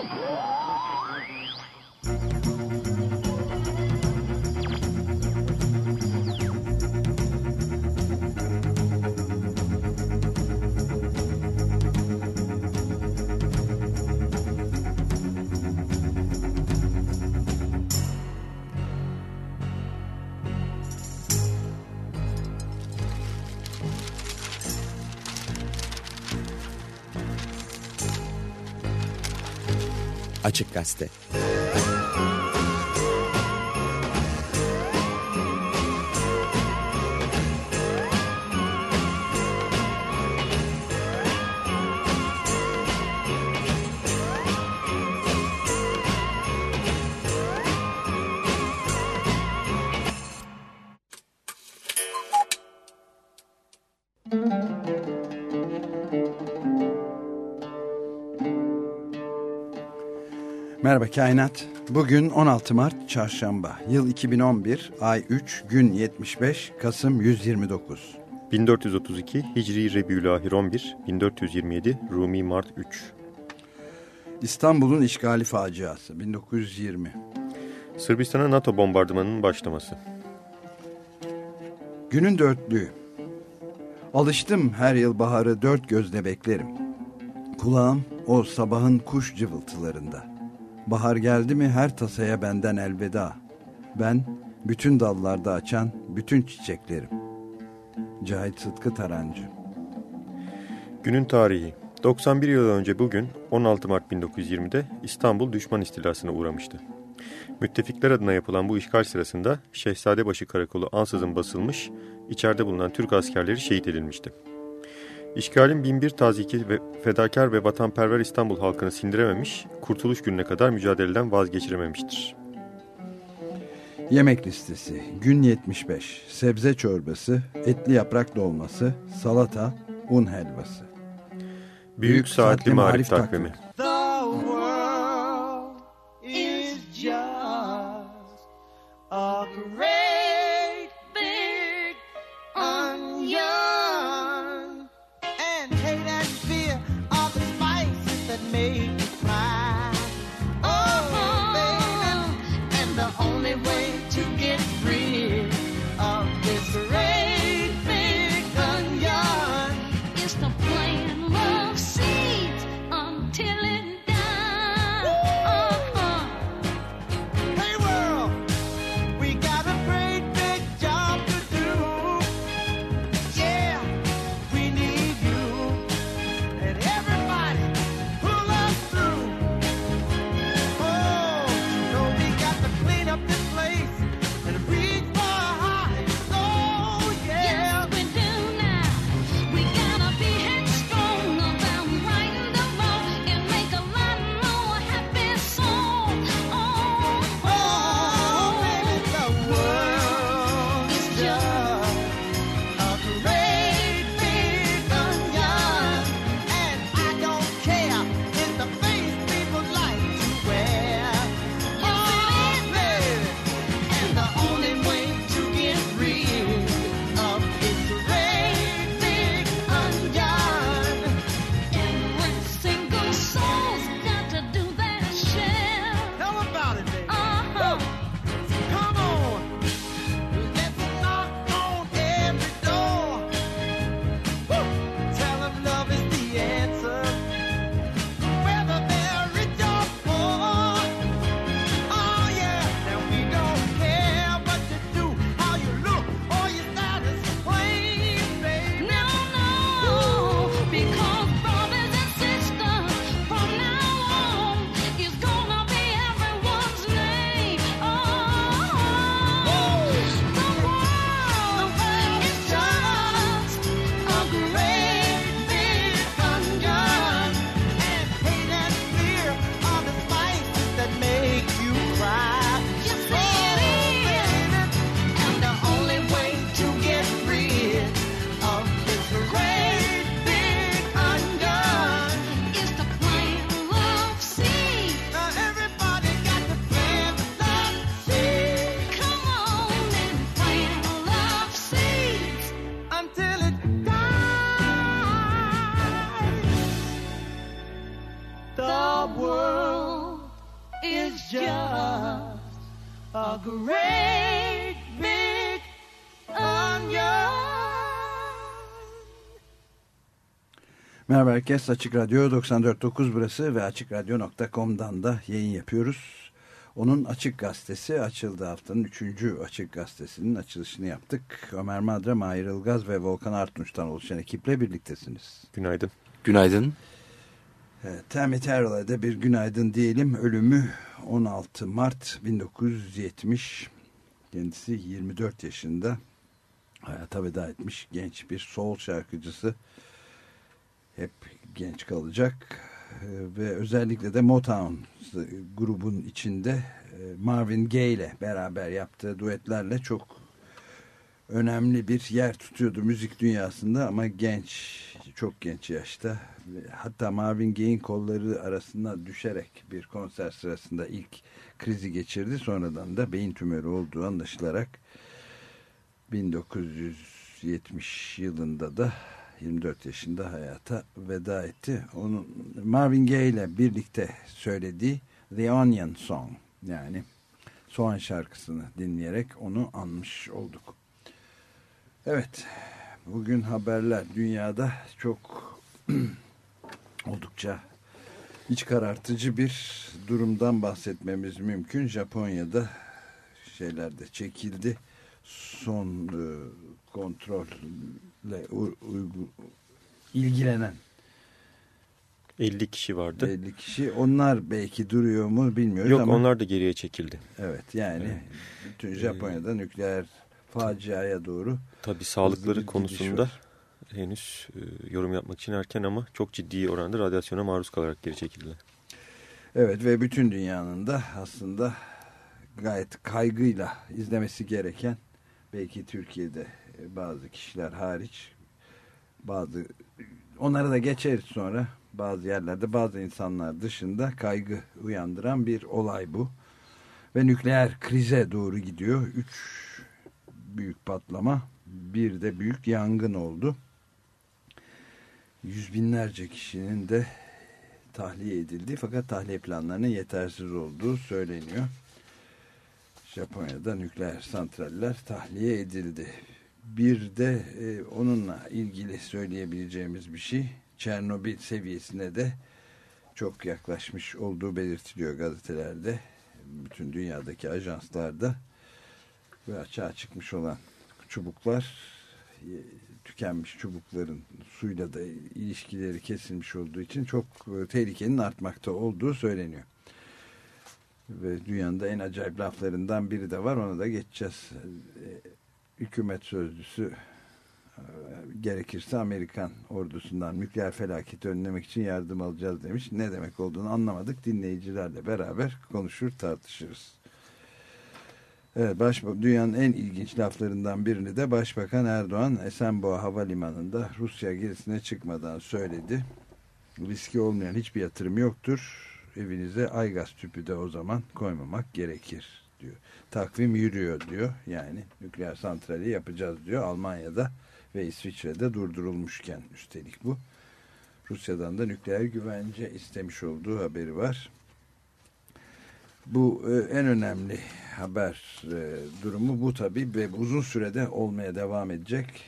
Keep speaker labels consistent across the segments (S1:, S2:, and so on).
S1: Oh! Açık Gazete.
S2: Merhaba Kainat. Bugün 16 Mart Çarşamba. Yıl 2011, ay 3, gün 75, Kasım 129.
S3: 1432 Hicri Rebiülahir 11, 1427 Rumi Mart 3.
S2: İstanbul'un işgali faciası 1920.
S3: Sırbistan'a NATO bombardımanının başlaması.
S2: Günün dörtlüğü. Alıştım her yıl baharı dört gözle beklerim. Kulağım o sabahın kuş cıvıltılarında. Bahar geldi mi her tasaya benden elveda. Ben bütün dallarda açan bütün çiçeklerim. Cahit Sıtkı Tarancı
S3: Günün tarihi 91 yıl önce bugün 16 Mart 1920'de İstanbul düşman istilasına uğramıştı. Müttefikler adına yapılan bu işgal sırasında Şehzadebaşı Karakolu ansızın basılmış, içeride bulunan Türk askerleri şehit edilmişti. İşgalin binbir taziki ve fedakar ve vatanperver İstanbul halkını sindirememiş, kurtuluş gününe kadar mücadeleden vazgeçirememiştir.
S2: Yemek listesi gün 75 sebze çorbası, etli yaprak dolması, salata, un helvası.
S3: Büyük, Büyük Saatli, saatli Marif Takvimi, takvimi.
S2: Merhaba herkes Açık Radyo 94.9 burası ve AçıkRadyo.com'dan da yayın yapıyoruz. Onun Açık Gazetesi açıldı haftanın 3. Açık Gazetesi'nin açılışını yaptık. Ömer Madra, Mahir Ilgaz ve Volkan Artunç'tan oluşan ekiple birliktesiniz.
S3: Günaydın.
S1: Günaydın.
S2: Evet, Tammy Terrell'e de bir günaydın diyelim. Ölümü 16 Mart 1970. Kendisi 24 yaşında hayata veda etmiş genç bir soul şarkıcısı. Hep genç kalacak Ee, ve özellikle de Motown grubun içinde e, Marvin Gaye ile beraber yaptığı duetlerle çok önemli bir yer tutuyordu müzik dünyasında ama genç, çok genç yaşta. Hatta Marvin Gaye'in kolları arasında düşerek bir konser sırasında ilk krizi geçirdi. Sonradan da beyin tümörü olduğu anlaşılarak 1970 yılında da 24 yaşında hayata veda etti. Onun Marvin Gaye ile birlikte söylediği The Onion Song yani Soğan şarkısını dinleyerek onu anmış olduk. Evet, bugün haberler dünyada çok oldukça iç karartıcı bir durumdan bahsetmemiz mümkün. Japonya'da şeyler de çekildi. Son e, uygu, ilgilenen
S3: 50 kişi vardı.
S2: 50 kişi. Onlar belki duruyor mu bilmiyoruz
S3: Yok
S2: ama
S3: onlar da geriye çekildi.
S2: evet yani bütün Japonya'da nükleer faciaya doğru
S3: Tabii sağlıkları konusunda
S2: var.
S3: henüz e, yorum yapmak için erken ama çok ciddi oranda radyasyona maruz kalarak geri çekildiler.
S2: Evet ve bütün dünyanın da aslında gayet kaygıyla izlemesi gereken belki Türkiye'de bazı kişiler hariç bazı onları da geçeriz sonra bazı yerlerde bazı insanlar dışında kaygı uyandıran bir olay bu. Ve nükleer krize doğru gidiyor. Üç büyük patlama bir de büyük yangın oldu. Yüz binlerce kişinin de tahliye edildi fakat tahliye planlarının yetersiz olduğu söyleniyor. Japonya'da nükleer santraller tahliye edildi. Bir de e, onunla ilgili söyleyebileceğimiz bir şey Çernobil seviyesine de çok yaklaşmış olduğu belirtiliyor gazetelerde. Bütün dünyadaki ajanslarda ve açığa çıkmış olan çubuklar e, tükenmiş çubukların suyla da ilişkileri kesilmiş olduğu için çok e, tehlikenin artmakta olduğu söyleniyor. Ve dünyanın en acayip laflarından biri de var. Ona da geçeceğiz. Hükümet sözcüsü e, gerekirse Amerikan ordusundan nükleer felaketi önlemek için yardım alacağız demiş. Ne demek olduğunu anlamadık. Dinleyicilerle beraber konuşur tartışırız. Evet, baş, dünyanın en ilginç laflarından birini de Başbakan Erdoğan Esenboğa Havalimanı'nda Rusya gerisine çıkmadan söyledi. Riski olmayan hiçbir yatırım yoktur. Evinize aygaz tüpü de o zaman koymamak gerekir diyor. Takvim yürüyor diyor. Yani nükleer santrali yapacağız diyor. Almanya'da ve İsviçre'de durdurulmuşken üstelik bu. Rusya'dan da nükleer güvence istemiş olduğu haberi var. Bu e, en önemli haber e, durumu bu tabi ve uzun sürede olmaya devam edecek.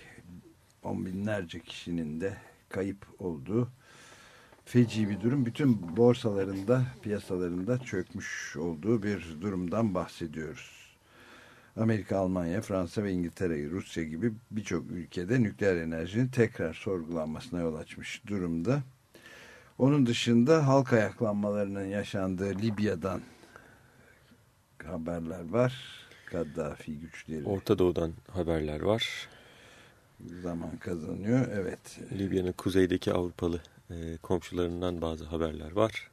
S2: On binlerce kişinin de kayıp olduğu feci bir durum. Bütün borsalarında, piyasalarında çökmüş olduğu bir durumdan bahsediyoruz. Amerika, Almanya, Fransa ve İngiltere, Rusya gibi birçok ülkede nükleer enerjinin tekrar sorgulanmasına yol açmış durumda. Onun dışında halk ayaklanmalarının yaşandığı Libya'dan haberler var. Kaddafi güçleri
S3: Orta Doğu'dan haberler var.
S2: zaman kazanıyor. Evet.
S3: Libya'nın kuzeydeki Avrupalı e, komşularından bazı haberler var.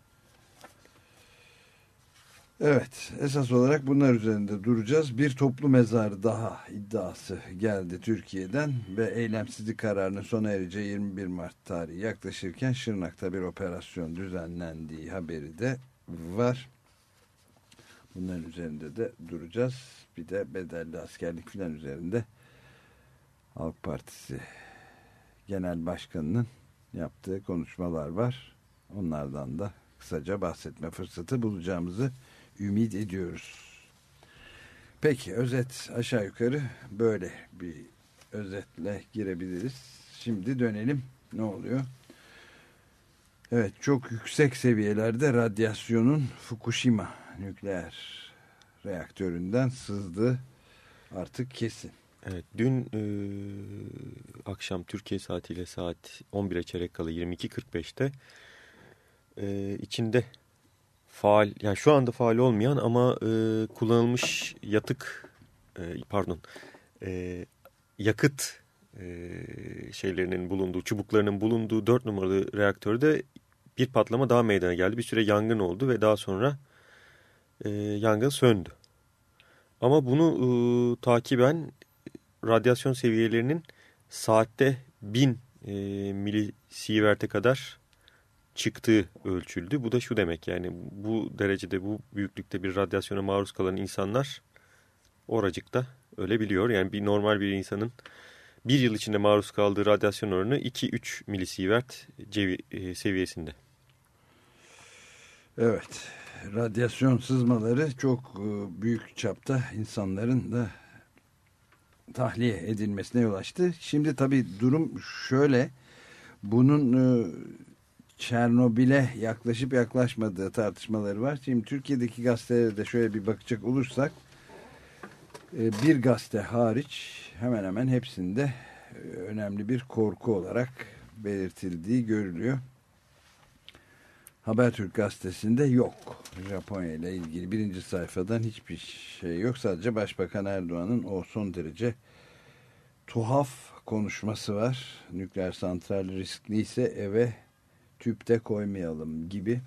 S2: Evet, esas olarak bunlar üzerinde duracağız. Bir toplu mezar daha iddiası geldi Türkiye'den ve eylemsizlik kararının sona ereceği 21 Mart tarihi yaklaşırken Şırnak'ta bir operasyon düzenlendiği haberi de var. Bunların üzerinde de duracağız. Bir de bedelli askerlik filan üzerinde Halk Partisi Genel Başkanı'nın yaptığı konuşmalar var. Onlardan da kısaca bahsetme fırsatı bulacağımızı ümit ediyoruz. Peki özet aşağı yukarı böyle bir özetle girebiliriz. Şimdi dönelim. Ne oluyor? Evet çok yüksek seviyelerde radyasyonun Fukushima nükleer reaktöründen sızdığı artık kesin.
S3: Evet, dün e, akşam Türkiye saatiyle saat 11'e çeyrek kala 22.45'te e, içinde faal, yani şu anda faal olmayan ama e, kullanılmış yatık, e, pardon, e, yakıt e, şeylerinin bulunduğu, çubuklarının bulunduğu 4 numaralı reaktörde bir patlama daha meydana geldi. Bir süre yangın oldu ve daha sonra e, yangın söndü. Ama bunu e, takiben radyasyon seviyelerinin saatte 1000 e, milisievert'e kadar çıktığı ölçüldü. Bu da şu demek yani bu derecede bu büyüklükte bir radyasyona maruz kalan insanlar oracıkta ölebiliyor. Yani bir normal bir insanın bir yıl içinde maruz kaldığı radyasyon oranı 2-3 milisievert e, seviyesinde.
S2: Evet, radyasyon sızmaları çok e, büyük çapta insanların da tahliye edilmesine yol açtı. Şimdi tabii durum şöyle, bunun e, Çernobil'e yaklaşıp yaklaşmadığı tartışmaları var. Şimdi Türkiye'deki gazetelere de şöyle bir bakacak olursak, e, bir gazete hariç hemen hemen hepsinde önemli bir korku olarak belirtildiği görülüyor. Habertürk gazetesinde yok. Japonya ile ilgili birinci sayfadan hiçbir şey yok. Sadece Başbakan Erdoğan'ın o son derece tuhaf konuşması var. Nükleer santral riskliyse eve tüpte koymayalım gibi.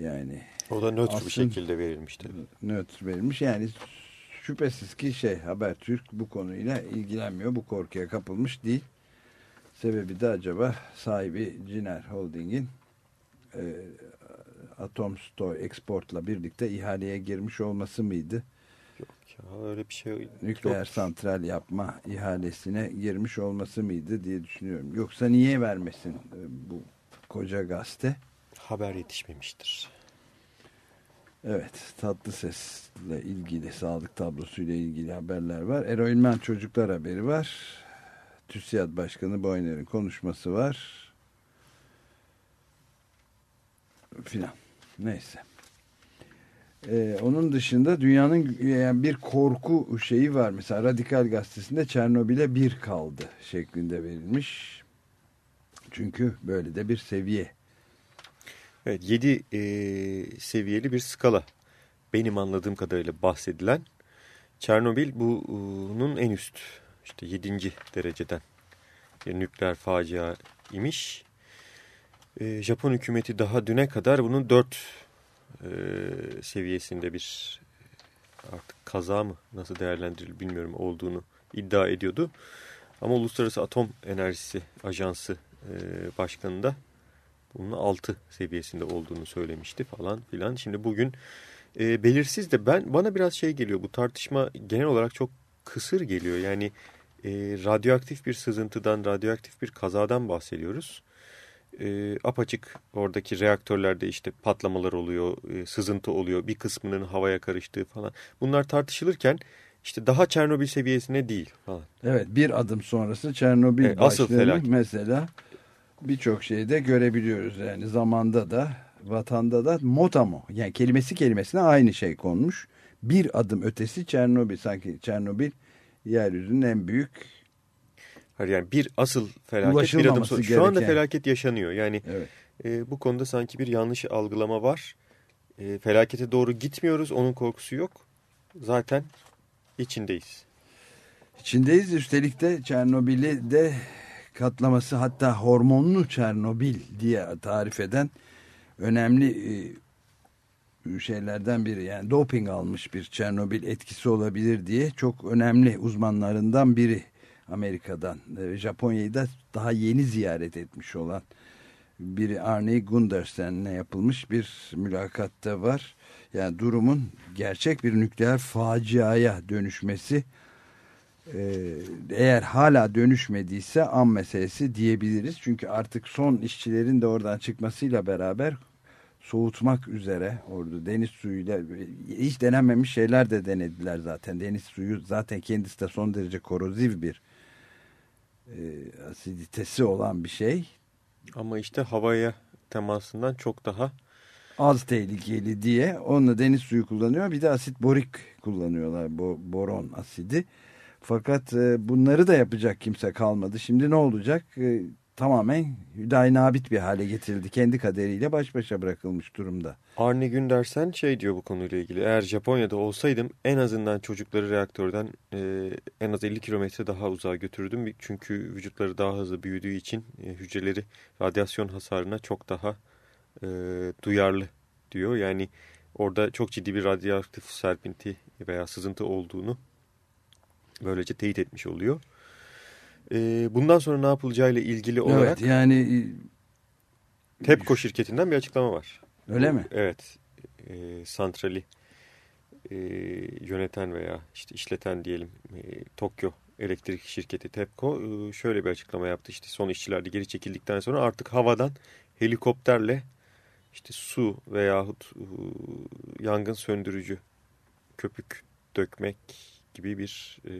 S2: Yani
S3: o da nötr bir şekilde verilmişti.
S2: Nötr verilmiş. Yani şüphesiz ki şey Habertürk bu konuyla ilgilenmiyor. Bu korkuya kapılmış değil. Sebebi de acaba sahibi Ciner Holding'in e, Atomstoy Export'la birlikte ihaleye girmiş olması mıydı?
S3: Yok ya öyle bir şey
S2: Nükleer yok. santral yapma ihalesine girmiş olması mıydı diye düşünüyorum. Yoksa niye vermesin e, bu koca gazete?
S3: Haber yetişmemiştir.
S2: Evet, tatlı sesle ilgili, sağlık tablosuyla ilgili haberler var. Eroinman çocuklar haberi var. TÜSİAD Başkanı Boyner'in konuşması var. Filan. Neyse. Ee, onun dışında dünyanın yani bir korku şeyi var. Mesela Radikal Gazetesi'nde Çernobil'e bir kaldı şeklinde verilmiş. Çünkü böyle de bir seviye
S3: Evet 7 e, seviyeli bir skala benim anladığım kadarıyla bahsedilen Çernobil bunun en üst işte 7. dereceden bir nükleer facia imiş. E, Japon hükümeti daha düne kadar bunun 4 e, seviyesinde bir artık kaza mı nasıl değerlendirilir bilmiyorum olduğunu iddia ediyordu. Ama Uluslararası Atom Enerjisi Ajansı e, Başkanı da bunun 6 seviyesinde olduğunu söylemişti falan filan. Şimdi bugün e, belirsiz de ben bana biraz şey geliyor bu tartışma genel olarak çok kısır geliyor. Yani e, radyoaktif bir sızıntıdan, radyoaktif bir kazadan bahsediyoruz. E, apaçık oradaki reaktörlerde işte patlamalar oluyor, e, sızıntı oluyor, bir kısmının havaya karıştığı falan. Bunlar tartışılırken işte daha Çernobil seviyesine değil falan.
S2: Evet bir adım sonrası Çernobil e, asıl felaket. mesela birçok şeyde görebiliyoruz. Yani zamanda da vatanda da motamo yani kelimesi kelimesine aynı şey konmuş. Bir adım ötesi Çernobil sanki Çernobil yeryüzünün en büyük
S3: Hayır yani bir asıl felaket bir adım sonra. Şu anda felaket yaşanıyor. Yani evet. e, bu konuda sanki bir yanlış algılama var. E, felakete doğru gitmiyoruz. Onun korkusu yok. Zaten içindeyiz.
S2: İçindeyiz. Üstelik de Çernobil'i de katlaması hatta hormonlu Çernobil diye tarif eden önemli e, şeylerden biri. Yani doping almış bir Çernobil etkisi olabilir diye çok önemli uzmanlarından biri Amerika'dan. E, Japonya'yı da daha yeni ziyaret etmiş olan biri Arne Gundersen'le yapılmış bir mülakatta var. Yani durumun gerçek bir nükleer faciaya dönüşmesi ee, eğer hala dönüşmediyse an meselesi diyebiliriz. Çünkü artık son işçilerin de oradan çıkmasıyla beraber soğutmak üzere orada deniz suyuyla hiç denenmemiş şeyler de denediler zaten. Deniz suyu zaten kendisi de son derece korozif bir e, asiditesi olan bir şey.
S3: Ama işte havaya temasından çok daha
S2: Az tehlikeli diye onunla deniz suyu kullanıyor. Bir de asit borik kullanıyorlar. Bo boron asidi. Fakat e, bunları da yapacak kimse kalmadı. Şimdi ne olacak? E, tamamen hüdaynabit bir hale getirildi. Kendi kaderiyle baş başa bırakılmış durumda.
S3: Arne Gündersen şey diyor bu konuyla ilgili. Eğer Japonya'da olsaydım en azından çocukları reaktörden e, en az 50 kilometre daha uzağa götürdüm. Çünkü vücutları daha hızlı büyüdüğü için e, hücreleri radyasyon hasarına çok daha e, duyarlı diyor. Yani orada çok ciddi bir radyoaktif serpinti veya sızıntı olduğunu böylece teyit etmiş oluyor. E, bundan sonra ne yapılacağıyla ilgili olarak
S2: Evet yani
S3: TEPCO şirketinden bir açıklama var.
S2: öyle mi?
S3: Evet. E, santrali e, yöneten veya işte işleten diyelim e, Tokyo elektrik şirketi TEPCO e, şöyle bir açıklama yaptı. İşte son işçiler de geri çekildikten sonra artık havadan helikopterle işte su veyahut e, yangın söndürücü köpük dökmek gibi bir e,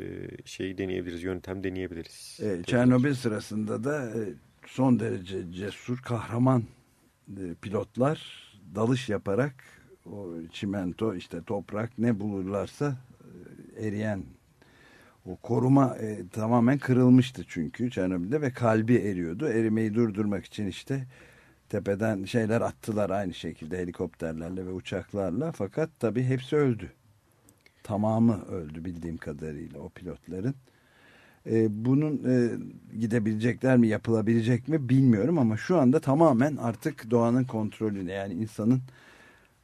S3: şey deneyebiliriz, yöntem deneyebiliriz.
S2: E, Çernobil sırasında da e, son derece cesur, kahraman e, pilotlar dalış yaparak o çimento, işte toprak ne bulurlarsa e, eriyen o koruma e, tamamen kırılmıştı çünkü Çernobil'de ve kalbi eriyordu. Erimeyi durdurmak için işte tepeden şeyler attılar aynı şekilde helikopterlerle ve uçaklarla fakat tabii hepsi öldü. Tamamı öldü bildiğim kadarıyla o pilotların. E, bunun e, gidebilecekler mi yapılabilecek mi bilmiyorum ama şu anda tamamen artık doğanın kontrolüne yani insanın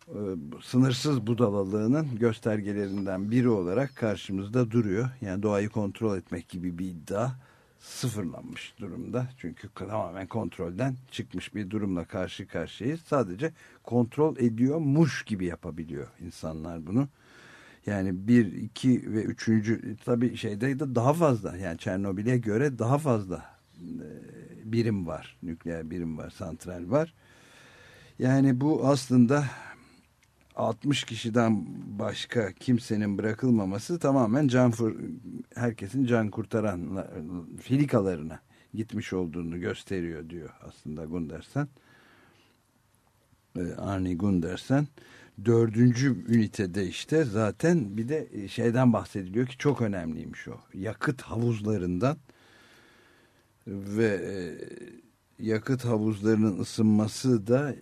S2: e, sınırsız budalalığının göstergelerinden biri olarak karşımızda duruyor. Yani doğayı kontrol etmek gibi bir iddia sıfırlanmış durumda. Çünkü tamamen kontrolden çıkmış bir durumla karşı karşıyayız. Sadece kontrol ediyormuş gibi yapabiliyor insanlar bunu. Yani bir, iki ve üçüncü tabii şeyde de daha fazla yani Çernobil'e göre daha fazla e, birim var. Nükleer birim var, santral var. Yani bu aslında 60 kişiden başka kimsenin bırakılmaması tamamen can herkesin can kurtaran filikalarına gitmiş olduğunu gösteriyor diyor aslında Gundersen. Arnie Gundersen dördüncü ünitede işte zaten bir de şeyden bahsediliyor ki çok önemliymiş o. Yakıt havuzlarından ve yakıt havuzlarının ısınması da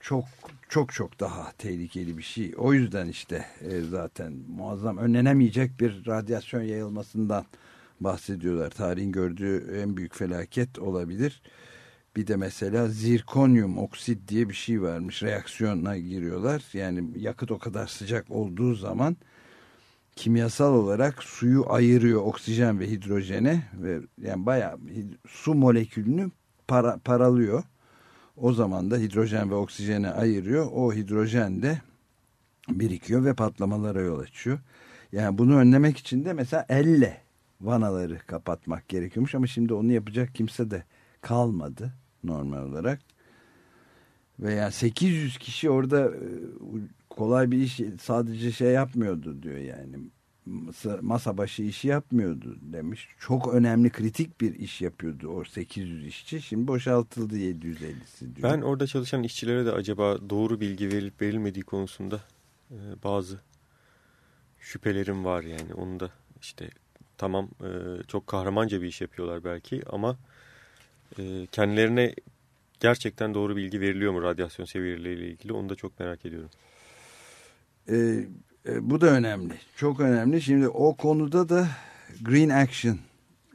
S2: çok çok çok daha tehlikeli bir şey. O yüzden işte zaten muazzam önlenemeyecek bir radyasyon yayılmasından bahsediyorlar. Tarihin gördüğü en büyük felaket olabilir. Bir de mesela zirkonyum oksit diye bir şey varmış. Reaksiyona giriyorlar. Yani yakıt o kadar sıcak olduğu zaman kimyasal olarak suyu ayırıyor oksijen ve hidrojene ve yani bayağı su molekülünü para, paralıyor. O zaman da hidrojen ve oksijeni ayırıyor. O hidrojen de birikiyor ve patlamalara yol açıyor. Yani bunu önlemek için de mesela elle vanaları kapatmak gerekiyormuş ama şimdi onu yapacak kimse de kalmadı normal olarak. Veya 800 kişi orada kolay bir iş sadece şey yapmıyordu diyor yani masa başı işi yapmıyordu demiş. Çok önemli kritik bir iş yapıyordu o 800 işçi. Şimdi boşaltıldı 750'si diyor.
S3: Ben orada çalışan işçilere de acaba doğru bilgi verilip verilmediği konusunda e, bazı şüphelerim var yani. Onu da işte tamam e, çok kahramanca bir iş yapıyorlar belki ama e, kendilerine gerçekten doğru bilgi veriliyor mu radyasyon seviyeleriyle ilgili onu da çok merak ediyorum.
S2: E, e, bu da önemli. Çok önemli. Şimdi o konuda da Green Action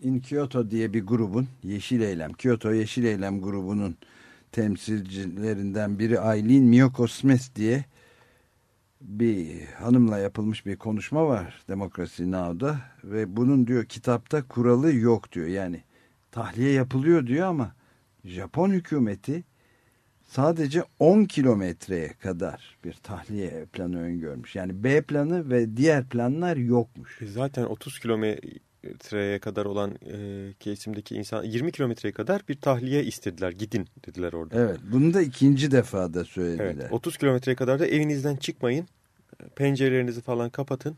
S2: in Kyoto diye bir grubun Yeşil Eylem, Kyoto Yeşil Eylem grubunun temsilcilerinden biri Eileen Miyoko Smith diye bir hanımla yapılmış bir konuşma var Demokrasi Now'da ve bunun diyor kitapta kuralı yok diyor. Yani tahliye yapılıyor diyor ama Japon hükümeti sadece 10 kilometreye kadar bir tahliye planı öngörmüş. Yani B planı ve diğer planlar yokmuş.
S3: Zaten 30 kilometre kilometreye kadar olan e, kesimdeki insan 20 kilometreye kadar bir tahliye istediler. Gidin dediler orada.
S2: Evet bunu da ikinci defa da söylediler.
S3: Evet, 30 kilometreye kadar da evinizden çıkmayın. Pencerelerinizi falan kapatın.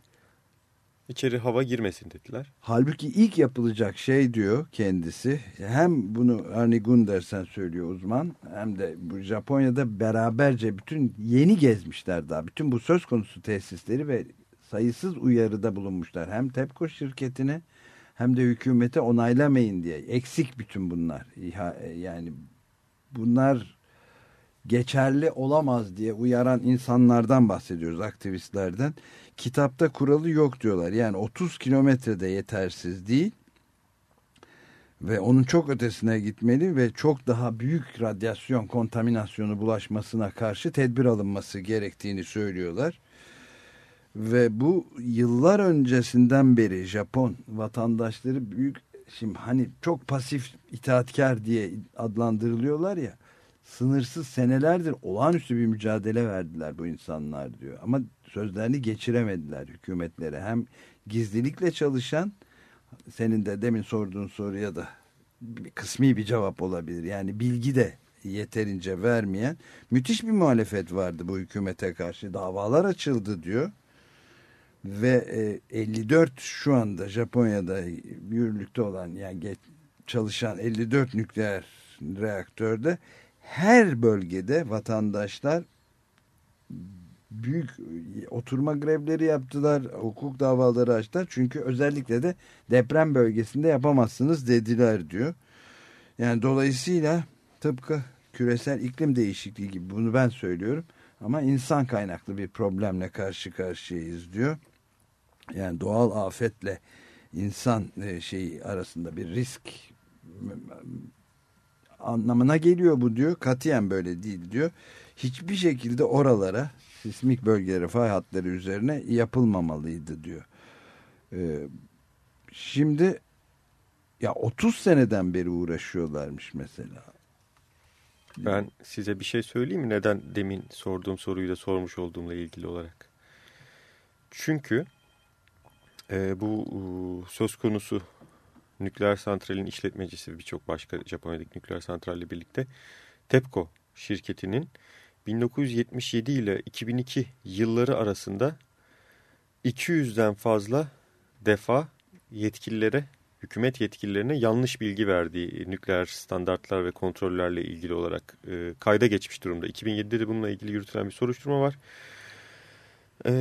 S3: İçeri hava girmesin dediler.
S2: Halbuki ilk yapılacak şey diyor kendisi. Hem bunu Arne Gundersen söylüyor uzman hem de Japonya'da beraberce bütün yeni gezmişler daha. Bütün bu söz konusu tesisleri ve sayısız uyarıda bulunmuşlar. Hem TEPCO şirketine hem de hükümete onaylamayın diye. Eksik bütün bunlar. İha- Yani bunlar geçerli olamaz diye uyaran insanlardan bahsediyoruz aktivistlerden. Kitapta kuralı yok diyorlar. Yani 30 kilometrede yetersiz değil ve onun çok ötesine gitmeli ve çok daha büyük radyasyon kontaminasyonu bulaşmasına karşı tedbir alınması gerektiğini söylüyorlar. Ve bu yıllar öncesinden beri Japon vatandaşları büyük şimdi hani çok pasif itaatkar diye adlandırılıyorlar ya sınırsız senelerdir olağanüstü bir mücadele verdiler bu insanlar diyor. Ama sözlerini geçiremediler hükümetlere. Hem gizlilikle çalışan senin de demin sorduğun soruya da bir kısmi bir cevap olabilir. Yani bilgi de yeterince vermeyen müthiş bir muhalefet vardı bu hükümete karşı. Davalar açıldı diyor. Ve e, 54 şu anda Japonya'da yürürlükte olan yani geç- çalışan 54 nükleer reaktörde her bölgede vatandaşlar büyük oturma grevleri yaptılar, hukuk davaları açtılar. Çünkü özellikle de deprem bölgesinde yapamazsınız dediler diyor. Yani dolayısıyla tıpkı küresel iklim değişikliği gibi bunu ben söylüyorum. Ama insan kaynaklı bir problemle karşı karşıyayız diyor. Yani doğal afetle insan e, şeyi arasında bir risk anlamına geliyor bu diyor. Katiyen böyle değil diyor. Hiçbir şekilde oralara sismik bölgelere fay hatları üzerine yapılmamalıydı diyor. Ee, şimdi ya 30 seneden beri uğraşıyorlarmış mesela.
S3: Ben size bir şey söyleyeyim mi? Neden demin sorduğum soruyu da sormuş olduğumla ilgili olarak. Çünkü e, bu e, söz konusu nükleer santralin işletmecisi birçok başka Japonya'daki nükleer santralle birlikte TEPCO şirketinin 1977 ile 2002 yılları arasında 200'den fazla defa yetkililere, hükümet yetkililerine yanlış bilgi verdiği nükleer standartlar ve kontrollerle ilgili olarak e, kayda geçmiş durumda. 2007'de de bununla ilgili yürütülen bir soruşturma var. E,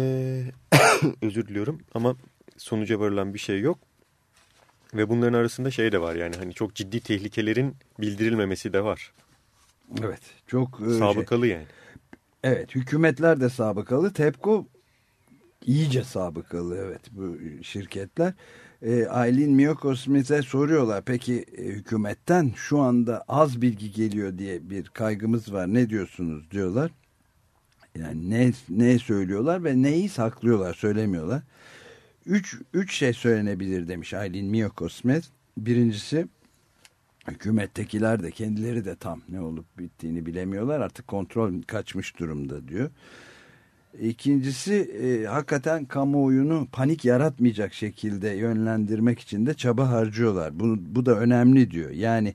S3: özür diliyorum ama sonuca varılan bir şey yok. Ve bunların arasında şey de var yani hani çok ciddi tehlikelerin bildirilmemesi de var.
S2: Evet. Çok e, şey-
S3: Sabıkalı yani.
S2: Evet hükümetler de sabıkalı. TEPCO iyice sabıkalı evet bu şirketler. E, Aileen Miyoko Smith'e soruyorlar peki e, hükümetten şu anda az bilgi geliyor diye bir kaygımız var ne diyorsunuz diyorlar. Yani ne, ne söylüyorlar ve neyi saklıyorlar söylemiyorlar. Üç, üç şey söylenebilir demiş Aileen Miyoko Smith. Birincisi hükümettekiler de kendileri de tam ne olup bittiğini bilemiyorlar. Artık kontrol kaçmış durumda diyor. İkincisi e, hakikaten kamuoyunu panik yaratmayacak şekilde yönlendirmek için de çaba harcıyorlar. Bu, bu da önemli diyor. Yani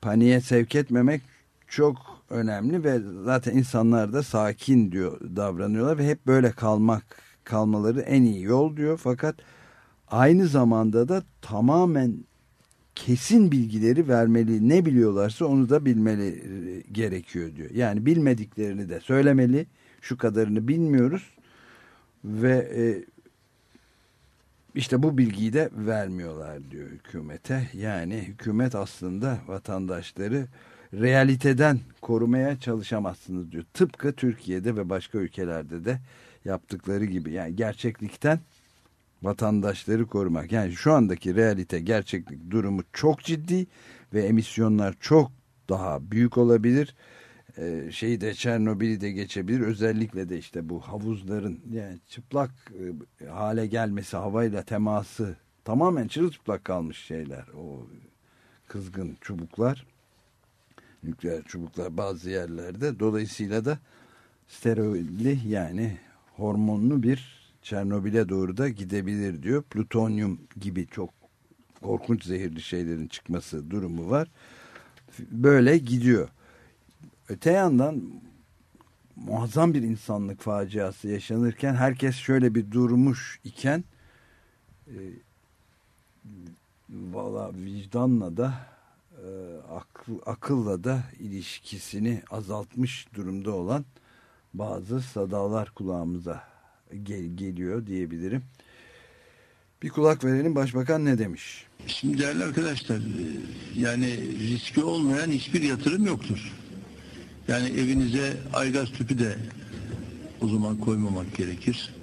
S2: paniğe sevk etmemek çok önemli ve zaten insanlar da sakin diyor davranıyorlar ve hep böyle kalmak kalmaları en iyi yol diyor. Fakat aynı zamanda da tamamen kesin bilgileri vermeli. Ne biliyorlarsa onu da bilmeli gerekiyor diyor. Yani bilmediklerini de söylemeli. Şu kadarını bilmiyoruz ve e, işte bu bilgiyi de vermiyorlar diyor hükümete. Yani hükümet aslında vatandaşları realiteden korumaya çalışamazsınız diyor. Tıpkı Türkiye'de ve başka ülkelerde de yaptıkları gibi. Yani gerçeklikten vatandaşları korumak. Yani şu andaki realite gerçeklik durumu çok ciddi ve emisyonlar çok daha büyük olabilir. Ee, şeyi de Çernobil'i de geçebilir. Özellikle de işte bu havuzların yani çıplak e, hale gelmesi, havayla teması tamamen çırılçıplak kalmış şeyler. O kızgın çubuklar, nükleer çubuklar bazı yerlerde. Dolayısıyla da steroidli yani hormonlu bir Çernobil'e doğru da gidebilir diyor. Plutonyum gibi çok korkunç zehirli şeylerin çıkması durumu var. Böyle gidiyor. Öte yandan muazzam bir insanlık faciası yaşanırken herkes şöyle bir durmuş iken e, valla vicdanla da e, akıl, akılla da ilişkisini azaltmış durumda olan bazı sadalar kulağımıza gel, geliyor diyebilirim. Bir kulak verelim başbakan ne demiş?
S4: Şimdi değerli arkadaşlar e, yani riski olmayan hiçbir yatırım yoktur. Yani evinize aygaz tüpü de o zaman koymamak gerekir.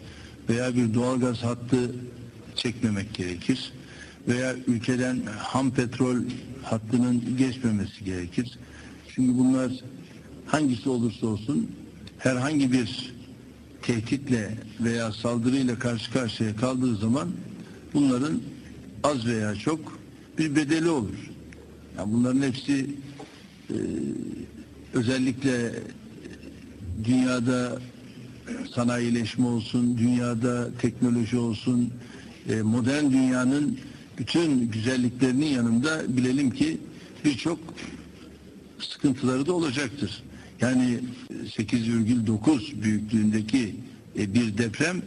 S4: Veya bir doğalgaz hattı çekmemek gerekir. Veya ülkeden ham petrol hattının geçmemesi gerekir. Çünkü bunlar hangisi olursa olsun herhangi bir tehditle veya saldırıyla karşı karşıya kaldığı zaman bunların az veya çok bir bedeli olur. Yani bunların hepsi e, özellikle dünyada sanayileşme olsun, dünyada teknoloji olsun, e, modern dünyanın bütün güzelliklerinin yanında bilelim ki birçok sıkıntıları da olacaktır. Yani 8,9 büyüklüğündeki e, bir deprem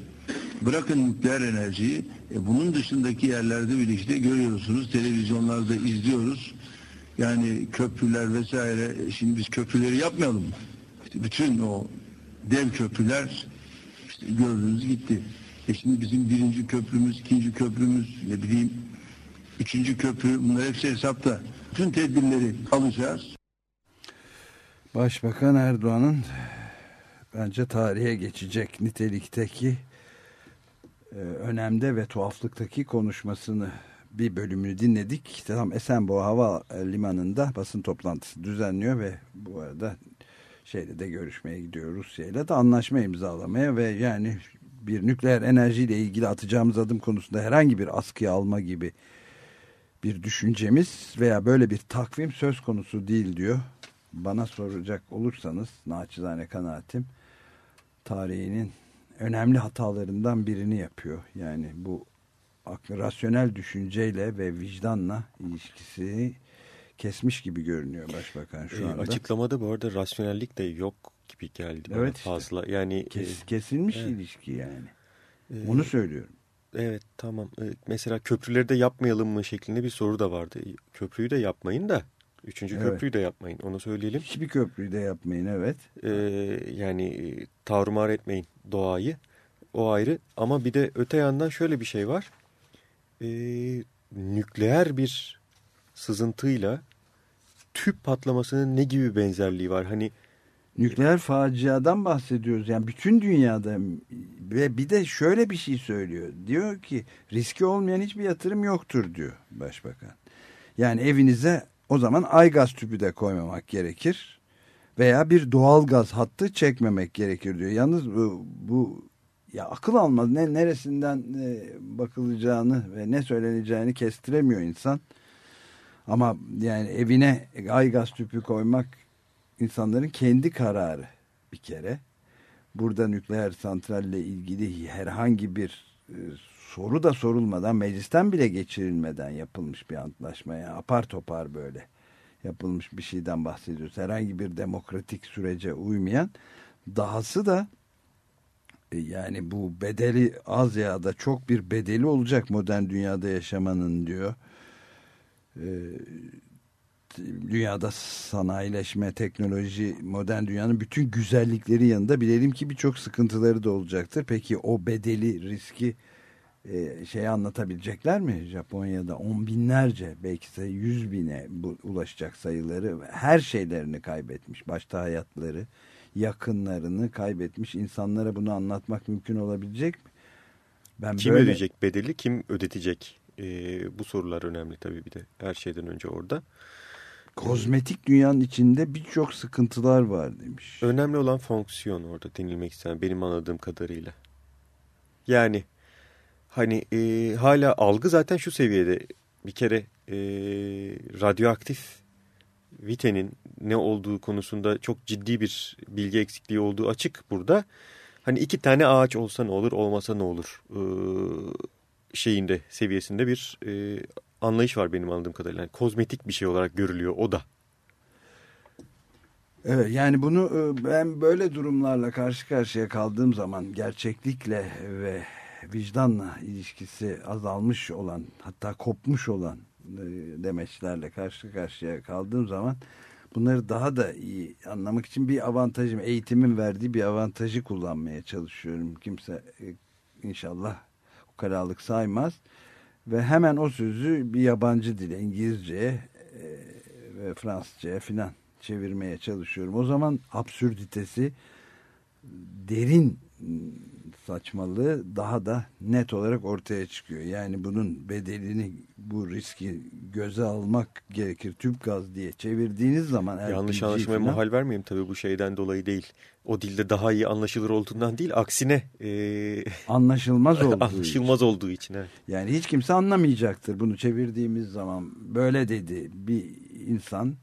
S4: bırakın nükleer enerjiyi e, bunun dışındaki yerlerde bile işte görüyorsunuz televizyonlarda izliyoruz. Yani köprüler vesaire e, şimdi biz köprüleri yapmayalım? İşte bütün o dev köprüler işte gördüğünüz gitti. E şimdi bizim birinci köprümüz, ikinci köprümüz, ne bileyim üçüncü köprü bunlar hepsi hesapta. Bütün tedbirleri alacağız.
S2: Başbakan Erdoğan'ın bence tarihe geçecek nitelikteki e, önemde ve tuhaflıktaki konuşmasını bir bölümünü dinledik. Tam Esenboğa Hava Limanı'nda basın toplantısı düzenliyor ve bu arada şeyle de görüşmeye gidiyor Rusya ile de anlaşma imzalamaya ve yani bir nükleer enerjiyle ilgili atacağımız adım konusunda herhangi bir askıya alma gibi bir düşüncemiz veya böyle bir takvim söz konusu değil diyor. Bana soracak olursanız naçizane kanaatim tarihinin önemli hatalarından birini yapıyor. Yani bu rasyonel düşünceyle ve vicdanla ilişkisini kesmiş gibi görünüyor başbakan şu anda.
S3: E, açıklamada bu arada rasyonellik de yok gibi geldi bana
S2: evet
S3: fazla. Işte. Yani
S2: Kes, kesilmiş evet. ilişki yani. Ee, Onu söylüyorum.
S3: Evet tamam. Ee, mesela köprüleri de yapmayalım mı şeklinde bir soru da vardı. Köprüyü de yapmayın da. Üçüncü evet. köprüyü de yapmayın. Onu söyleyelim.
S2: Hiçbir köprüyü de yapmayın evet.
S3: Ee, yani tarumar etmeyin doğayı. O ayrı. Ama bir de öte yandan şöyle bir şey var. Ee, nükleer bir sızıntıyla tüp patlamasının ne gibi benzerliği var? Hani
S2: nükleer faciadan bahsediyoruz. Yani bütün dünyada ve bir de şöyle bir şey söylüyor. Diyor ki riski olmayan hiçbir yatırım yoktur diyor başbakan. Yani evinize o zaman ay gaz tüpü de koymamak gerekir. Veya bir doğal gaz hattı çekmemek gerekir diyor. Yalnız bu, bu ya akıl almaz. Ne, neresinden e, bakılacağını ve ne söyleneceğini kestiremiyor insan. Ama yani evine ay gaz tüpü koymak insanların kendi kararı bir kere. Burada nükleer santralle ilgili herhangi bir soru da sorulmadan meclisten bile geçirilmeden yapılmış bir antlaşma. Yani apar topar böyle yapılmış bir şeyden bahsediyoruz. Herhangi bir demokratik sürece uymayan. Dahası da e, yani bu bedeli az ya da çok bir bedeli olacak modern dünyada yaşamanın diyor. Ee, dünyada sanayileşme, teknoloji, modern dünyanın bütün güzellikleri yanında bilelim ki birçok sıkıntıları da olacaktır. Peki o bedeli, riski e, şeye anlatabilecekler mi? Japonya'da on binlerce belki de yüz bine bu, ulaşacak sayıları her şeylerini kaybetmiş. Başta hayatları, yakınlarını kaybetmiş insanlara bunu anlatmak mümkün olabilecek mi?
S3: Ben kim böyle... ödeyecek bedeli, kim ödetecek? Ee, bu sorular önemli tabii bir de her şeyden önce orada.
S2: Kozmetik dünyanın içinde birçok sıkıntılar var demiş.
S3: Önemli olan fonksiyon orada denilmek isteyen benim anladığım kadarıyla. Yani hani e, hala algı zaten şu seviyede bir kere e, radyoaktif vitenin ne olduğu konusunda çok ciddi bir bilgi eksikliği olduğu açık burada. Hani iki tane ağaç olsa ne olur olmasa ne olur e, şeyinde seviyesinde bir e, anlayış var benim anladığım kadarıyla. Yani kozmetik bir şey olarak görülüyor o da.
S2: Evet yani bunu e, ben böyle durumlarla karşı karşıya kaldığım zaman gerçeklikle ve vicdanla ilişkisi azalmış olan hatta kopmuş olan e, demeçlerle karşı karşıya kaldığım zaman bunları daha da iyi anlamak için bir avantajım eğitimin verdiği bir avantajı kullanmaya çalışıyorum. Kimse e, inşallah ukalalık saymaz ve hemen o sözü bir yabancı dile İngilizceye e, ve Fransızcaya filan çevirmeye çalışıyorum. O zaman absürditesi derin saçmalığı daha da net olarak ortaya çıkıyor. Yani bunun bedelini bu riski göze almak gerekir. Tüp gaz diye çevirdiğiniz zaman
S3: Yanlış
S2: LPG
S3: anlaşılmaya
S2: falan,
S3: mahal vermeyeyim tabii bu şeyden dolayı değil. O dilde daha iyi anlaşılır olduğundan değil aksine e,
S2: anlaşılmaz olduğu
S3: anlaşılmaz olduğu için. Evet.
S2: Yani hiç kimse anlamayacaktır bunu çevirdiğimiz zaman. Böyle dedi bir insan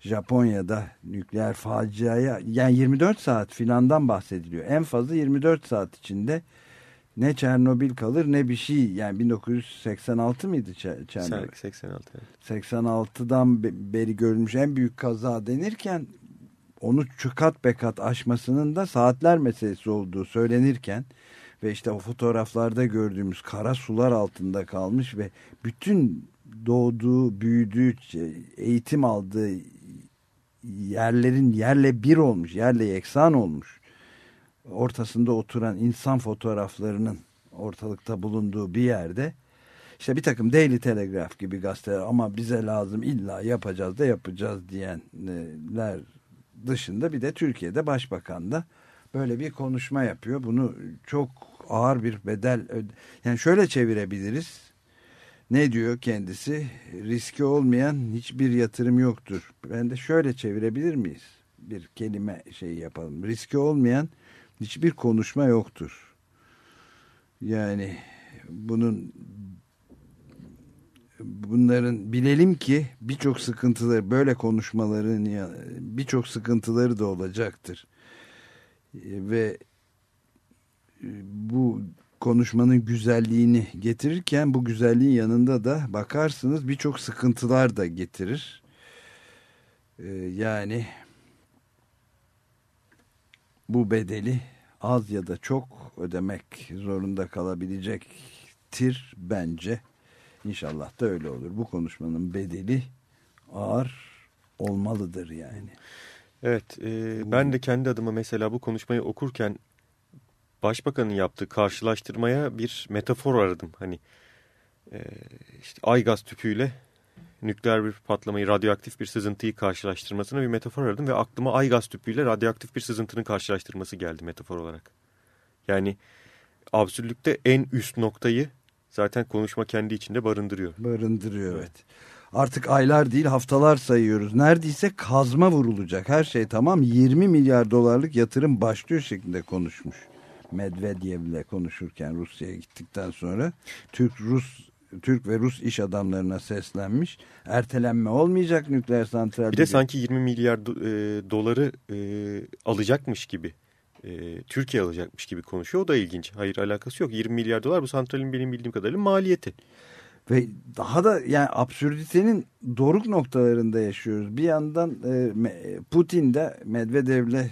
S2: Japonya'da nükleer faciaya yani 24 saat filandan bahsediliyor. En fazla 24 saat içinde ne Çernobil kalır ne bir şey. Yani 1986 mıydı Çer- Çernobil?
S3: 86 evet.
S2: 86'dan be- beri görülmüş en büyük kaza denirken onu kat be kat aşmasının da saatler meselesi olduğu söylenirken ve işte o fotoğraflarda gördüğümüz kara sular altında kalmış ve bütün doğduğu, büyüdüğü, eğitim aldığı yerlerin yerle bir olmuş, yerle yeksan olmuş. Ortasında oturan insan fotoğraflarının ortalıkta bulunduğu bir yerde işte bir takım Daily Telegraph gibi gazeteler ama bize lazım illa yapacağız da yapacağız diyenler dışında bir de Türkiye'de başbakan da böyle bir konuşma yapıyor. Bunu çok ağır bir bedel yani şöyle çevirebiliriz. Ne diyor kendisi? Riski olmayan hiçbir yatırım yoktur. Ben de şöyle çevirebilir miyiz? Bir kelime şey yapalım. Riski olmayan hiçbir konuşma yoktur. Yani bunun bunların bilelim ki birçok sıkıntıları böyle konuşmaların birçok sıkıntıları da olacaktır. E, Ve e, bu konuşmanın güzelliğini getirirken bu güzelliğin yanında da bakarsınız birçok sıkıntılar da getirir. E, Yani bu bedeli az ya da çok ödemek zorunda kalabilecektir bence. İnşallah da öyle olur. Bu konuşmanın bedeli ağır olmalıdır yani.
S3: Evet, e, ben de kendi adıma mesela bu konuşmayı okurken Başbakanın yaptığı karşılaştırmaya bir metafor aradım. Hani e, işte ay gaz tüpüyle nükleer bir patlamayı, radyoaktif bir sızıntıyı karşılaştırmasına bir metafor aradım ve aklıma ay gaz tüpüyle radyoaktif bir sızıntının karşılaştırması geldi metafor olarak. Yani absürlükte en üst noktayı zaten konuşma kendi içinde barındırıyor.
S2: Barındırıyor evet. Artık aylar değil haftalar sayıyoruz. Neredeyse kazma vurulacak. Her şey tamam 20 milyar dolarlık yatırım başlıyor şeklinde konuşmuş. Medvedev'le konuşurken Rusya'ya gittikten sonra Türk Rus Türk ve Rus iş adamlarına seslenmiş. Ertelenme olmayacak nükleer santral.
S3: Bir de sanki 20 milyar do- e, doları e, alacakmış gibi, e, Türkiye alacakmış gibi konuşuyor. O da ilginç. Hayır alakası yok. 20 milyar dolar bu santralin benim bildiğim kadarıyla maliyeti.
S2: Ve daha da yani absürditenin doruk noktalarında yaşıyoruz. Bir yandan e, Putin de Medvedev'le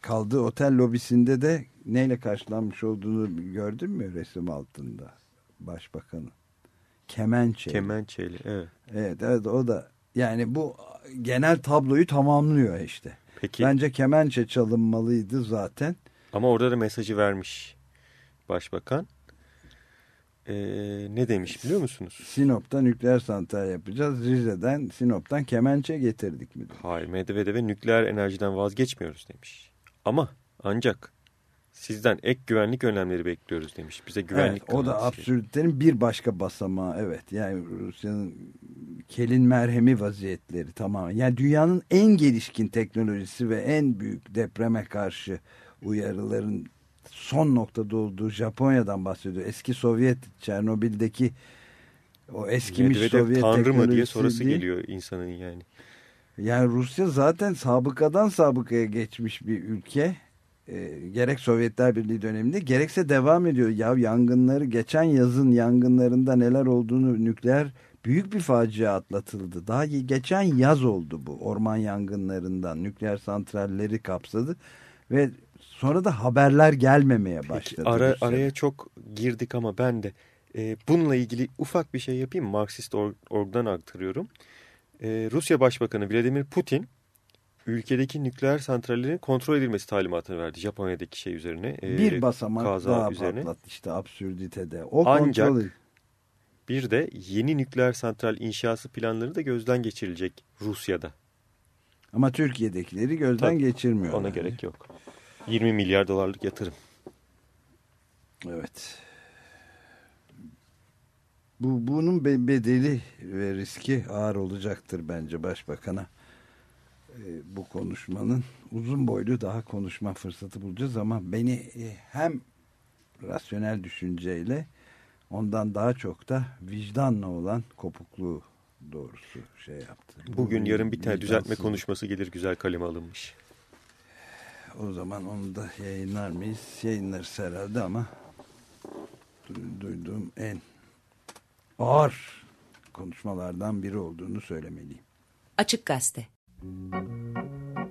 S2: kaldığı otel lobisinde de neyle karşılanmış olduğunu gördün mü resim altında başbakanın? Kemençe.
S3: Kemençeyle evet.
S2: Evet, evet o da yani bu genel tabloyu tamamlıyor işte.
S3: Peki
S2: Bence kemençe çalınmalıydı zaten.
S3: ama orada da mesajı vermiş başbakan. E, ne demiş biliyor musunuz?
S2: Sinop'ta nükleer santral yapacağız. Rize'den Sinop'tan kemençe getirdik mi? demiş.
S3: Hayır Medvedev'e nükleer enerjiden vazgeçmiyoruz demiş. Ama ancak sizden ek güvenlik önlemleri bekliyoruz demiş. Bize güvenlik
S2: Evet, o da
S3: garantisi.
S2: absürtlerin bir başka basamağı evet. Yani Rusya'nın kelin merhemi vaziyetleri tamamen. Yani dünyanın en gelişkin teknolojisi ve en büyük depreme karşı uyarıların son noktada olduğu Japonya'dan bahsediyor. Eski Sovyet Çernobil'deki o eskimiş
S3: Medvedev
S2: Sovyet
S3: tanrı mı diye sorası
S2: değil.
S3: geliyor insanın yani.
S2: Yani Rusya zaten sabıkadan sabıkaya geçmiş bir ülke. E, gerek Sovyetler Birliği döneminde gerekse devam ediyor. Ya yangınları geçen yazın yangınlarında neler olduğunu nükleer büyük bir facia atlatıldı. Daha geçen yaz oldu bu orman yangınlarından nükleer santralleri kapsadı ve sonra da haberler gelmemeye başladı.
S3: Peki, ara, araya çok girdik ama ben de e, bununla ilgili ufak bir şey yapayım. Marksist Org- Org'dan aktarıyorum. E, Rusya Başbakanı Vladimir Putin ülkedeki nükleer santrallerin kontrol edilmesi talimatını verdi Japonya'daki şey üzerine. e,
S2: bir basamak
S3: kaza
S2: daha
S3: üzerine.
S2: patlat işte absürditede. O
S3: Ancak-
S2: kontrolü
S3: Bir de yeni nükleer santral inşası planları da gözden geçirilecek Rusya'da.
S2: ama Türkiye'dekileri gözden
S3: Tabii,
S2: geçirmiyor.
S3: Ona gerek yok. 20 milyar dolarlık yatırım.
S2: Evet. Bu bunun be- bedeli ve riski ağır olacaktır bence başbakana. Ee, bu konuşmanın uzun boylu daha konuşma fırsatı bulacağız ama beni e, hem rasyonel düşünceyle ondan daha çok da vicdanla olan kopukluğu doğrusu şey yaptı.
S3: Bugün
S2: Bu
S3: yarın bir tane düzeltme konuşması gelir güzel kaleme alınmış.
S2: O zaman onu da yayınlar mıyız? Yayınlarız herhalde ama du- duyduğum en ağır konuşmalardan biri olduğunu söylemeliyim.
S5: Açık Gazete.
S6: Thank you.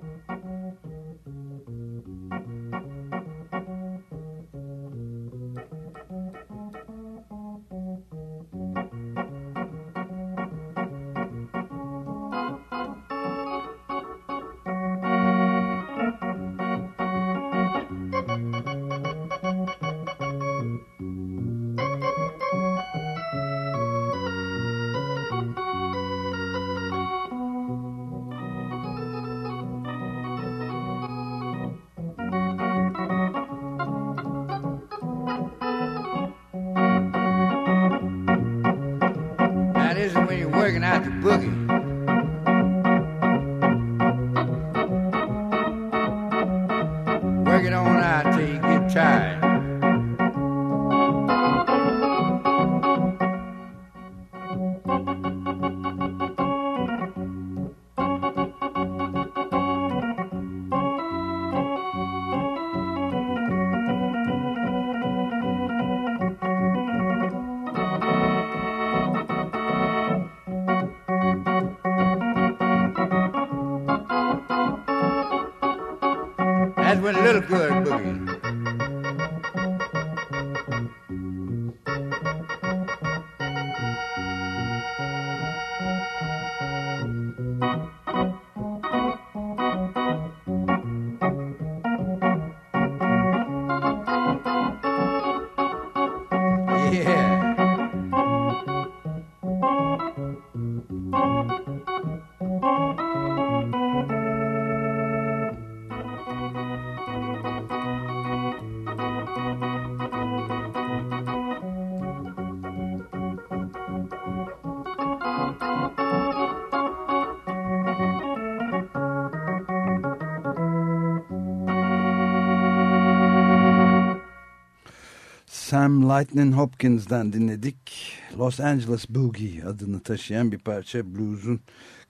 S2: Lightning Hopkins'den dinledik. Los Angeles Boogie adını taşıyan bir parça blues'un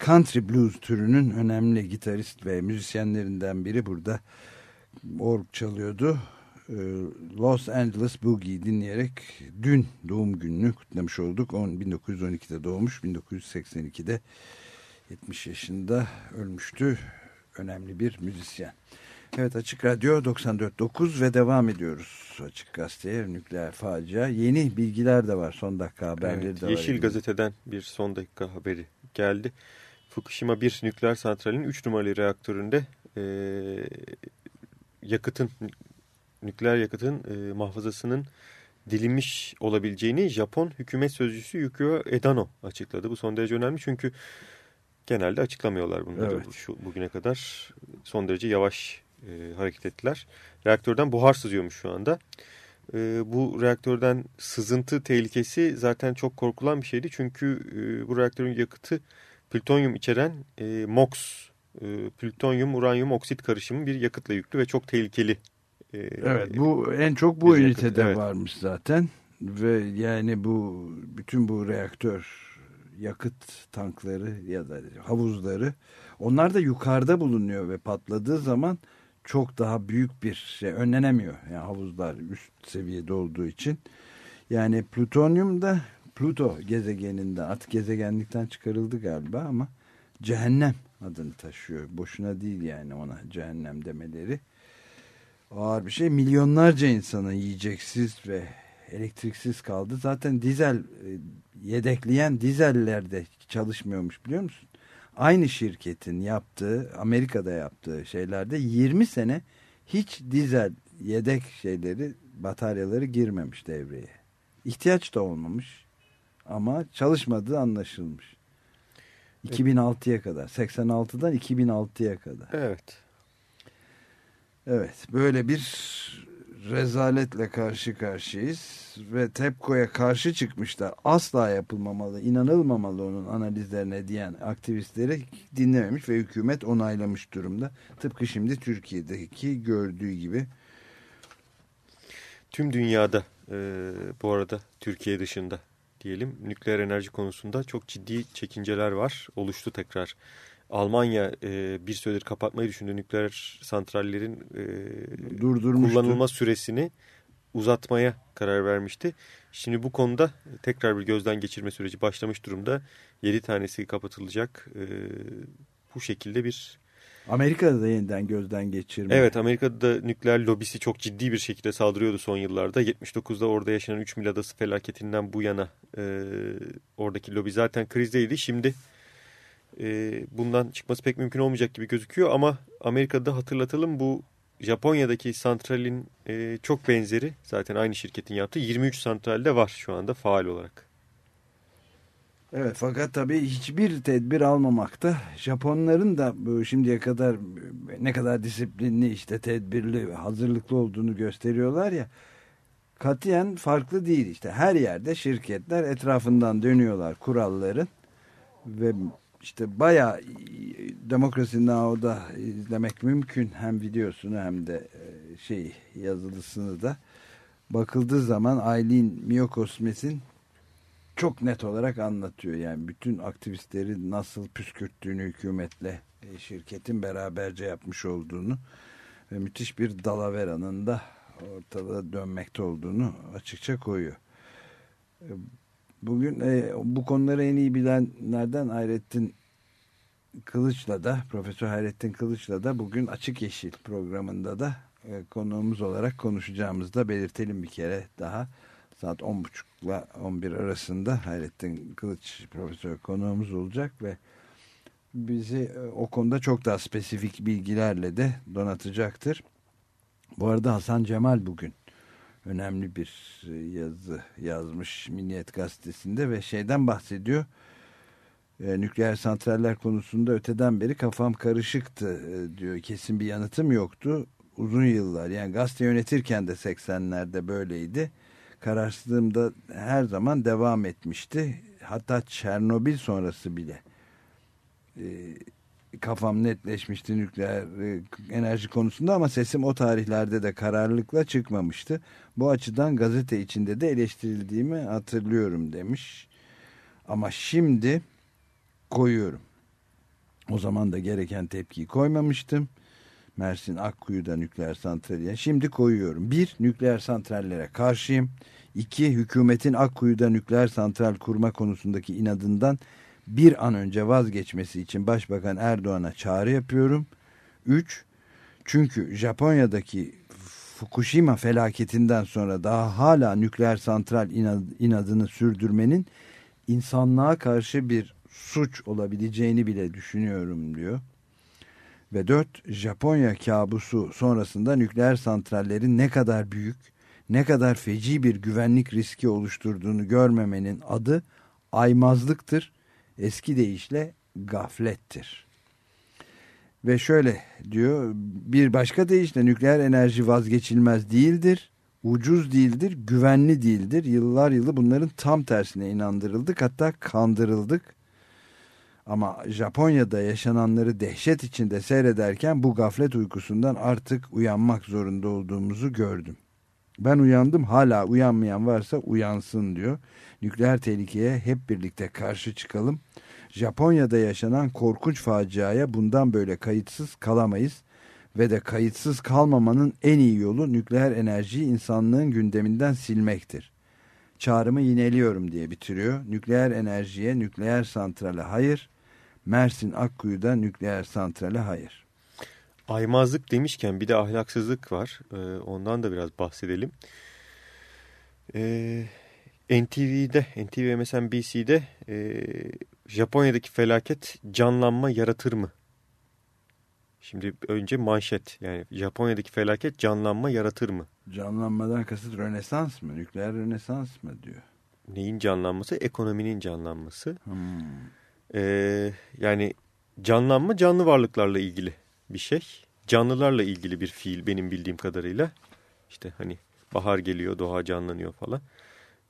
S2: country blues türünün önemli gitarist ve müzisyenlerinden biri burada org çalıyordu. Ee, Los Angeles Boogie dinleyerek dün doğum gününü kutlamış olduk. On- 1912'de doğmuş, 1982'de 70 yaşında ölmüştü. Önemli bir müzisyen. Evet Açık Radyo 94.9 ve devam ediyoruz Açık Gazete'ye nükleer facia. Yeni bilgiler de var son dakika haberleri
S3: Evet,
S2: de var.
S3: Yeşil Gazete'den bir son dakika haberi geldi. Fukushima 1 nükleer santralinin 3 numaralı reaktöründe e, yakıtın nükleer yakıtın e, mahfazasının dilinmiş olabileceğini Japon hükümet sözcüsü Yukio Edano açıkladı. Bu son derece önemli çünkü genelde açıklamıyorlar bunları.
S2: Evet.
S3: Şu, bugüne kadar son derece yavaş e, hareket ettiler. Reaktörden buhar sızıyormuş şu anda. E, bu reaktörden sızıntı tehlikesi zaten çok korkulan bir şeydi. Çünkü e, bu reaktörün yakıtı plütonyum içeren e, MOX, e, plütonyum uranyum oksit karışımı bir yakıtla yüklü ve çok tehlikeli. E,
S2: Evet bu en çok bu
S3: yakıt,
S2: ünitede
S3: evet.
S2: varmış zaten. Ve yani bu bütün bu reaktör yakıt tankları ya da havuzları onlar da yukarıda bulunuyor ve patladığı zaman çok daha büyük bir şey önlenemiyor. Yani havuzlar üst seviyede olduğu için. Yani plütonyum da Pluto gezegeninden artık gezegenlikten çıkarıldı galiba ama cehennem adını taşıyor. Boşuna değil yani ona cehennem demeleri. Ağır bir şey. Milyonlarca insanın yiyeceksiz ve elektriksiz kaldı. Zaten dizel e, yedekleyen dizeller de çalışmıyormuş biliyor musun? Aynı şirketin yaptığı Amerika'da yaptığı şeylerde 20 sene hiç dizel yedek şeyleri bataryaları girmemiş devreye. İhtiyaç da olmamış ama çalışmadığı anlaşılmış. 2006'ya kadar 86'dan 2006'ya kadar.
S3: Evet.
S2: Evet böyle bir rezaletle karşı karşıyayız ve TEPCO'ya karşı çıkmışlar. Asla yapılmamalı, inanılmamalı onun analizlerine diyen aktivistleri dinlememiş ve hükümet onaylamış durumda. Tıpkı şimdi Türkiye'deki gördüğü gibi.
S3: Tüm dünyada e, bu arada Türkiye dışında diyelim nükleer enerji konusunda çok ciddi çekinceler var. Oluştu tekrar. Almanya e, bir süredir kapatmayı düşündüğü nükleer santrallerin e, kullanılma süresini uzatmaya karar vermişti. Şimdi bu konuda tekrar bir gözden geçirme süreci başlamış durumda. 7 tanesi kapatılacak. E, bu şekilde bir...
S2: Amerika'da da yeniden gözden geçirme.
S3: Evet Amerika'da da nükleer lobisi çok ciddi bir şekilde saldırıyordu son yıllarda. 79'da orada yaşanan 3 mil adası felaketinden bu yana e, oradaki lobi zaten krizdeydi. Şimdi e, bundan çıkması pek mümkün olmayacak gibi gözüküyor ama Amerika'da hatırlatalım bu Japonya'daki santralin e, çok benzeri zaten aynı şirketin yaptığı 23 santralde var şu anda faal olarak.
S2: Evet fakat tabii hiçbir tedbir almamakta Japonların da şimdiye kadar ne kadar disiplinli işte tedbirli hazırlıklı olduğunu gösteriyorlar ya katiyen farklı değil işte her yerde şirketler etrafından dönüyorlar kuralların ve işte bayağı Demokrasi Now'da izlemek mümkün hem videosunu hem de e, şey yazılısını da bakıldığı zaman Aileen Miyokosmes'in çok net olarak anlatıyor. Yani bütün aktivistleri nasıl püskürttüğünü hükümetle e, şirketin beraberce yapmış olduğunu ve müthiş bir dalaveranın da ortada dönmekte olduğunu açıkça koyuyor. Bugün e, bu konuları en iyi bilenlerden Hayrettin Kılıç'la da Profesör Hayrettin Kılıç'la da bugün Açık Yeşil programında da e, konuğumuz olarak konuşacağımızı da belirtelim bir kere daha. Saat 10.30 ile 11 arasında Hayrettin Kılıç Profesör konuğumuz olacak ve bizi e, o konuda çok daha spesifik bilgilerle de donatacaktır. Bu arada Hasan Cemal bugün önemli bir e, yazı yazmış Milliyet Gazetesi'nde ve şeyden bahsediyor. E, nükleer santraller konusunda öteden beri kafam karışıktı e, diyor. Kesin bir yanıtım yoktu. Uzun yıllar yani gazete yönetirken de 80'lerde böyleydi. Kararsızlığım her zaman devam etmişti. Hatta Çernobil sonrası bile kafam netleşmişti nükleer e, enerji konusunda ama sesim o tarihlerde de kararlılıkla çıkmamıştı. Bu açıdan gazete içinde de eleştirildiğimi hatırlıyorum demiş. Ama şimdi koyuyorum. O zaman da gereken tepkiyi koymamıştım. Mersin Akkuyu'da nükleer santraliye. Şimdi koyuyorum. Bir, nükleer santrallere karşıyım. İki, hükümetin Akkuyu'da nükleer santral kurma konusundaki inadından bir an önce vazgeçmesi için Başbakan Erdoğan'a çağrı yapıyorum. Üç, çünkü Japonya'daki Fukushima felaketinden sonra daha hala nükleer santral inadını sürdürmenin insanlığa karşı bir suç olabileceğini bile düşünüyorum diyor. Ve dört, Japonya kabusu sonrasında nükleer santrallerin ne kadar büyük, ne kadar feci bir güvenlik riski oluşturduğunu görmemenin adı aymazlıktır. Eski deyişle gaflettir. Ve şöyle diyor, bir başka deyişle nükleer enerji vazgeçilmez değildir, ucuz değildir, güvenli değildir. Yıllar yılı bunların tam tersine inandırıldık hatta kandırıldık. Ama Japonya'da yaşananları dehşet içinde seyrederken bu gaflet uykusundan artık uyanmak zorunda olduğumuzu gördüm. Ben uyandım hala uyanmayan varsa uyansın diyor. Nükleer tehlikeye hep birlikte karşı çıkalım. Japonya'da yaşanan korkunç faciaya bundan böyle kayıtsız kalamayız. Ve de kayıtsız kalmamanın en iyi yolu nükleer enerjiyi insanlığın gündeminden silmektir. Çağrımı yineliyorum diye bitiriyor. Nükleer enerjiye, nükleer santrale hayır. Mersin Akkuyu'da nükleer santrale hayır.
S3: Aymazlık demişken bir de ahlaksızlık var. Ee, ondan da biraz bahsedelim. Ee, NTV'de, NTV MSNBC'de e, Japonya'daki felaket canlanma yaratır mı? Şimdi önce manşet yani Japonya'daki felaket canlanma yaratır mı?
S2: Canlanmadan kasıt Rönesans mı? Nükleer Rönesans mı diyor.
S3: Neyin canlanması? Ekonominin canlanması.
S2: Hmm.
S3: Ee, yani canlanma canlı varlıklarla ilgili bir şey. Canlılarla ilgili bir fiil benim bildiğim kadarıyla. İşte hani bahar geliyor, doğa canlanıyor falan.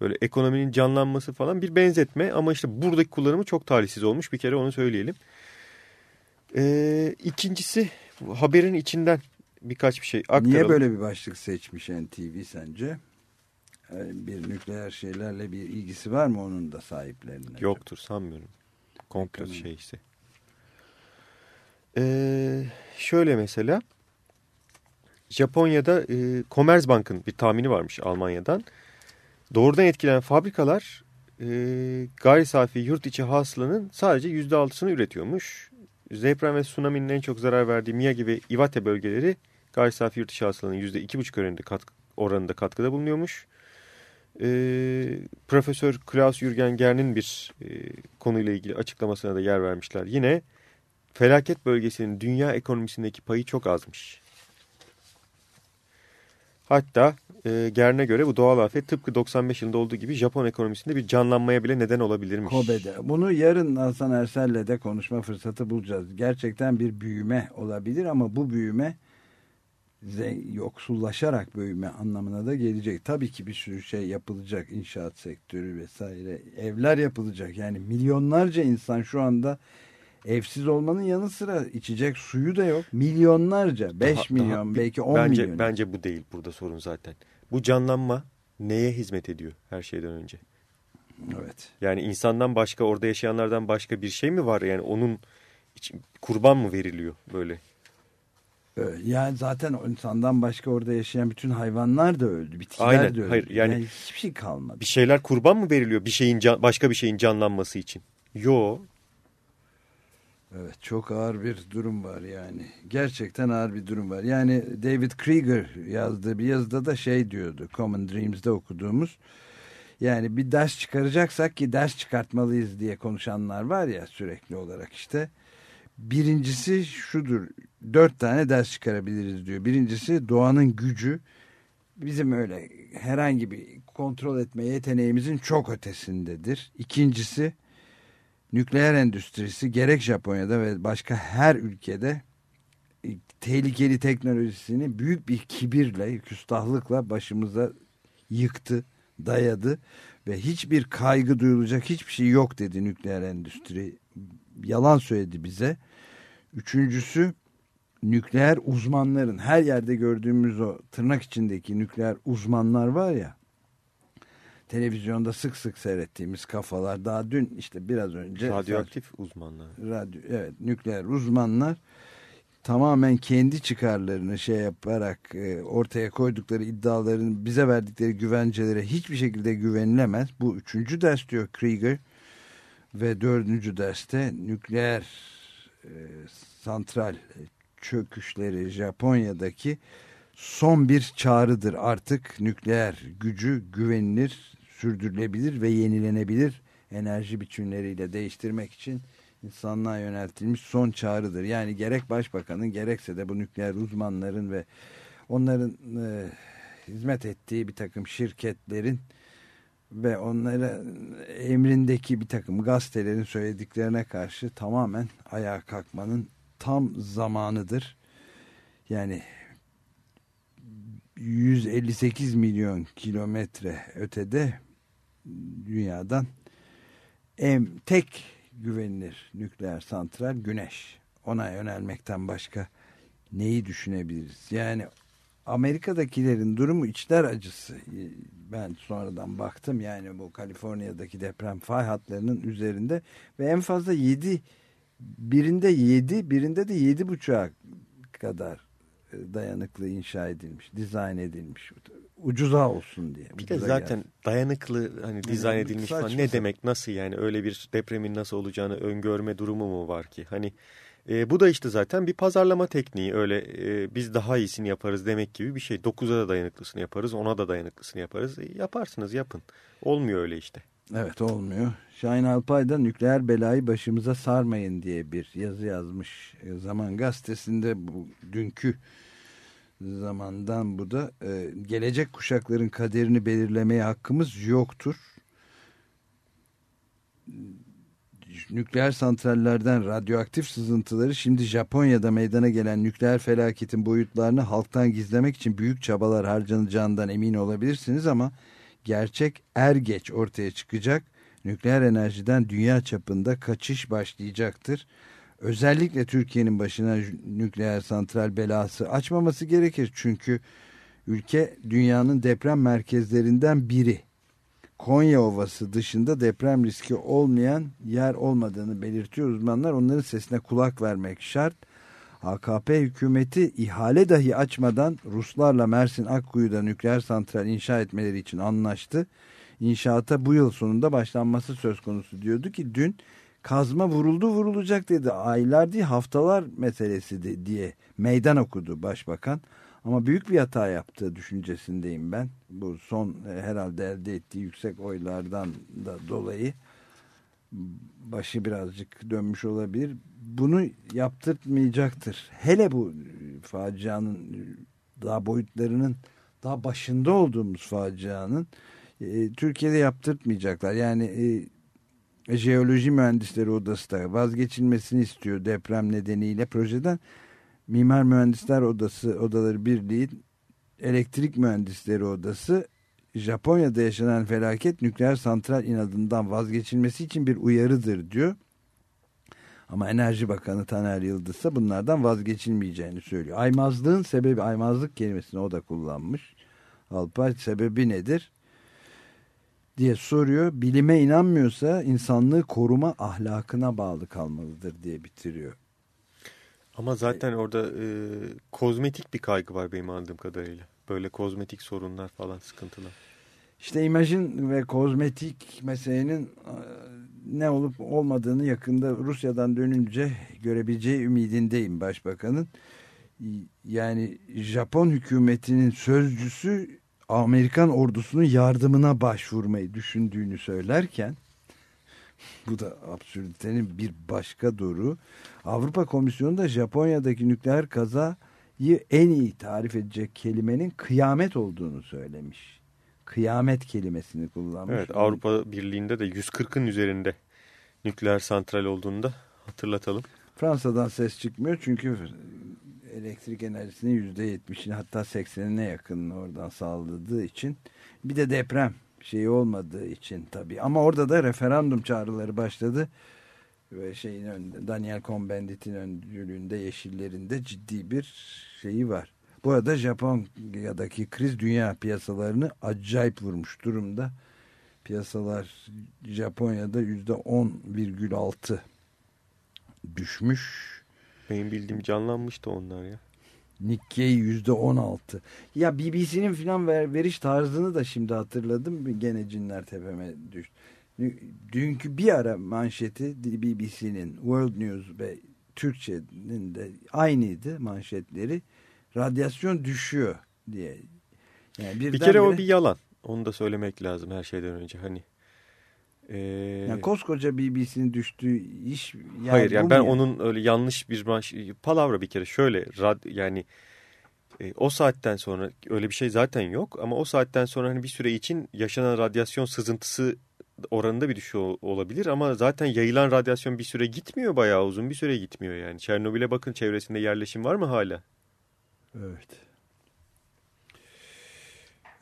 S3: Böyle ekonominin canlanması falan bir benzetme ama işte buradaki kullanımı çok talihsiz olmuş. Bir kere onu söyleyelim. Ee, ikincisi haberin içinden birkaç bir şey aktaralım.
S2: Niye böyle bir başlık seçmiş NTV sence? Yani bir nükleer şeylerle bir ilgisi var mı onun da sahiplerine?
S3: Yoktur sanmıyorum. Komplo
S2: Bakalım.
S3: şeysi. Ee, şöyle mesela Japonya'da e, Commerzbank'ın bir tahmini varmış Almanya'dan. Doğrudan etkilenen fabrikalar e, gayri safi yurt içi hasılanın sadece %6'sını üretiyormuş. Deprem ve tsunami'nin en çok zarar verdiği Miyagi ve Iwate bölgeleri gayri safi yurt içi hasılanın %2,5 oranında, katkı, oranında katkıda bulunuyormuş. E, Profesör Klaus Jürgen Gern'in bir e, konuyla ilgili açıklamasına da yer vermişler. Yine felaket bölgesinin dünya ekonomisindeki payı çok azmış. Hatta e, Gern'e göre bu doğal afet tıpkı 95 yılında olduğu gibi Japon ekonomisinde bir canlanmaya bile neden olabilirmiş.
S2: Kobe'de. Bunu yarın Hasan Ersel'le de konuşma fırsatı bulacağız. Gerçekten bir büyüme olabilir ama bu büyüme yoksullaşarak büyüme anlamına da gelecek. Tabii ki bir sürü şey yapılacak. inşaat sektörü vesaire. Evler yapılacak. Yani milyonlarca insan şu anda evsiz olmanın yanı sıra içecek suyu da yok. Milyonlarca. 5
S3: Daha-
S2: milyon
S3: daha-
S2: belki 10
S3: bence,
S2: milyon.
S3: Bence bu değil burada sorun zaten. Bu canlanma neye hizmet ediyor her şeyden önce?
S2: Evet.
S3: Yani insandan başka orada yaşayanlardan başka bir şey mi var? Yani onun için kurban mı veriliyor böyle?
S2: Öyle. Yani zaten insandan başka orada yaşayan bütün hayvanlar da öldü. Bitkiler
S3: Aynen.
S2: de öldü.
S3: Hayır, yani-
S2: hiçbir şey kalmadı.
S3: Bir şeyler kurban mı veriliyor bir şeyin can- başka bir şeyin canlanması için? Yo.
S2: Evet çok ağır bir durum var yani. Gerçekten ağır bir durum var. Yani David Krieger yazdığı bir yazıda da şey diyordu. Common Dreams'de okuduğumuz. Yani bir ders çıkaracaksak ki ders çıkartmalıyız diye konuşanlar var ya sürekli olarak işte. Birincisi şudur. Dört tane ders çıkarabiliriz diyor. Birincisi doğanın gücü bizim öyle herhangi bir kontrol etme yeteneğimizin çok ötesindedir. İkincisi nükleer endüstrisi gerek Japonya'da ve başka her ülkede e, tehlikeli teknolojisini büyük bir kibirle, küstahlıkla başımıza yıktı, dayadı ve hiçbir kaygı duyulacak hiçbir şey yok dedi nükleer endüstri. Yalan söyledi bize. Üçüncüsü nükleer uzmanların her yerde gördüğümüz o tırnak içindeki nükleer uzmanlar var ya televizyonda sık sık seyrettiğimiz kafalar daha dün işte biraz önce
S3: Radyoaktif uzmanlar.
S2: radyo evet nükleer uzmanlar tamamen kendi çıkarlarını şey yaparak e, ortaya koydukları iddiaların bize verdikleri güvencelere hiçbir şekilde güvenilemez. Bu üçüncü ders diyor Krieger ve dördüncü derste nükleer e, santral çöküşleri Japonya'daki son bir çağrıdır. Artık nükleer gücü güvenilir, sürdürülebilir ve yenilenebilir enerji biçimleriyle değiştirmek için insanlığa yöneltilmiş son çağrıdır. Yani gerek başbakanın gerekse de bu nükleer uzmanların ve onların e, hizmet ettiği bir takım şirketlerin ve onlara emrindeki bir takım gazetelerin söylediklerine karşı tamamen ayağa kalkmanın tam zamanıdır. Yani 158 milyon kilometre ötede dünyadan en tek güvenilir nükleer santral güneş. Ona yönelmekten başka neyi düşünebiliriz? Yani Amerika'dakilerin durumu içler acısı. Ben sonradan baktım yani bu Kaliforniya'daki deprem fay hatlarının üzerinde ve en fazla 7 birinde 7 birinde de 7 buçuğa kadar dayanıklı inşa edilmiş, dizayn edilmiş. Ucuza olsun diye.
S3: Bir de zaten
S2: gelsin.
S3: dayanıklı hani dizayn edilmiş falan ne demek nasıl yani öyle bir depremin nasıl olacağını öngörme durumu mu var ki? Hani e, bu da işte zaten bir pazarlama tekniği öyle e, biz daha iyisini yaparız demek gibi bir şey. 9'a da dayanıklısını yaparız 10'a da dayanıklısını yaparız. E, yaparsınız yapın. Olmuyor öyle işte.
S2: Evet olmuyor. Şahin Alpay da nükleer belayı başımıza sarmayın diye bir yazı yazmış. E, Zaman gazetesinde bu dünkü zamandan bu da e, gelecek kuşakların kaderini belirlemeye hakkımız yoktur. Nükleer santrallerden radyoaktif sızıntıları şimdi Japonya'da meydana gelen nükleer felaketin boyutlarını halktan gizlemek için büyük çabalar harcanacağından emin olabilirsiniz ama gerçek er geç ortaya çıkacak. Nükleer enerjiden dünya çapında kaçış başlayacaktır. Özellikle Türkiye'nin başına nükleer santral belası açmaması gerekir. Çünkü ülke dünyanın deprem merkezlerinden biri. Konya Ovası dışında deprem riski olmayan yer olmadığını belirtiyor uzmanlar. Onların sesine kulak vermek şart. AKP hükümeti ihale dahi açmadan Ruslarla Mersin Akkuyu'da nükleer santral inşa etmeleri için anlaştı. İnşaata bu yıl sonunda başlanması söz konusu diyordu ki dün kazma vuruldu vurulacak dedi. Aylar değil haftalar meselesi diye meydan okudu başbakan. Ama büyük bir hata yaptığı düşüncesindeyim ben. Bu son e, herhalde elde ettiği yüksek oylardan da dolayı başı birazcık dönmüş olabilir. Bunu yaptırmayacaktır. Hele bu e, facianın e, daha boyutlarının daha başında olduğumuz facianın Türkiye'de yaptırtmayacaklar. Yani Jeoloji Mühendisleri Odası da vazgeçilmesini istiyor deprem nedeniyle projeden. Mimar Mühendisler Odası Odaları Birliği Elektrik Mühendisleri Odası Japonya'da yaşanan felaket nükleer santral inadından vazgeçilmesi için bir uyarıdır diyor. Ama Enerji Bakanı Taner Yıldız ise bunlardan vazgeçilmeyeceğini söylüyor. Aymazlığın sebebi, aymazlık kelimesini o da kullanmış. Alpay sebebi nedir? Diye soruyor. Bilime inanmıyorsa insanlığı koruma ahlakına bağlı kalmalıdır diye bitiriyor.
S3: Ama zaten orada e, kozmetik bir kaygı var benim anladığım kadarıyla. Böyle kozmetik sorunlar falan sıkıntılar.
S2: İşte imajın ve kozmetik meselenin e, ne olup olmadığını yakında Rusya'dan dönünce görebileceği ümidindeyim başbakanın. Yani Japon hükümetinin sözcüsü Amerikan ordusunun yardımına başvurmayı düşündüğünü söylerken bu da absüritenin bir başka doğru. Avrupa Komisyonu da Japonya'daki nükleer kazayı en iyi tarif edecek kelimenin kıyamet olduğunu söylemiş. Kıyamet kelimesini kullanmış.
S3: Evet Avrupa Birliği'nde de 140'ın üzerinde nükleer santral olduğunu da hatırlatalım.
S2: Fransa'dan ses çıkmıyor çünkü elektrik enerjisinin %70'ini hatta 80'ine yakın oradan sağladığı için bir de deprem şeyi olmadığı için tabii. Ama orada da referandum çağrıları başladı ve şeyin önünde Daniel Cohn-Bendit'in öncülüğünde Yeşillerinde ciddi bir şeyi var. Bu arada Japonya'daki kriz dünya piyasalarını acayip vurmuş durumda. Piyasalar Japonya'da %10,6 düşmüş.
S3: Benim bildiğim canlanmıştı onlar ya.
S2: Nikkei yüzde on altı. Ya BBC'nin filan ver, veriş tarzını da şimdi hatırladım. Gene cinler tepeme düştü. Dünkü bir ara manşeti BBC'nin World News ve Türkçe'nin de aynıydı manşetleri. Radyasyon düşüyor diye. Yani
S3: Bir kere o bir yalan. Onu da söylemek lazım her şeyden önce. Hani ee,
S2: yani koskoca BBC'nin düştüğü iş yani
S3: hayır yani ben
S2: mu
S3: onun öyle yanlış bir palavra bir kere şöyle rad yani e, o saatten sonra öyle bir şey zaten yok ama o saatten sonra hani bir süre için yaşanan radyasyon sızıntısı oranında bir düşüş ol- olabilir ama zaten yayılan radyasyon bir süre gitmiyor bayağı uzun bir süre gitmiyor yani. Çernobil'e bakın çevresinde yerleşim var mı hala?
S2: Evet.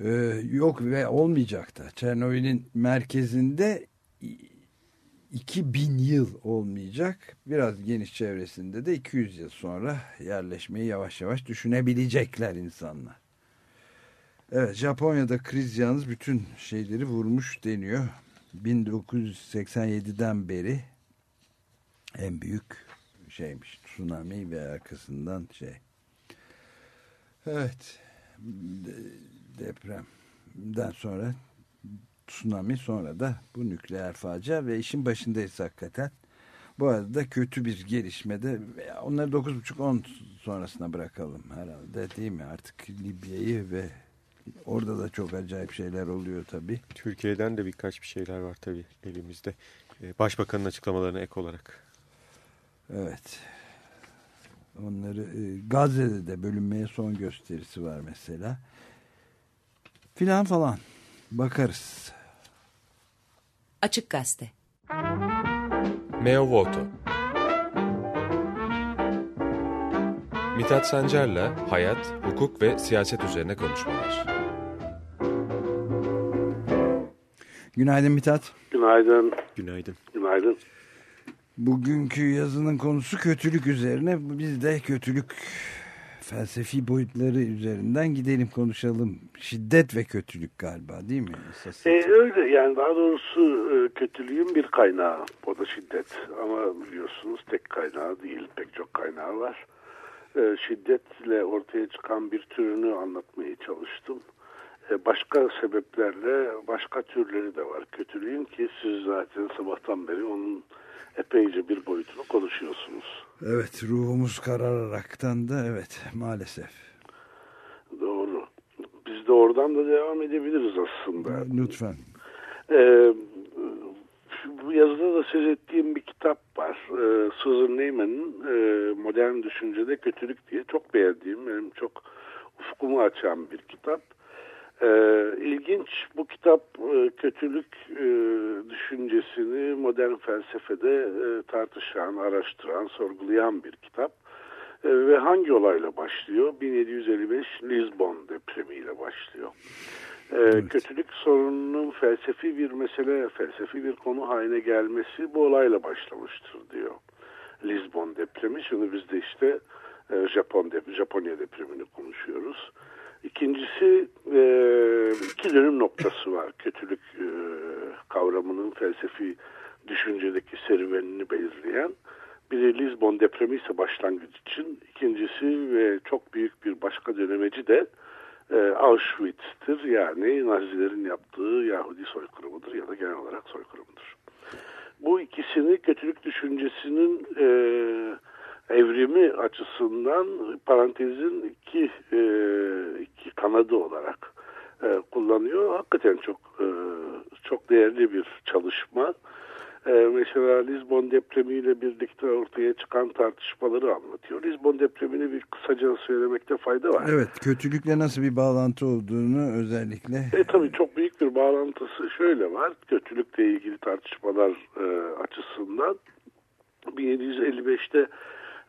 S2: Ee, yok ve olmayacak da. Çernobil'in merkezinde 2000 yıl olmayacak. Biraz geniş çevresinde de 200 yıl sonra yerleşmeyi yavaş yavaş düşünebilecekler insanlar. Evet Japonya'da kriz yalnız bütün şeyleri vurmuş deniyor. 1987'den beri en büyük şeymiş tsunami ve arkasından şey Evet. De- depremden sonra tsunami sonra da bu nükleer facia ve işin başındayız hakikaten. Bu arada kötü bir gelişmede onları 9.30-10 sonrasına bırakalım herhalde değil mi? Artık Libya'yı ve orada da çok acayip şeyler oluyor tabii.
S3: Türkiye'den de birkaç bir şeyler var tabii elimizde. Ee, Başbakanın açıklamalarına ek olarak.
S2: Evet. Onları e, Gazze'de de bölünmeye son gösterisi var mesela. Filan falan. Bakarız.
S5: Açık Gazete.
S7: Meo Voto Mithat Sancar'la hayat, hukuk ve siyaset üzerine konuşmalar.
S2: Günaydın Mithat.
S8: Günaydın,
S3: Günaydın.
S8: günaydın.
S2: Bugünkü yazının konusu kötülük üzerine. Biz de kötülük felsefi boyutları üzerinden gidelim konuşalım. Şiddet ve kötülük galiba değil mi? Esas
S8: Ee, öyle yani daha doğrusu e, kötülüğün bir kaynağı. O da şiddet. Ama biliyorsunuz tek kaynağı değil. Pek çok kaynağı var. Ee, şiddetle ortaya çıkan bir türünü anlatmaya çalıştım. Ee, başka sebeplerle başka türleri de var kötülüğün ki siz zaten sabahtan beri onun epeyce bir boyutunu konuşuyorsunuz.
S2: Evet ruhumuz karararaktan da evet maalesef.
S8: Doğru. Biz de oradan da devam edebiliriz aslında.
S2: Lütfen.
S8: Ee, bu yazıda da söz ettiğim bir kitap var. Ee, Susan Neyman'ın e, Modern Düşüncede Kötülük diye çok beğendiğim, benim çok ufkumu açan bir kitap. Ee, ilginç bu kitap e, kötülük e, düşüncesini modern felsefede e, tartışan, araştıran, sorgulayan bir kitap. E, ve hangi olayla başlıyor? 1755 Lisbon depremiyle başlıyor. Ee, Kötülük sorununun felsefi bir mesele, felsefi bir konu haline gelmesi bu olayla başlamıştır diyor. Lisbon depremi. Şimdi biz de işte e, Japon dep Japonya depremini konuşuyoruz. İkincisi e, iki dönüm noktası var. Kötülük e, kavramının felsefi düşüncedeki serüvenini belirleyen. Biri Lisbon depremi ise başlangıç için. İkincisi ve çok büyük bir başka dönemeci de e, Auschwitz'tir. Yani Nazilerin yaptığı Yahudi soykırımıdır ya da genel olarak soykırımıdır. Bu ikisini kötülük düşüncesinin e, evrimi açısından parantezin iki, e, iki kanadı olarak e, kullanıyor. Hakikaten çok e, çok değerli bir çalışma. E, mesela Lisbon depremiyle birlikte ortaya çıkan tartışmaları anlatıyor. Lisbon depremini bir kısaca söylemekte fayda var.
S2: Evet kötülükle nasıl bir bağlantı olduğunu özellikle
S8: E tabii çok büyük bir bağlantısı şöyle var. Kötülükle ilgili tartışmalar e, açısından 1755'te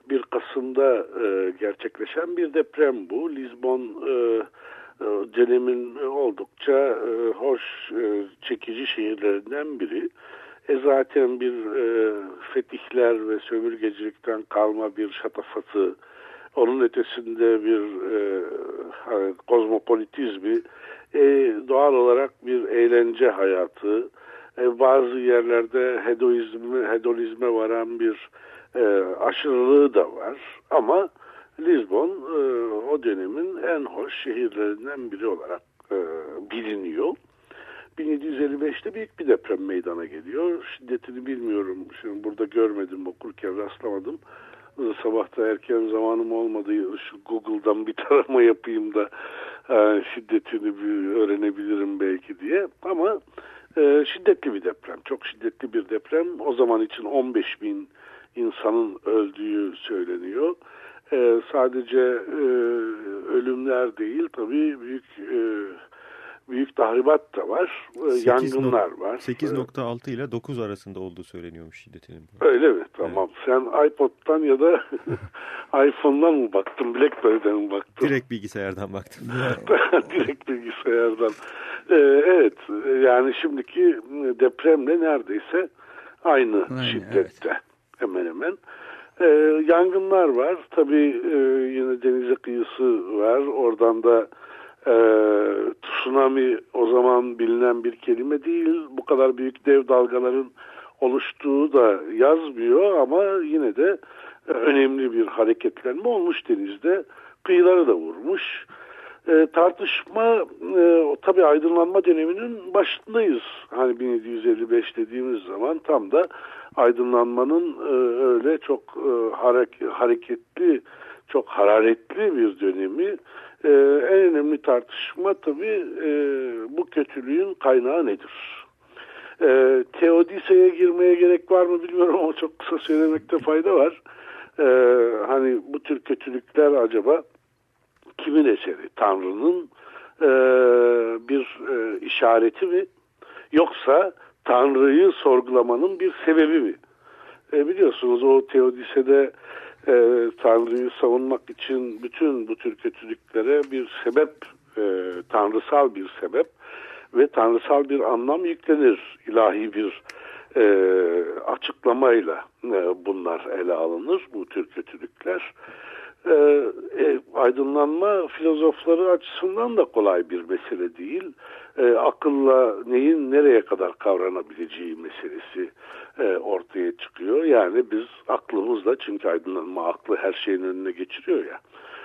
S8: 1 Kasım'da e, gerçekleşen bir deprem bu. Lisbon e, dönemin oldukça e, hoş, e, çekici şehirlerinden biri. E zaten bir e, fetihler ve sömürgecilikten kalma bir şatafatı, onun ötesinde bir e, kozmopolitizmi, e, doğal olarak bir eğlence hayatı, e, bazı yerlerde hedonizme, hedonizme varan bir e, aşırılığı da var. Ama Lisbon e, o dönemin en hoş şehirlerinden biri olarak e, biliniyor. 1755'te büyük bir deprem meydana geliyor. Şiddetini bilmiyorum. Şimdi burada görmedim, okurken rastlamadım. Sabah da erken zamanım olmadı. Şu Google'dan bir tarama yapayım da e, şiddetini bir öğrenebilirim belki diye. Ama e, şiddetli bir deprem. Çok şiddetli bir deprem. O zaman için 15 bin insanın öldüğü söyleniyor. E, sadece e, ölümler değil tabii büyük e, büyük tahribat da var. E,
S3: Sekiz
S8: yangınlar
S3: nok-
S8: var.
S3: 8.6 ile 9 arasında olduğu söyleniyormuş şiddetinin.
S8: Öyle mi? Tamam. Sen iPod'dan ya da iPhone'dan mı baktın? Blackberry'den mi baktın?
S3: Direkt bilgisayardan baktım.
S8: Direkt bilgisayardan. Ee, evet. Yani şimdiki depremle neredeyse aynı
S2: Aynı,
S8: şiddette. Hemen hemen. Ee, yangınlar var. Tabii e, yine denize kıyısı var. Oradan da e, tsunami o zaman bilinen bir kelime değil. Bu kadar büyük dev dalgaların oluştuğu da yazmıyor ama yine de e, önemli bir hareketlenme olmuş denizde. kıyıları da vurmuş. E, tartışma e, tabii aydınlanma döneminin başındayız. Hani 1755 dediğimiz zaman tam da aydınlanmanın e, öyle çok e, harek- hareketli, çok hararetli bir dönemi. E, en önemli tartışma tabii bu kötülüğün kaynağı nedir? E, Teodise'ye girmeye gerek var mı bilmiyorum ama çok kısa söylemekte fayda var. Hani bu tür kötülükler acaba kimin eseri? Tanrı'nın bir işareti mi? Yoksa Tanrı'yı sorgulamanın bir sebebi mi? E, biliyorsunuz o Teodise'de e, Tanrı'yı savunmak için bütün bu tür kötülüklere bir sebep, e, tanrısal bir sebep ve tanrısal bir anlam yüklenir. ilahi bir e, açıklamayla e, bunlar ele alınır, bu tür kötülükler. E, e, aydınlanma filozofları açısından da kolay bir mesele değil. E, akılla neyin nereye kadar kavranabileceği meselesi e, ortaya çıkıyor. Yani biz aklımızla çünkü aydınlanma aklı her şeyin önüne geçiriyor ya.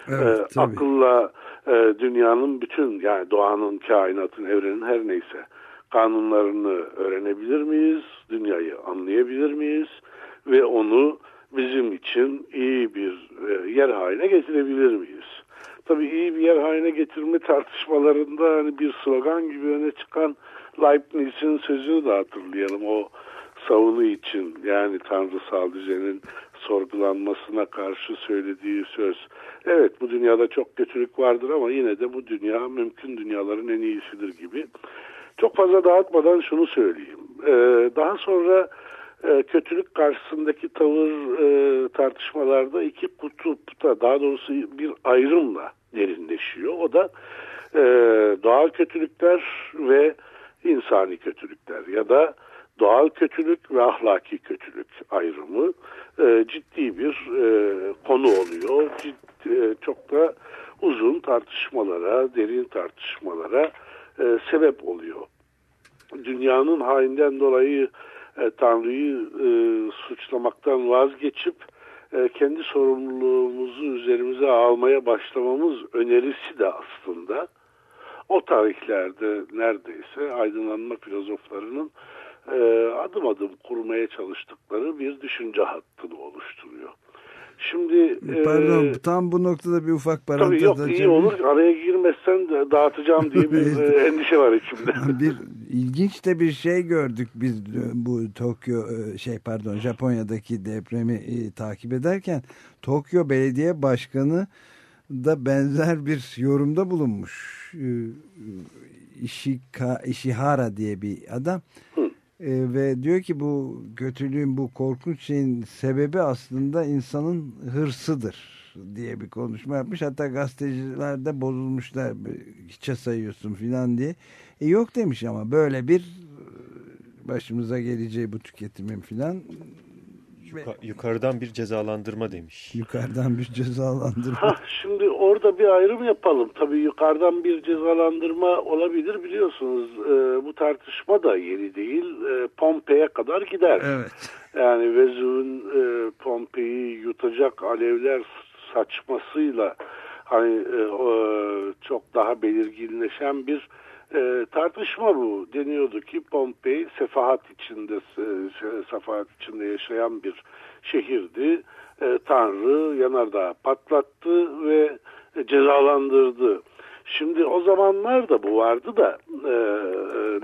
S2: Evet,
S8: e,
S2: tabii.
S8: akılla e, dünyanın bütün yani doğanın, kainatın, evrenin her neyse kanunlarını öğrenebilir miyiz? Dünyayı anlayabilir miyiz? Ve onu bizim için iyi bir e, yer haline getirebilir miyiz? Tabii iyi bir yer haline getirme tartışmalarında hani bir slogan gibi öne çıkan Leibniz'in sözünü de hatırlayalım. O savunu için yani tanrısal düzenin sorgulanmasına karşı söylediği söz. Evet bu dünyada çok kötülük vardır ama yine de bu dünya mümkün dünyaların en iyisidir gibi. Çok fazla dağıtmadan şunu söyleyeyim. Ee, daha sonra e, kötülük karşısındaki tavır e, tartışmalarda iki kutupta daha doğrusu bir ayrımla derinleşiyor. O da e, doğal kötülükler ve insani kötülükler ya da doğal kötülük ve ahlaki kötülük ayrımı e, ciddi bir e, konu oluyor. Ciddi, e, çok da uzun tartışmalara, derin tartışmalara e, sebep oluyor. Dünyanın hainden dolayı e, Tanrı'yı e, suçlamaktan vazgeçip e, kendi sorumluluğumuzu üzerimize almaya başlamamız önerisi de aslında o tarihlerde neredeyse aydınlanma filozoflarının e, adım adım kurmaya çalıştıkları bir düşünce hattını oluşturuyor. Şimdi
S2: Pardon
S8: e,
S2: tam bu noktada bir ufak parantez
S8: tabii yok iyi olur araya girmezsen dağıtacağım diye bir e, endişe var içimde.
S2: bir ilginç de bir şey gördük biz e, bu Tokyo e, şey pardon Japonya'daki depremi e, takip ederken Tokyo Belediye Başkanı da benzer bir yorumda bulunmuş. E, Ishika, Ishihara diye bir adam. E, ve diyor ki bu kötülüğün bu korkunç şeyin sebebi aslında insanın hırsıdır diye bir konuşma yapmış. Hatta gazeteciler de bozulmuşlar hiçe sayıyorsun filan diye. E, yok demiş ama böyle bir e, başımıza geleceği bu tüketimin filan
S3: Yuka- yukarıdan bir cezalandırma demiş.
S2: yukarıdan bir cezalandırma.
S8: Ha, şimdi orada bir ayrım yapalım. Tabii yukarıdan bir cezalandırma olabilir biliyorsunuz. e, bu tartışma da yeni değil. E, Pompei'ye kadar gider.
S2: Evet.
S8: Yani Vezuv'un e, Pompei'yi yutacak alevler saçmasıyla hani e, o, çok daha belirginleşen bir e, tartışma bu. Deniyordu ki Pompei sefahat içinde e, sefahat içinde yaşayan bir şehirdi. E, Tanrı yanardağ patlattı ve cezalandırdı. Şimdi o zamanlar da bu vardı da e,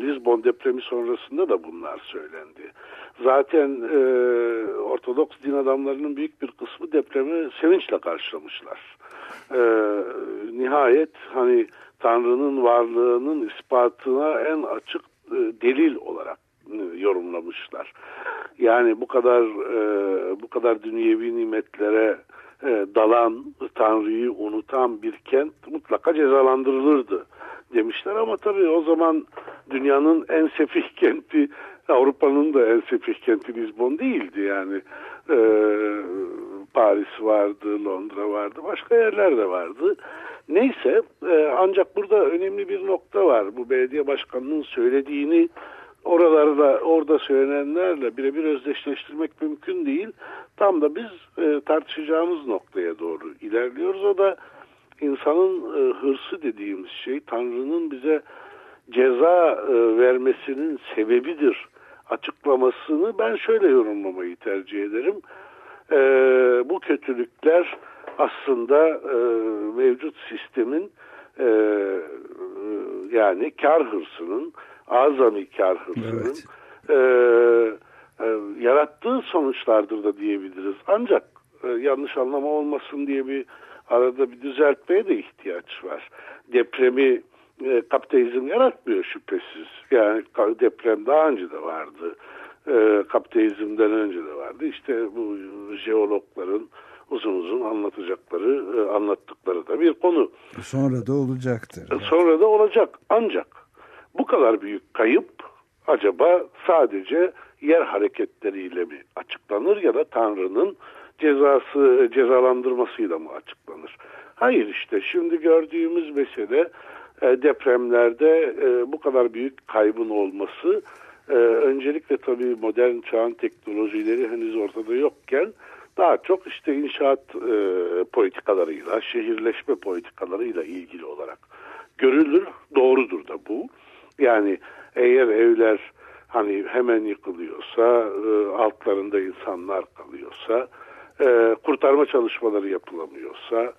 S8: Lisbon depremi sonrasında da bunlar söylendi. Zaten e, Ortodoks din adamlarının büyük bir kısmı depremi sevinçle karşılamışlar. E, nihayet hani Tanrı'nın varlığının ispatına en açık e, delil olarak e, yorumlamışlar. Yani bu kadar e, bu kadar dünyevi nimetlere dalan, Tanrı'yı unutan bir kent mutlaka cezalandırılırdı demişler ama tabii o zaman dünyanın en sefih kenti Avrupa'nın da en sefih kenti Lisbon değildi yani e, Paris vardı, Londra vardı, başka yerler de vardı. Neyse e, ancak burada önemli bir nokta var. Bu belediye başkanının söylediğini oralarda orada söylenenlerle birebir özdeşleştirmek mümkün değil. Tam da biz e, tartışacağımız noktaya doğru ilerliyoruz. O da insanın e, hırsı dediğimiz şey Tanrı'nın bize ceza e, vermesinin sebebidir açıklamasını ben şöyle yorumlamayı tercih ederim. E, bu kötülükler aslında e, mevcut sistemin e, e, yani kar hırsının, azami kar hırsının e, e, yarattığı sonuçlardır da diyebiliriz. Ancak e, yanlış anlama olmasın diye bir arada bir düzeltmeye de ihtiyaç var. Depremi e, kapitalizm yaratmıyor şüphesiz. Yani deprem daha önce de vardı. E, kapitalizmden önce de vardı. İşte bu jeologların uzun uzun anlatacakları, e, anlattıkları da bir konu.
S2: Sonra da olacaktır.
S8: Sonra da olacak. Ancak bu kadar büyük kayıp acaba sadece yer hareketleriyle mi açıklanır ya da Tanrı'nın cezası cezalandırmasıyla mı açıklanır? Hayır işte şimdi gördüğümüz mesele e, depremlerde e, bu kadar büyük kaybın olması e, öncelikle tabii modern çağın teknolojileri henüz ortada yokken daha çok işte inşaat e, politikalarıyla, şehirleşme politikalarıyla ilgili olarak görülür. Doğrudur da bu. Yani eğer evler hani hemen yıkılıyorsa, e, altlarında insanlar kalıyorsa, e, kurtarma çalışmaları yapılamıyorsa,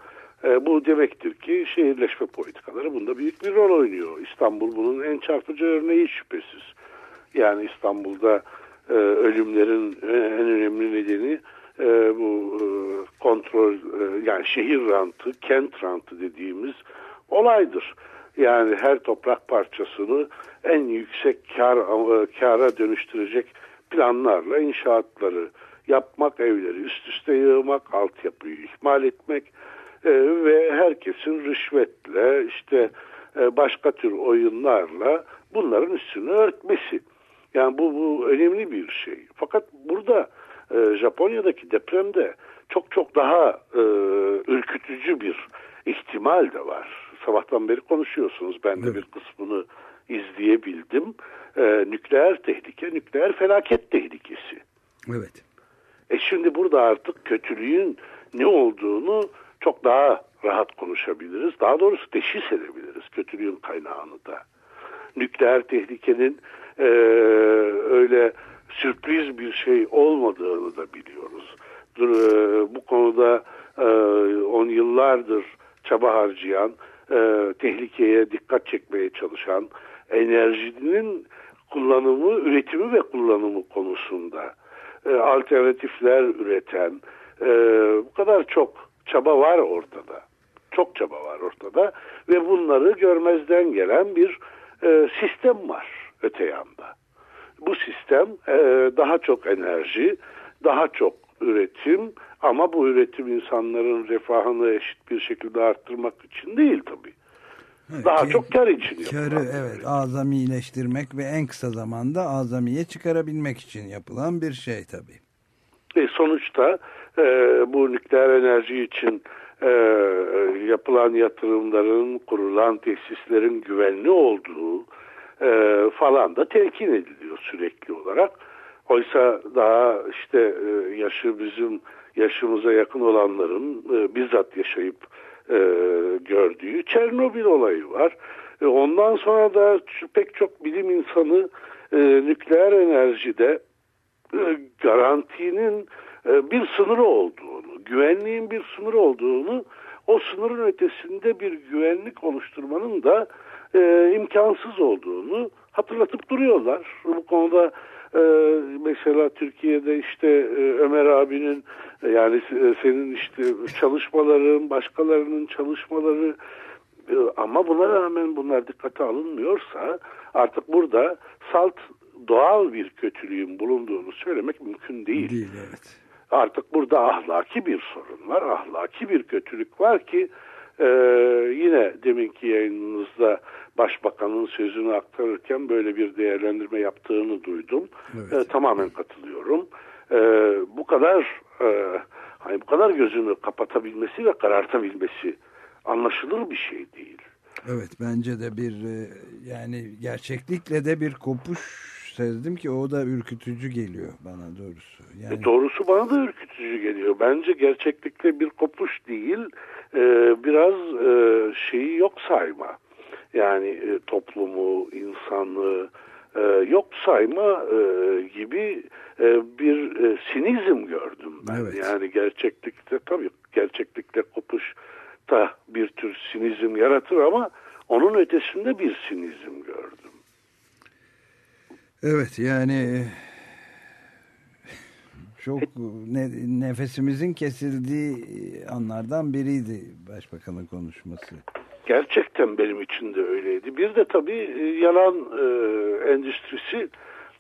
S8: e, bu demektir ki şehirleşme politikaları bunda büyük bir rol oynuyor. İstanbul bunun en çarpıcı örneği şüphesiz. Yani İstanbul'da e, ölümlerin en önemli nedeni e, bu e, kontrol e, yani şehir rantı, kent rantı dediğimiz olaydır. Yani her toprak parçasını en yüksek kar e, kara dönüştürecek planlarla inşaatları yapmak, evleri üst üste yığmak, altyapıyı ihmal etmek e, ve herkesin rüşvetle işte e, başka tür oyunlarla bunların üstünü örtmesi. Yani bu, bu önemli bir şey. Fakat burada e, Japonya'daki depremde çok çok daha e, ürkütücü bir ihtimal de var. Sabahtan beri konuşuyorsunuz. Ben de bir kısmını izleyebildim. E, nükleer tehlike, nükleer felaket tehlikesi.
S2: Evet.
S8: E şimdi burada artık kötülüğün ne olduğunu çok daha rahat konuşabiliriz. Daha doğrusu teşhis edebiliriz kötülüğün kaynağını da. Nükleer tehlikenin e, öyle sürpriz bir şey olmadığını da biliyoruz. Dur, e, bu konuda e, on yıllardır çaba harcayan, e, tehlikeye dikkat çekmeye çalışan, enerjinin kullanımı, üretimi ve kullanımı konusunda e, alternatifler üreten, e, bu kadar çok çaba var ortada. Çok çaba var ortada ve bunları görmezden gelen bir e, sistem var öte yanda. Bu sistem e, daha çok enerji, daha çok üretim ama bu üretim insanların refahını eşit bir şekilde arttırmak için değil tabii.
S2: Evet,
S8: Daha
S2: ki-
S8: çok kar için
S2: Karı
S8: yapılan.
S2: evet azamileştirmek ve en kısa zamanda azamiye çıkarabilmek için yapılan bir şey tabii.
S8: E, sonuçta e, bu nükleer enerji için e, yapılan yatırımların, kurulan tesislerin güvenli olduğu e, falan da telkin ediliyor sürekli olarak. Oysa daha işte e, yaşı bizim yaşımıza yakın olanların e, bizzat yaşayıp e, gördüğü Çernobil olayı var. E, ondan sonra da pek çok bilim insanı e, nükleer enerjide e, garantinin e, bir sınırı olduğunu, güvenliğin bir sınırı olduğunu, o sınırın ötesinde bir güvenlik oluşturmanın da e, imkansız olduğunu hatırlatıp duruyorlar. Bu konuda e, mesela Türkiye'de işte e, Ömer abinin e, yani e, senin işte çalışmaların, başkalarının çalışmaları e, ama buna rağmen bunlar dikkate alınmıyorsa artık burada salt doğal bir kötülüğün bulunduğunu söylemek mümkün değil.
S2: Değil evet.
S8: Artık burada ahlaki bir sorun var, ahlaki bir kötülük var ki e, yine deminki yayınınızda başbakanın sözünü aktarırken böyle bir değerlendirme yaptığını duydum.
S2: Evet.
S8: E, tamamen katılıyorum. E, bu kadar e, hani bu kadar gözünü kapatabilmesi ve karartabilmesi anlaşılır bir şey değil.
S2: Evet bence de bir e, yani gerçeklikle de bir kopuş sezdim ki o da ürkütücü geliyor bana doğrusu. Yani
S8: E, doğrusu bana da ürkütücü geliyor. Bence gerçeklikle bir kopuş değil, e, biraz e, şeyi yok sayma. Yani e, toplumu, insanlığı e, yok sayma e, gibi e, bir e, sinizm gördüm ben.
S2: Evet.
S8: Yani gerçeklikte tabii gerçeklikle kopuş da bir tür sinizm yaratır ama onun ötesinde bir sinizm gördüm.
S2: Evet yani çok ne, nefesimizin kesildiği anlardan biriydi başbakanın konuşması.
S8: Gerçekten benim için de öyleydi. Bir de tabii e, yalan e, endüstrisi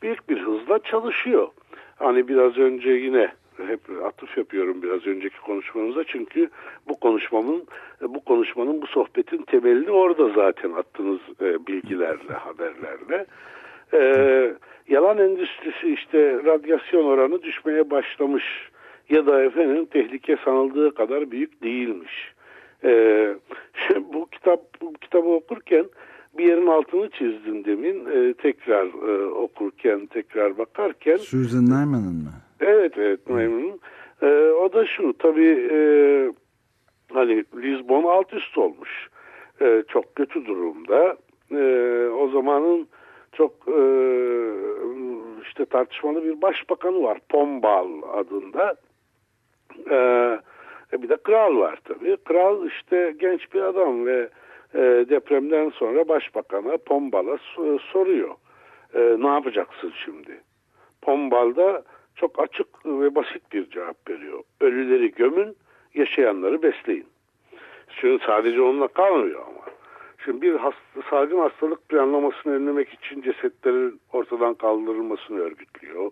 S8: büyük bir hızla çalışıyor. Hani biraz önce yine hep atıf yapıyorum biraz önceki konuşmamıza çünkü bu konuşmamın bu konuşmanın bu sohbetin temelini orada zaten attığınız e, bilgilerle haberlerle e, yalan endüstrisi işte radyasyon oranı düşmeye başlamış ya da efendim tehlike sanıldığı kadar büyük değilmiş. E, bu kitap bu kitabı okurken bir yerin altını çizdim demin e, tekrar e, okurken tekrar bakarken
S2: Susan Nyman'ın mı?
S8: Evet evet memnunum. Ee, o da şu tabii e, hani Lisbon alt üst olmuş. Ee, çok kötü durumda. Ee, o zamanın çok e, işte tartışmalı bir başbakanı var. Pombal adında. Ee, bir de kral var tabii. Kral işte genç bir adam ve e, depremden sonra başbakana Pombal'a so- soruyor. E, ne yapacaksın şimdi? Pombal da çok açık ve basit bir cevap veriyor. Ölüleri gömün, yaşayanları besleyin. Şimdi sadece onunla kalmıyor ama. Şimdi bir hasta, salgın hastalık planlamasını önlemek için cesetlerin ortadan kaldırılmasını örgütlüyor.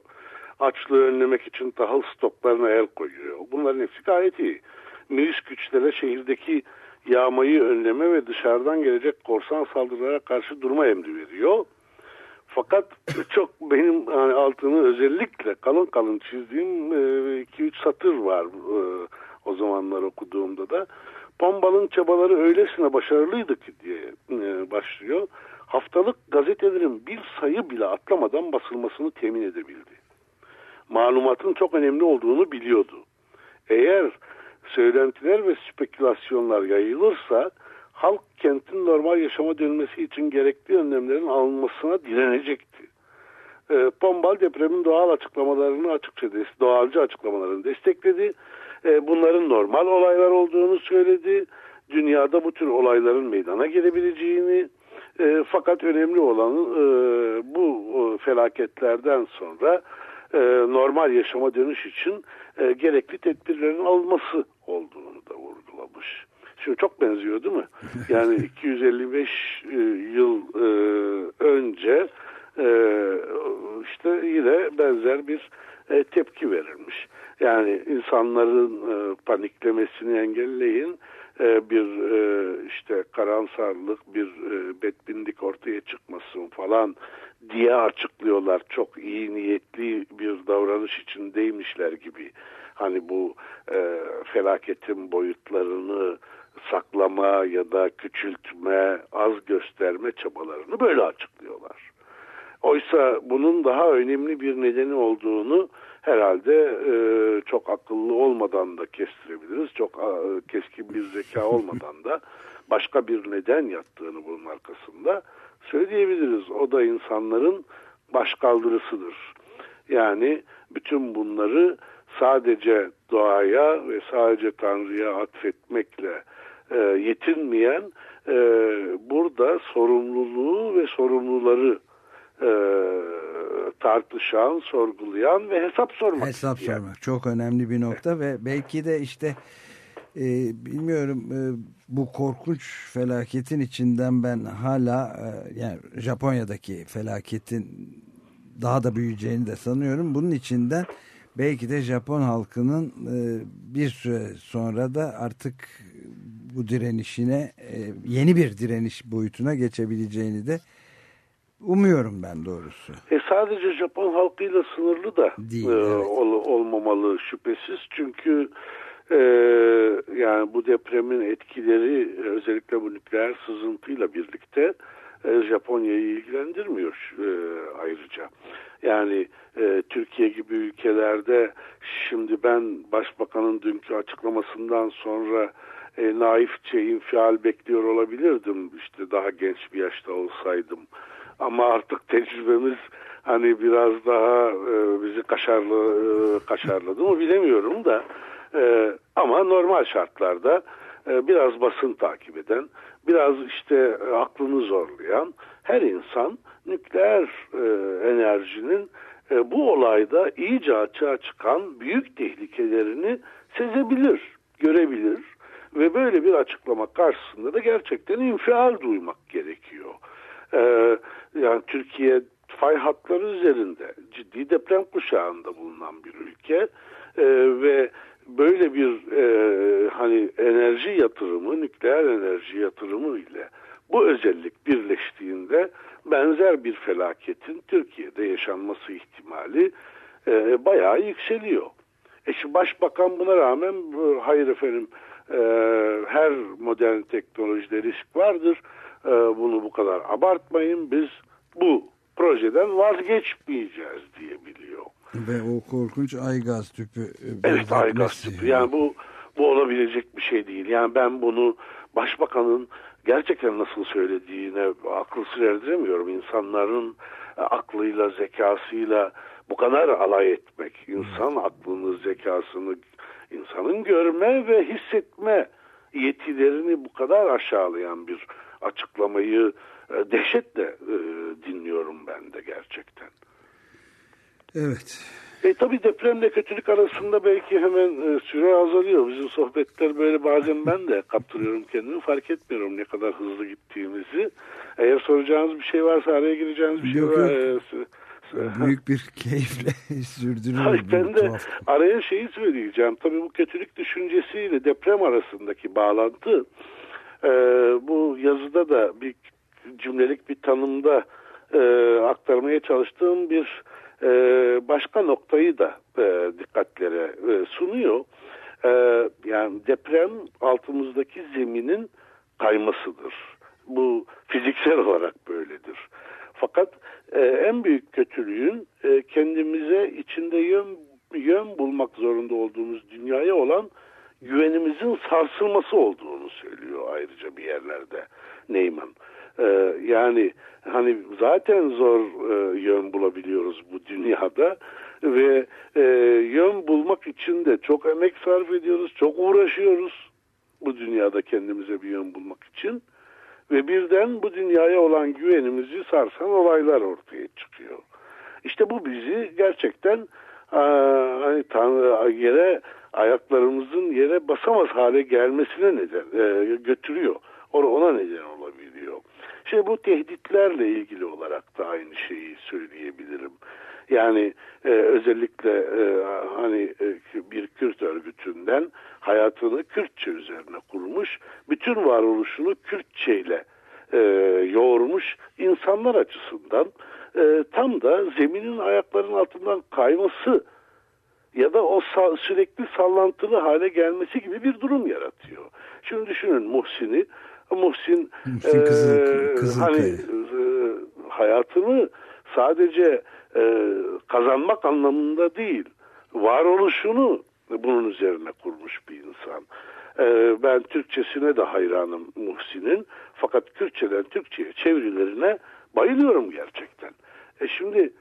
S8: Açlığı önlemek için tahıl stoklarına el koyuyor. Bunların hepsi gayet iyi. Milis güçlere şehirdeki yağmayı önleme ve dışarıdan gelecek korsan saldırılara karşı durma emri veriyor. Fakat çok benim hani altını özellikle kalın kalın çizdiğim 2-3 satır var e, o zamanlar okuduğumda da. Pombal'ın çabaları öylesine başarılıydı ki diye e, başlıyor. Haftalık gazetelerin bir sayı bile atlamadan basılmasını temin edebildi. Malumatın çok önemli olduğunu biliyordu. Eğer söylentiler ve spekülasyonlar yayılırsa halk kentin normal yaşama dönmesi için gerekli önlemlerin alınmasına direnecekti. E, Pombal depremin doğal açıklamalarını açıkça doğalcı açıklamalarını destekledi. E, bunların normal olaylar olduğunu söyledi. Dünyada bu tür olayların meydana gelebileceğini e, fakat önemli olan e, bu e, felaketlerden sonra e, normal yaşama dönüş için e, gerekli tedbirlerin alınması olduğunu da vurgulamış. Şimdi çok benziyor değil mi? Yani 255 e, yıl e, önce işte yine benzer bir e, tepki verilmiş. Yani insanların e, paniklemesini engelleyin, e, bir e, işte karamsarlık, bir e, bedbinlik ortaya çıkmasın falan diye açıklıyorlar. Çok iyi niyetli bir davranış içindeymişler gibi. Hani bu e, felaketin boyutlarını saklama ya da küçültme, az gösterme çabalarını böyle açıklıyorlar. Oysa bunun daha önemli bir nedeni olduğunu herhalde e, çok akıllı olmadan da kestirebiliriz. Çok e, keskin bir zeka olmadan da başka bir neden yattığını bunun arkasında söyleyebiliriz. O da insanların başkaldırısıdır. Yani bütün bunları sadece doğaya ve sadece Tanrı'ya atfetmekle e, yetinmeyen e, burada sorumluluğu ve sorumluları e, tartışan, sorgulayan ve hesap sormak
S2: Hesap
S8: isteyen.
S2: sormak çok önemli bir nokta ve belki de işte e, bilmiyorum e, bu korkunç felaketin içinden ben hala e, yani Japonya'daki felaketin daha da büyüyeceğini de sanıyorum. Bunun içinden belki de Japon halkının e, bir süre sonra da artık bu direnişine e, yeni bir direniş boyutuna geçebileceğini de umuyorum ben doğrusu.
S8: E sadece Japon halkıyla sınırlı da
S2: Değil,
S8: e,
S2: evet.
S8: ol- olmamalı şüphesiz. Çünkü e, yani bu depremin etkileri özellikle bu nükleer sızıntıyla birlikte e, Japonya'yı ilgilendirmiyor e, ayrıca. Yani e, Türkiye gibi ülkelerde şimdi ben başbakanın dünkü açıklamasından sonra e, naifçe infial bekliyor olabilirdim işte daha genç bir yaşta olsaydım. Ama artık tecrübemiz hani biraz daha e, bizi kaşarlı e, kaşarladı mı bilemiyorum da e, ama normal şartlarda e, biraz basın takip eden, biraz işte e, aklını zorlayan her insan nükleer e, enerjinin e, bu olayda iyice açığa çıkan büyük tehlikelerini sezebilir, görebilir ve böyle bir açıklama karşısında da gerçekten infial duymak gerekiyor. Ee, yani Türkiye fay hatları üzerinde ciddi deprem kuşağında bulunan bir ülke Ee, ve böyle bir e, hani enerji yatırımı, nükleer enerji yatırımı ile bu özellik birleştiğinde benzer bir felaketin Türkiye'de yaşanması ihtimali e, bayağı yükseliyor. E başbakan buna rağmen e, hayır efendim e, her modern teknolojide risk vardır. E, bunu bu kadar abartmayın. Biz bu projeden vazgeçmeyeceğiz diyebiliyor.
S2: Ve o korkunç aygaz tüpü. e,
S8: Evet aygaz tüpü. Yani bu bu olabilecek bir şey değil. Yani ben bunu başbakanın gerçekten nasıl söylediğine akıl sır erdiremiyorum. İnsanların e, aklıyla, zekasıyla bu kadar alay etmek, insan aklını, zekasını, insanın görme ve hissetme yetilerini bu kadar aşağılayan bir açıklamayı e, dehşetle e, dinliyorum ben de gerçekten.
S2: Evet.
S8: E tabi depremle kötülük arasında belki hemen e, süre azalıyor. Bizim sohbetler böyle bazen ben de kaptırıyorum kendimi. Fark etmiyorum ne kadar hızlı gittiğimizi. Eğer soracağınız bir şey varsa araya gireceğiniz bir şey
S2: Yok,
S8: var.
S2: yok.
S8: e,
S2: Büyük bir keyifle sürdürüyoruz.
S8: Hayır, ben de
S2: tuhaf-
S8: araya şeyi söyleyeceğim. Tabii bu kötülük düşüncesiyle deprem arasındaki bağlantı e, bu yazıda da bir cümlelik bir tanımda e, aktarmaya çalıştığım bir e, başka noktayı da e, dikkatlere e, sunuyor. E, yani deprem altımızdaki zeminin kaymasıdır. Bu fiziksel olarak böyledir. Fakat e, en büyük kötülüğün e, kendimize içinde yön, yön bulmak zorunda olduğumuz dünyaya olan güvenimizin sarsılması olduğunu söylüyor ayrıca bir yerlerde Neyman. E, yani hani zaten zor e, yön bulabiliyoruz bu dünyada ve e, yön bulmak için de çok emek sarf ediyoruz, çok uğraşıyoruz bu dünyada kendimize bir yön bulmak için ve birden bu dünyaya olan güvenimizi sarsan olaylar ortaya çıkıyor. İşte bu bizi gerçekten aa, hani Tanrı yere ayaklarımızın yere basamaz hale gelmesine neden e, götürüyor. Ona neden olabiliyor. Şimdi bu tehditlerle ilgili olarak da aynı şeyi söyleyebilirim. Yani e, özellikle e, hani e, bir Kürt örgütünden hayatını Kürtçe üzerine kurmuş, bütün varoluşunu Kürtçe ile e, yoğurmuş insanlar açısından e, tam da zeminin ayaklarının altından kayması ya da o sa- sürekli sallantılı hale gelmesi gibi bir durum yaratıyor. Şimdi düşünün Muhsin'i. Muhsin,
S2: Muhsin
S8: e,
S2: Kızıl- Kızılkaya.
S8: hani e, hayatını sadece e, kazanmak anlamında değil, varoluşunu bunun üzerine kurmuş bir insan. E, ben Türkçesine de hayranım Muhsin'in. Fakat Kürtçeden Türkçe'ye çevirilerine bayılıyorum gerçekten. E şimdi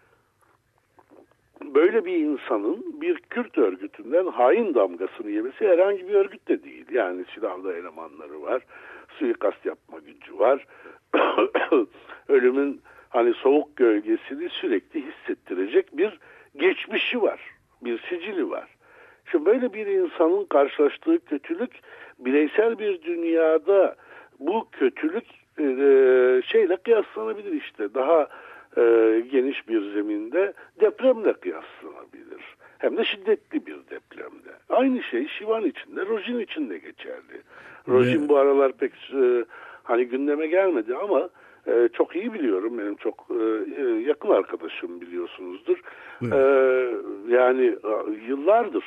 S8: böyle bir insanın bir Kürt örgütünden hain damgasını yemesi herhangi bir örgüt de değil. Yani silahlı elemanları var, suikast yapma gücü var. Ölümün hani soğuk gölgesini sürekli hissettirecek bir geçmişi var, bir sicili var. Şimdi böyle bir insanın karşılaştığı kötülük bireysel bir dünyada bu kötülük e, şeyle kıyaslanabilir işte. Daha e, geniş bir zeminde depremle kıyaslanabilir. Hem de şiddetli bir depremde. Aynı şey Şivan için de Rojin için de geçerli. Rojin bu aralar pek e, hani gündeme gelmedi ama e, çok iyi biliyorum. Benim çok e, e, yakın arkadaşım biliyorsunuzdur. E, yani e, yıllardır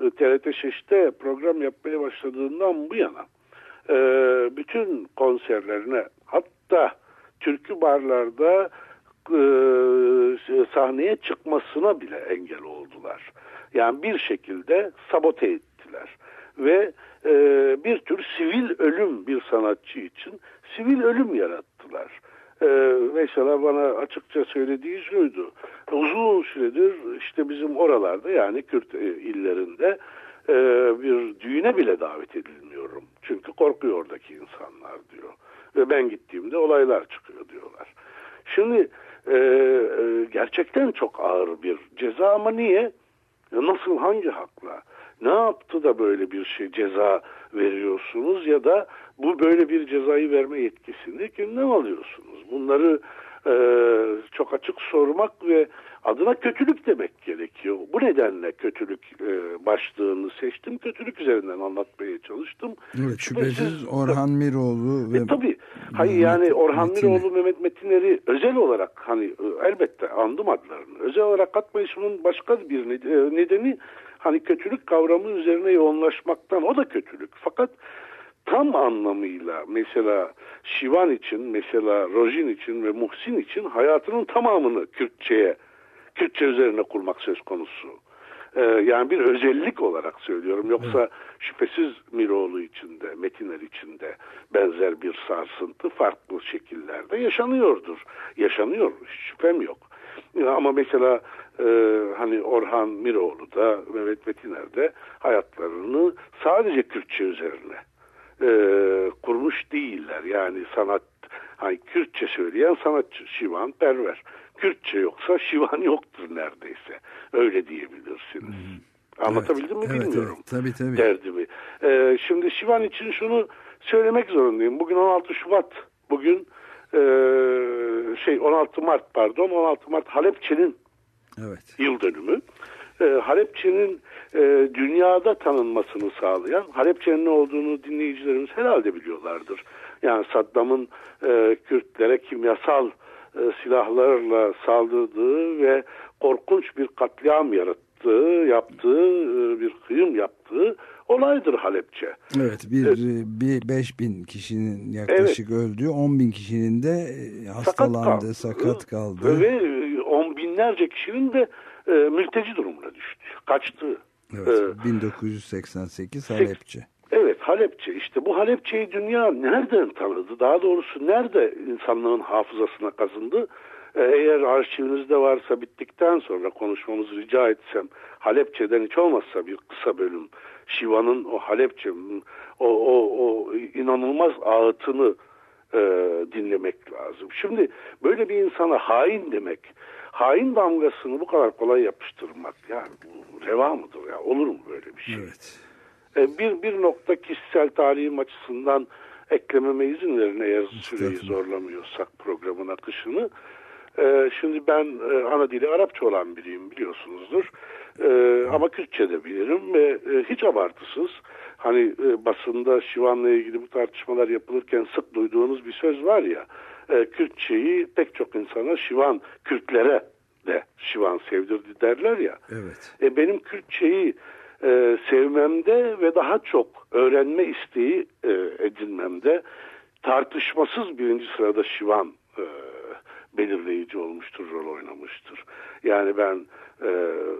S8: e, TRT 6'te program yapmaya başladığından bu yana e, bütün konserlerine hatta türkü barlarda e, sahneye çıkmasına bile engel oldular. Yani bir şekilde sabote ettiler. ve e, bir tür sivil ölüm bir sanatçı için sivil ölüm yarattılar. E, mesela bana açıkça söylediği şuydu. Uzun süredir işte bizim oralarda yani Kürt e, illerinde e, bir düğüne bile davet edilmiyorum. Çünkü korkuyor oradaki insanlar diyor. Ve ben gittiğimde olaylar çıkıyor diyorlar. Şimdi e, e, gerçekten çok ağır bir ceza ama niye? Nasıl hangi hakla? Ne yaptı da böyle bir şey ceza veriyorsunuz ya da bu böyle bir cezayı verme yetkisini kimden alıyorsunuz? Bunları e, çok açık sormak ve adına kötülük demek gerekiyor. Bu nedenle kötülük e, başlığını seçtim. Kötülük üzerinden anlatmaya çalıştım.
S2: Evet, şüphesiz Orhan Miroğlu ve
S8: e, tabii. Hayır yani Orhan Metiner. Miroğlu, Mehmet Metiner'i özel olarak hani e, elbette andım adlarını. Özel olarak atmayışımın başka bir e, nedeni hani kötülük kavramı üzerine yoğunlaşmaktan o da kötülük. Fakat tam anlamıyla mesela Şivan için, mesela Rojin için ve Muhsin için hayatının tamamını Kürtçe'ye, Kürtçe üzerine kurmak söz konusu. Ee, yani bir özellik olarak söylüyorum. Yoksa şüphesiz Miroğlu içinde, Metiner içinde benzer bir sarsıntı farklı şekillerde yaşanıyordur. Yaşanıyor, şüphem yok. Ama mesela e, hani Orhan Miroğlu da Mehmet Metiner de hayatlarını sadece Kürtçe üzerine e, kurmuş değiller. Yani sanat hani Kürtçe söyleyen sanatçı Şivan Perver. Kürtçe yoksa Şivan yoktur neredeyse. Öyle diyebilirsiniz. Hmm. Anlatabildim evet, mi
S2: evet,
S8: bilmiyorum.
S2: Evet, tabii tabii.
S8: Derdimi. Ee, şimdi Şivan için şunu söylemek zorundayım. Bugün 16 Şubat. Bugün e, şey 16 Mart pardon 16 Mart Halepçe'nin
S2: evet.
S8: yıl dönümü. E, Halepçe'nin e, dünyada tanınmasını sağlayan Halepçe'nin ne olduğunu dinleyicilerimiz herhalde biliyorlardır. Yani Saddam'ın e, Kürtlere kimyasal e, silahlarla saldırdığı ve korkunç bir katliam yarattığı, yaptığı, e, bir kıyım yaptığı olaydır Halepçe.
S2: Evet bir, evet. bir 5 bin kişinin yaklaşık evet. öldüğü 10 bin kişinin de hastalandı, sakat kaldı. Sakat kaldı.
S8: Ve on binlerce kişinin de e, mülteci durumuna düştü. Kaçtı.
S2: Evet, ee, 1988 Halepçe.
S8: Halepçe işte bu Halepçe'yi dünya nereden tanıdı? Daha doğrusu nerede insanlığın hafızasına kazındı? Ee, eğer arşivinizde varsa bittikten sonra konuşmamızı rica etsem Halepçe'den hiç olmazsa bir kısa bölüm Şiva'nın o Halepçe o, o, o inanılmaz ağıtını e, dinlemek lazım. Şimdi böyle bir insana hain demek hain damgasını bu kadar kolay yapıştırmak yani bu reva mıdır ya olur mu böyle bir şey?
S2: Evet.
S8: E, bir, bir nokta kişisel tarihim açısından eklememe izin verin eğer süreyi zorlamıyorsak programın akışını. E, şimdi ben e, ana dili Arapça olan biriyim biliyorsunuzdur. E, ama Kürtçe de bilirim ve e, hiç abartısız hani e, basında Şivan'la ilgili bu tartışmalar yapılırken sık duyduğunuz bir söz var ya e, Kürtçeyi pek çok insana Şivan, Kürtlere de Şivan sevdirdi derler ya.
S2: Evet.
S8: E, benim Kürtçeyi e, sevmemde ve daha çok öğrenme isteği e, edinmemde tartışmasız birinci sırada Şivan e, belirleyici olmuştur, rol oynamıştır. Yani ben e,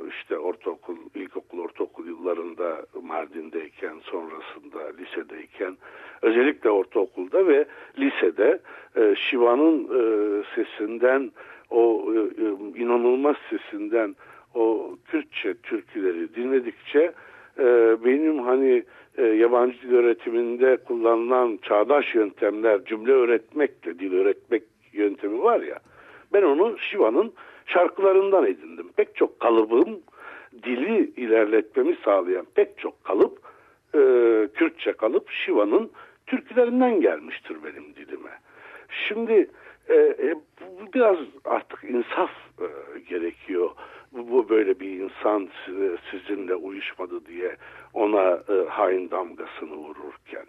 S8: işte ortaokul, ilkokul, ortaokul yıllarında Mardin'deyken, sonrasında lisedeyken, özellikle ortaokulda ve lisede e, Şiva'nın e, sesinden, o e, e, inanılmaz sesinden o Kürtçe türküleri dinledikçe e, benim hani e, yabancı dil öğretiminde kullanılan çağdaş yöntemler, cümle öğretmekle dil öğretmek yöntemi var ya, ben onu Şiva'nın şarkılarından edindim. Pek çok kalıbım dili ilerletmemi sağlayan pek çok kalıp e, Kürtçe kalıp Şiva'nın türkülerinden gelmiştir benim dilime. Şimdi e, e, biraz artık insaf e, gerekiyor. Bu, böyle bir insan sizinle uyuşmadı diye ona e, hain damgasını vururken.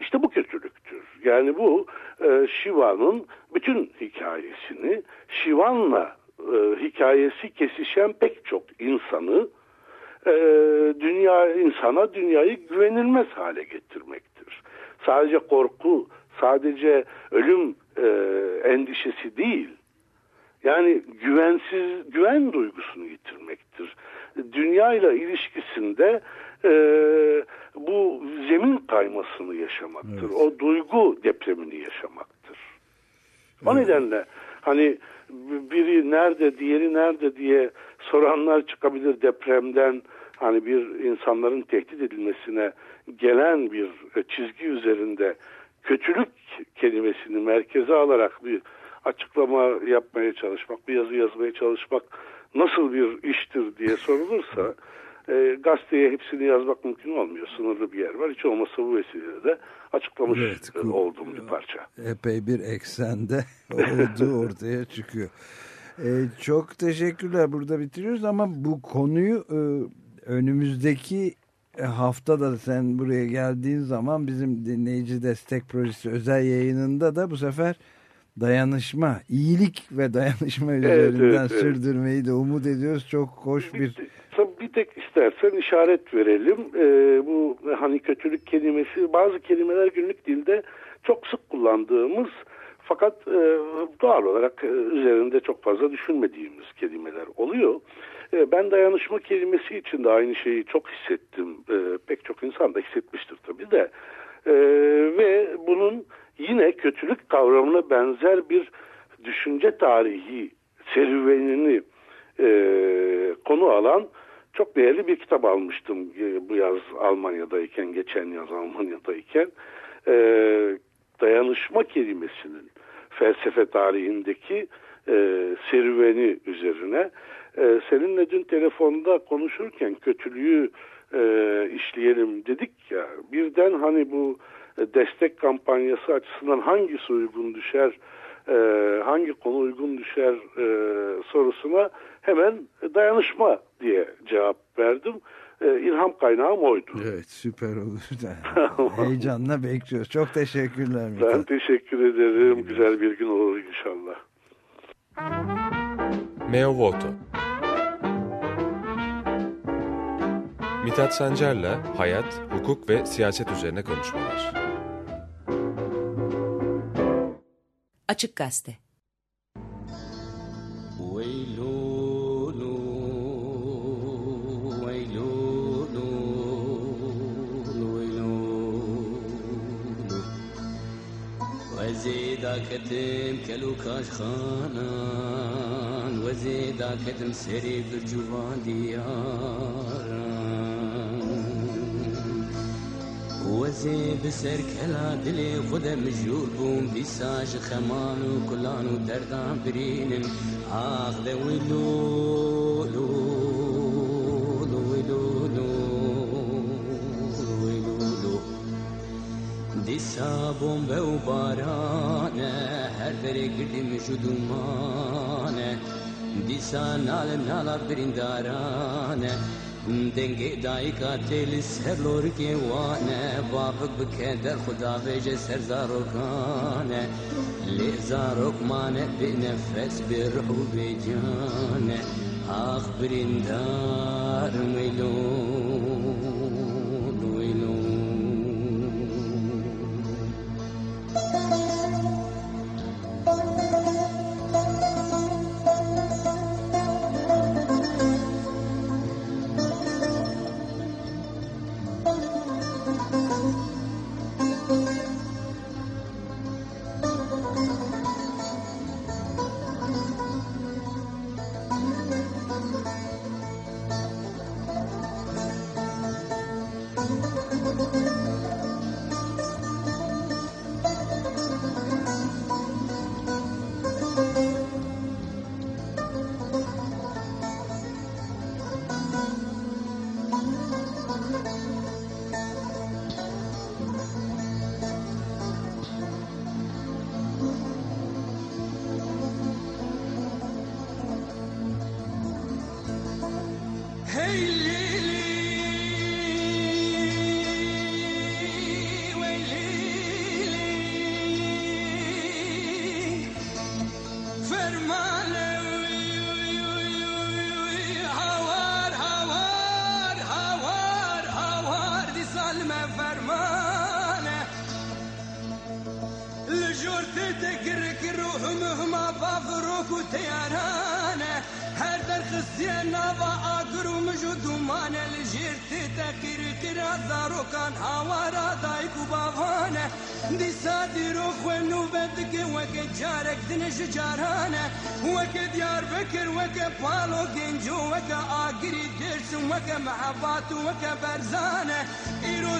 S8: İşte bu kötülüktür. Yani bu e, Şiva'nın bütün hikayesini Şivan'la e, hikayesi kesişen pek çok insanı e, dünya insana dünyayı güvenilmez hale getirmektir. Sadece korku, sadece ölüm e, endişesi değil. Yani güvensiz güven duygusunu yitirmektir. Dünya ile ilişkisinde e, bu zemin kaymasını yaşamaktır. O duygu depremini yaşamaktır. O nedenle hani biri nerede diğeri nerede diye soranlar çıkabilir depremden hani bir insanların tehdit edilmesine gelen bir e, çizgi üzerinde kötülük kelimesini merkeze alarak bir açıklama yapmaya çalışmak, bir yazı yazmaya çalışmak nasıl bir iştir diye sorulursa e, gazeteye hepsini yazmak mümkün olmuyor. Sınırlı bir yer var. Hiç olmazsa bu vesileyle de açıklamış
S2: Evet,
S8: e, oldum bir parça.
S2: Epey bir eksende olduğu ortaya çıkıyor. Ee, çok teşekkürler. Burada bitiriyoruz ama bu konuyu e, önümüzdeki hafta da sen buraya geldiğin zaman bizim dinleyici destek projesi özel yayınında da bu sefer dayanışma, iyilik ve dayanışma üzerinden
S8: evet, evet.
S2: sürdürmeyi de umut ediyoruz. Çok hoş bir
S8: Tabii bir tek istersen işaret verelim. Ee, bu hani kötülük kelimesi bazı kelimeler günlük dilde çok sık kullandığımız fakat e, doğal olarak e, üzerinde çok fazla düşünmediğimiz kelimeler oluyor. E, ben dayanışma kelimesi için de aynı şeyi çok hissettim. E, pek çok insan da hissetmiştir tabii de. E, ve bunun yine kötülük kavramına benzer bir düşünce tarihi serüvenini e, konu alan çok değerli bir kitap almıştım e, bu yaz Almanya'dayken, geçen yaz Almanya'dayken. E, dayanışma kelimesinin felsefe tarihindeki e, serüveni üzerine. E, seninle dün telefonda konuşurken kötülüğü e, işleyelim dedik ya. Birden hani bu destek kampanyası açısından hangisi uygun düşer, e, hangi konu uygun düşer e, sorusuna hemen dayanışma diye cevap verdim. E, ilham kaynağım oydu.
S2: Evet süper olur. Heyecanla bekliyoruz. Çok teşekkürler.
S8: Ben
S2: Mithat.
S8: teşekkür ederim. Güzel bir gün olur inşallah.
S7: Meo Voto Mithat Sancar'la hayat, hukuk ve siyaset üzerine konuşmalar.
S5: Açık Gazete
S9: ويلولو ويلولو ويلولو وزيدا كتم كلو كاش خانان وزيدا كتم سري بالجوان دياران وزی سر کلا دل خودم جور بوم. دیساج خمان و کلان و دردان برینم آخ ده ویلو لو لو او بارانه هر بره گردی مجود و دیسا نال نالا بریندارانه دنگی دای کا تل سر لور کے وانه بابک بکه در خدا وجه سر زاروکانه لی زاروک مانه به نفس به روح و به جانه آخ برندار ویلون
S10: Hey! فكر وك فال وجنجو وك آقري درس وك محبات وك برزانة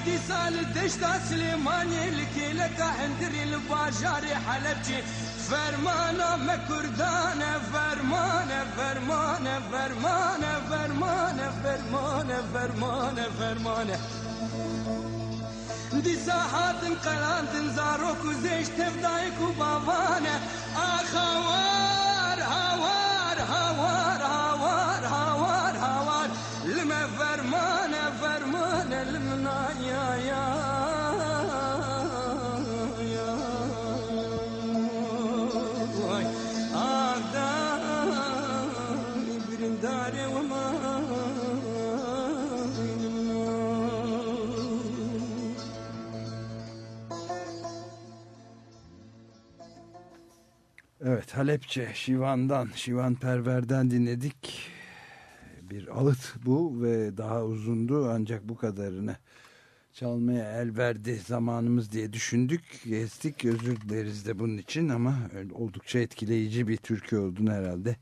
S10: دی سال دشتا سليماني لکی لك هندری الباجاري حلبجي فرمانا مكردانة فرمانه فرمانه فرمانه فرمانه فرمانه فرمانه فرمانه. دی ساحاتن قرانتن زارو کو زیش تفدای کو بابانه آخوار هوار. Yüzüme fermane ferman elimden ya ya
S2: Evet Halepçe Şivan'dan, Şivan Perver'den dinledik. Bir alıt bu ve daha uzundu ancak bu kadarını çalmaya el verdi zamanımız diye düşündük. Kestik özür dileriz de bunun için ama oldukça etkileyici bir türkü olduğunu herhalde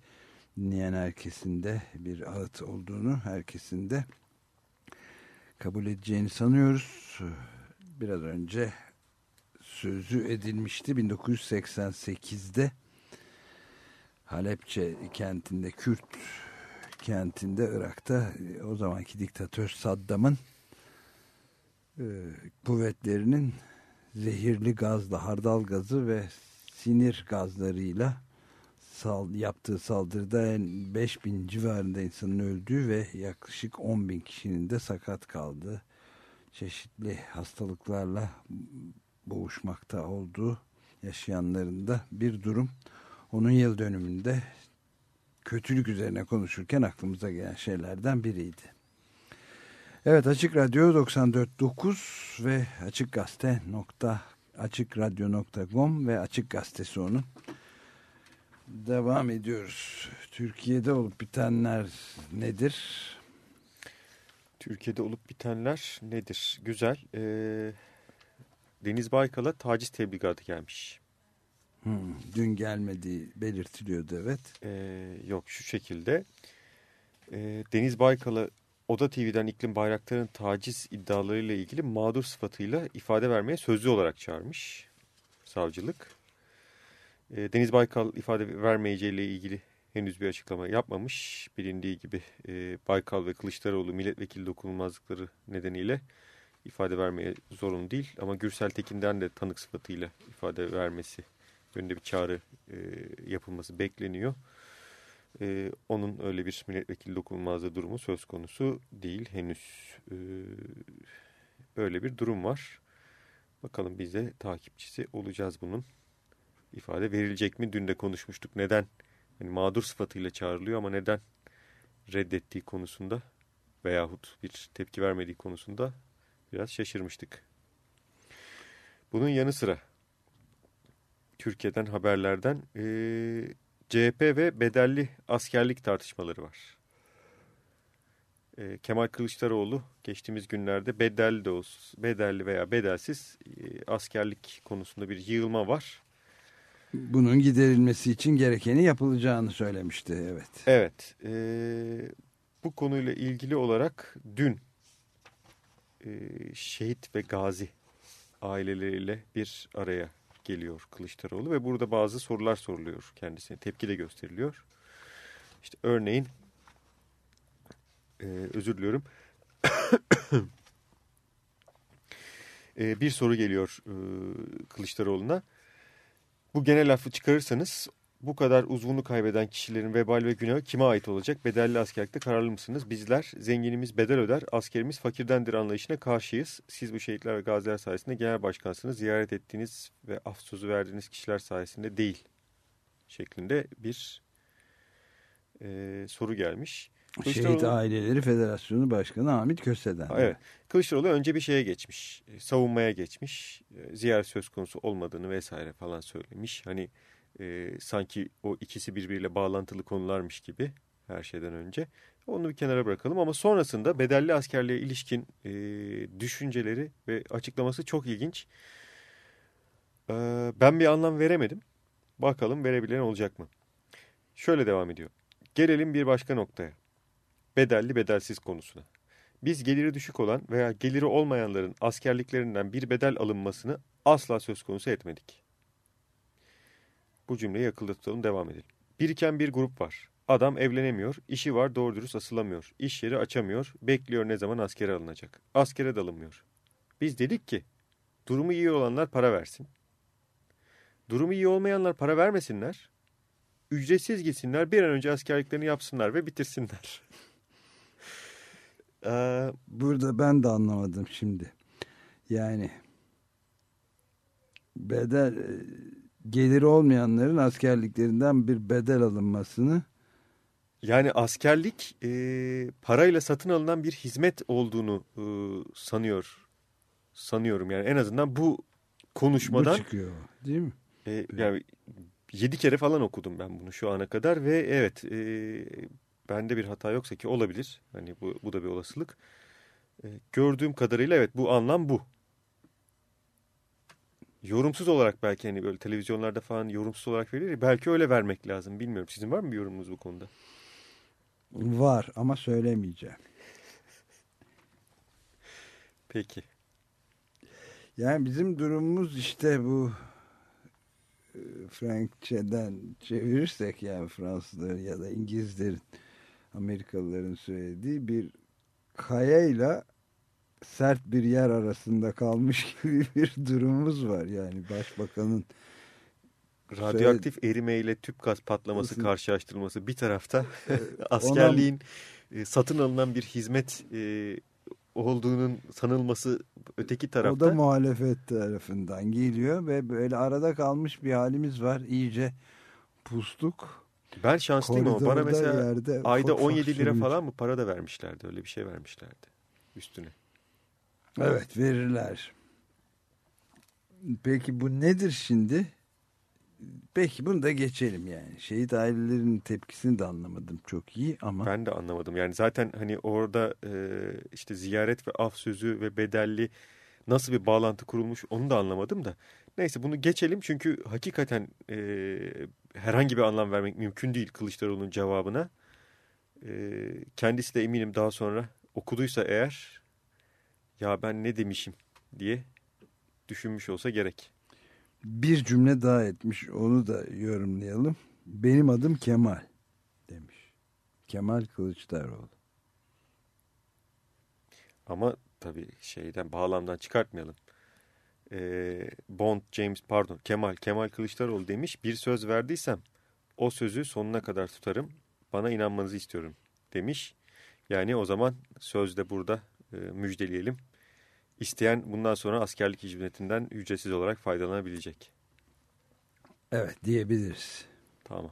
S2: dinleyen herkesin de bir ağıt olduğunu herkesin de kabul edeceğini sanıyoruz. Biraz önce sözü edilmişti 1988'de Halepçe kentinde Kürt kentinde Irak'ta o zamanki diktatör Saddam'ın e, kuvvetlerinin zehirli gazla hardal gazı ve sinir gazlarıyla sal, yaptığı saldırıda 5000 civarında insanın öldüğü ve yaklaşık 10 bin kişinin de sakat kaldığı çeşitli hastalıklarla boğuşmakta olduğu yaşayanların da bir durum. Onun yıl dönümünde kötülük üzerine konuşurken aklımıza gelen şeylerden biriydi. Evet Açık Radyo 94.9 ve Açık Gazete nokta açıkradyo.com ve Açık Gazetesi onun. Devam ediyoruz. Türkiye'de olup bitenler nedir?
S3: Türkiye'de olup bitenler nedir? Güzel. Ee, Deniz Baykal'a taciz tebligatı gelmiş.
S2: Hmm, dün gelmediği belirtiliyordu evet.
S3: Ee, yok şu şekilde. Ee, Deniz Baykal'a Oda TV'den İklim Bayraktar'ın taciz iddialarıyla ilgili mağdur sıfatıyla ifade vermeye sözlü olarak çağırmış savcılık. Ee, Deniz Baykal ifade vermeyeceğiyle ilgili henüz bir açıklama yapmamış. Bilindiği gibi e, Baykal ve Kılıçdaroğlu milletvekili dokunulmazlıkları nedeniyle ifade vermeye zorunlu değil. Ama Gürsel Tekin'den de tanık sıfatıyla ifade vermesi yönünde bir çağrı e, yapılması bekleniyor. E, onun öyle bir milletvekili dokunulmazlığı durumu söz konusu değil henüz. E, böyle bir durum var. Bakalım biz de takipçisi olacağız bunun. İfade verilecek mi? Dün de konuşmuştuk. Neden? Hani mağdur sıfatıyla çağrılıyor ama neden reddettiği konusunda veyahut bir tepki vermediği konusunda biraz şaşırmıştık. Bunun yanı sıra Türkiye'den haberlerden e, CHP ve bedelli askerlik tartışmaları var. E, Kemal Kılıçdaroğlu geçtiğimiz günlerde bedelli de olsun, bedelli veya bedelsiz e, askerlik konusunda bir yığılma var.
S2: Bunun giderilmesi için gerekeni yapılacağını söylemişti evet.
S3: Evet e, bu konuyla ilgili olarak dün e, şehit ve gazi aileleriyle bir araya geliyor Kılıçdaroğlu ve burada bazı sorular soruluyor kendisine. Tepki de gösteriliyor. İşte örneğin e, özür diliyorum. e, bir soru geliyor e, Kılıçdaroğlu'na. Bu genel affı çıkarırsanız bu kadar uzvunu kaybeden kişilerin vebal ve günahı kime ait olacak? Bedelli askerlikte kararlı mısınız? Bizler zenginimiz bedel öder, askerimiz fakirdendir anlayışına karşıyız. Siz bu şehitler ve gaziler sayesinde genel başkansınız. Ziyaret ettiğiniz ve af sözü verdiğiniz kişiler sayesinde değil. Şeklinde bir e, soru gelmiş.
S2: Şehit Aileleri Federasyonu Başkanı Hamit Köse'den.
S3: Evet. Kılıçdaroğlu önce bir şeye geçmiş. Savunmaya geçmiş. Ziyaret söz konusu olmadığını vesaire falan söylemiş. Hani e, sanki o ikisi birbiriyle bağlantılı konularmış gibi her şeyden önce. Onu bir kenara bırakalım ama sonrasında bedelli askerliğe ilişkin e, düşünceleri ve açıklaması çok ilginç. E, ben bir anlam veremedim. Bakalım verebilen olacak mı? Şöyle devam ediyor. Gelelim bir başka noktaya. Bedelli bedelsiz konusuna. Biz geliri düşük olan veya geliri olmayanların askerliklerinden bir bedel alınmasını asla söz konusu etmedik. Bu cümleyi akılda tutalım devam edelim. Biriken bir grup var. Adam evlenemiyor, işi var doğru dürüst asılamıyor, iş yeri açamıyor, bekliyor ne zaman askere alınacak. Askere de alınmıyor. Biz dedik ki durumu iyi olanlar para versin. Durumu iyi olmayanlar para vermesinler. Ücretsiz gitsinler bir an önce askerliklerini yapsınlar ve bitirsinler.
S2: Ee, Burada ben de anlamadım şimdi. Yani bedel e, geliri olmayanların askerliklerinden bir bedel alınmasını.
S3: Yani askerlik e, parayla satın alınan bir hizmet olduğunu e, sanıyor sanıyorum. Yani en azından bu konuşmadan
S2: bu çıkıyor değil mi?
S3: E, yani yedi kere falan okudum ben bunu şu ana kadar ve evet e, bende bir hata yoksa ki olabilir. Hani bu, bu da bir olasılık. E, gördüğüm kadarıyla evet bu anlam bu yorumsuz olarak belki hani böyle televizyonlarda falan yorumsuz olarak verilir belki öyle vermek lazım bilmiyorum sizin var mı bir yorumunuz bu konuda?
S2: Var ama söylemeyeceğim.
S3: Peki.
S2: Yani bizim durumumuz işte bu e, Frankçeden çevirirsek yani Fransızların ya da İngilizlerin Amerikalıların söylediği bir kayayla sert bir yer arasında kalmış gibi bir durumumuz var. Yani başbakanın
S3: radyoaktif söyle... erime ile tüp gaz patlaması Nasıl? karşılaştırılması bir tarafta askerliğin Ona... satın alınan bir hizmet e, olduğunun sanılması öteki tarafta.
S2: O da muhalefet tarafından geliyor ve böyle arada kalmış bir halimiz var. İyice pustuk.
S3: Ben şanslıyım ama bana mesela yerde ayda 17 lira falan mı para da vermişlerdi. Öyle bir şey vermişlerdi üstüne.
S2: Evet verirler. Peki bu nedir şimdi? Peki bunu da geçelim yani. Şehit ailelerinin tepkisini de anlamadım çok iyi ama.
S3: Ben de anlamadım. Yani zaten hani orada e, işte ziyaret ve af sözü ve bedelli nasıl bir bağlantı kurulmuş onu da anlamadım da. Neyse bunu geçelim çünkü hakikaten e, herhangi bir anlam vermek mümkün değil Kılıçdaroğlu'nun cevabına. E, kendisi de eminim daha sonra okuduysa eğer ya ben ne demişim diye düşünmüş olsa gerek
S2: bir cümle daha etmiş. Onu da yorumlayalım. Benim adım Kemal demiş. Kemal Kılıçdaroğlu.
S3: Ama tabii şeyden bağlamdan çıkartmayalım. Ee, Bond James pardon Kemal Kemal Kılıçdaroğlu demiş. Bir söz verdiysem o sözü sonuna kadar tutarım. Bana inanmanızı istiyorum demiş. Yani o zaman sözde burada e, müjdeleyelim. İsteyen bundan sonra askerlik hizmetinden ücretsiz olarak faydalanabilecek.
S2: Evet diyebiliriz.
S3: Tamam.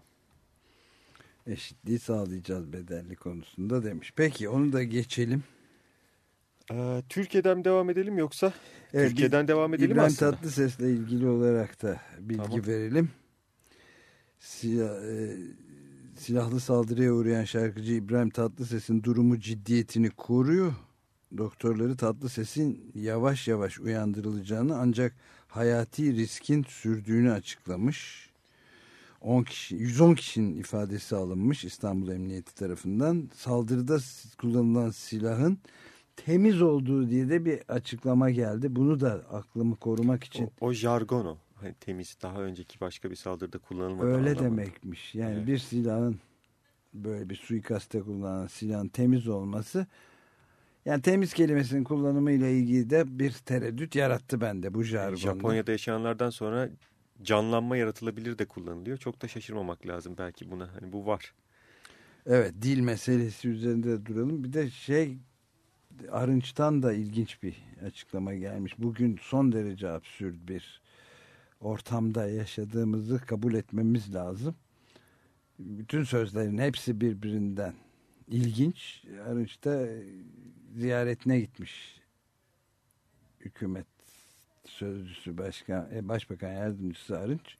S2: Eşitliği sağlayacağız bedelli konusunda demiş. Peki onu da geçelim.
S3: Ee, Türkiye'den devam edelim yoksa evet, Türkiye'den devam edelim
S2: İbrahim
S3: aslında.
S2: Tatlıses'le ilgili olarak da bilgi tamam. verelim. Silah, e, silahlı saldırıya uğrayan şarkıcı İbrahim Tatlıses'in durumu ciddiyetini koruyor doktorları tatlı sesin yavaş yavaş uyandırılacağını ancak hayati riskin sürdüğünü açıklamış. 10 kişi, 110 kişinin ifadesi alınmış İstanbul Emniyeti tarafından. Saldırıda kullanılan silahın temiz olduğu diye de bir açıklama geldi. Bunu da aklımı korumak için.
S3: O, o jargon o. Hani temiz daha önceki başka bir saldırıda kullanılmadı.
S2: Öyle anlamadım. demekmiş. Yani evet. bir silahın böyle bir suikaste kullanılan silahın temiz olması yani temiz kelimesinin kullanımı ile ilgili de bir tereddüt yarattı bende bu jargonda.
S3: Japonya'da yaşayanlardan sonra canlanma yaratılabilir de kullanılıyor. Çok da şaşırmamak lazım belki buna. Hani bu var.
S2: Evet dil meselesi üzerinde duralım. Bir de şey Arınç'tan da ilginç bir açıklama gelmiş. Bugün son derece absürt bir ortamda yaşadığımızı kabul etmemiz lazım. Bütün sözlerin hepsi birbirinden ilginç. Arınç'ta ziyaretine gitmiş hükümet sözcüsü başkan, e, başbakan yardımcısı Arınç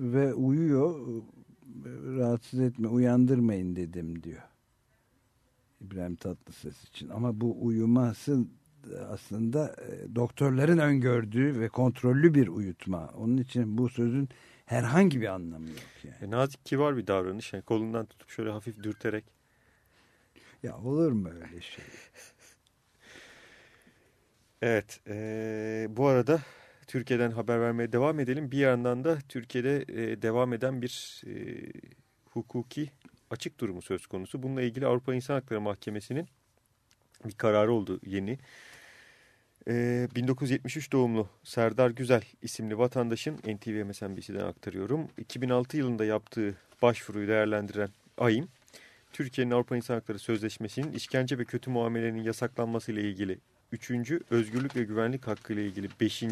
S2: ve uyuyor rahatsız etme uyandırmayın dedim diyor. İbrahim Tatlıses için ama bu uyuması aslında e, doktorların öngördüğü ve kontrollü bir uyutma. Onun için bu sözün herhangi bir anlamı yok yani.
S3: E, nazik kibar bir davranış. Yani kolundan tutup şöyle hafif dürterek.
S2: Ya olur mu öyle şey?
S3: Evet. e, bu arada Türkiye'den haber vermeye devam edelim. Bir yandan da Türkiye'de e, devam eden bir e, hukuki açık durumu söz konusu. Bununla ilgili Avrupa İnsan Hakları Mahkemesi'nin bir kararı oldu yeni. E, 1973 doğumlu Serdar Güzel isimli vatandaşın NTV MSNBC'den aktarıyorum. 2006 yılında yaptığı başvuruyu değerlendiren AYİM, Türkiye'nin Avrupa İnsan Hakları Sözleşmesi'nin işkence ve kötü muamelenin yasaklanması ile ilgili 3. özgürlük ve güvenlik hakkı ile ilgili 5.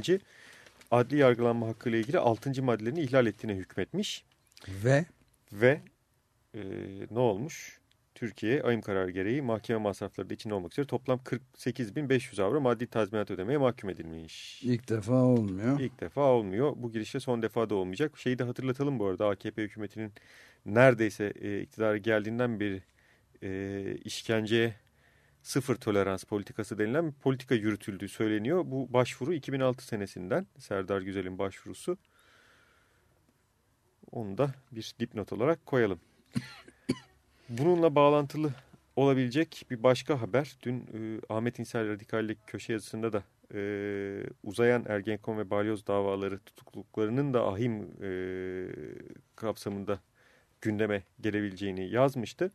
S3: adli yargılanma hakkı ile ilgili 6. maddelerini ihlal ettiğine hükmetmiş.
S2: Ve
S3: Ve e, ne olmuş? Türkiye ayım kararı gereği mahkeme masrafları da içinde olmak üzere toplam 48.500 avro maddi tazminat ödemeye mahkum edilmiş.
S2: ilk defa olmuyor.
S3: İlk defa olmuyor. Bu girişte son defa da olmayacak. Şeyi de hatırlatalım bu arada AKP hükümetinin neredeyse e, iktidara geldiğinden beri e, işkenceye sıfır tolerans politikası denilen bir politika yürütüldüğü söyleniyor. Bu başvuru 2006 senesinden Serdar Güzel'in başvurusu. Onu da bir dipnot olarak koyalım. Bununla bağlantılı olabilecek bir başka haber. Dün e, Ahmet İnsel Radikal'deki köşe yazısında da e, uzayan Ergenekon ve Balyoz davaları tutukluluklarının da ahim e, kapsamında gündeme gelebileceğini yazmıştı.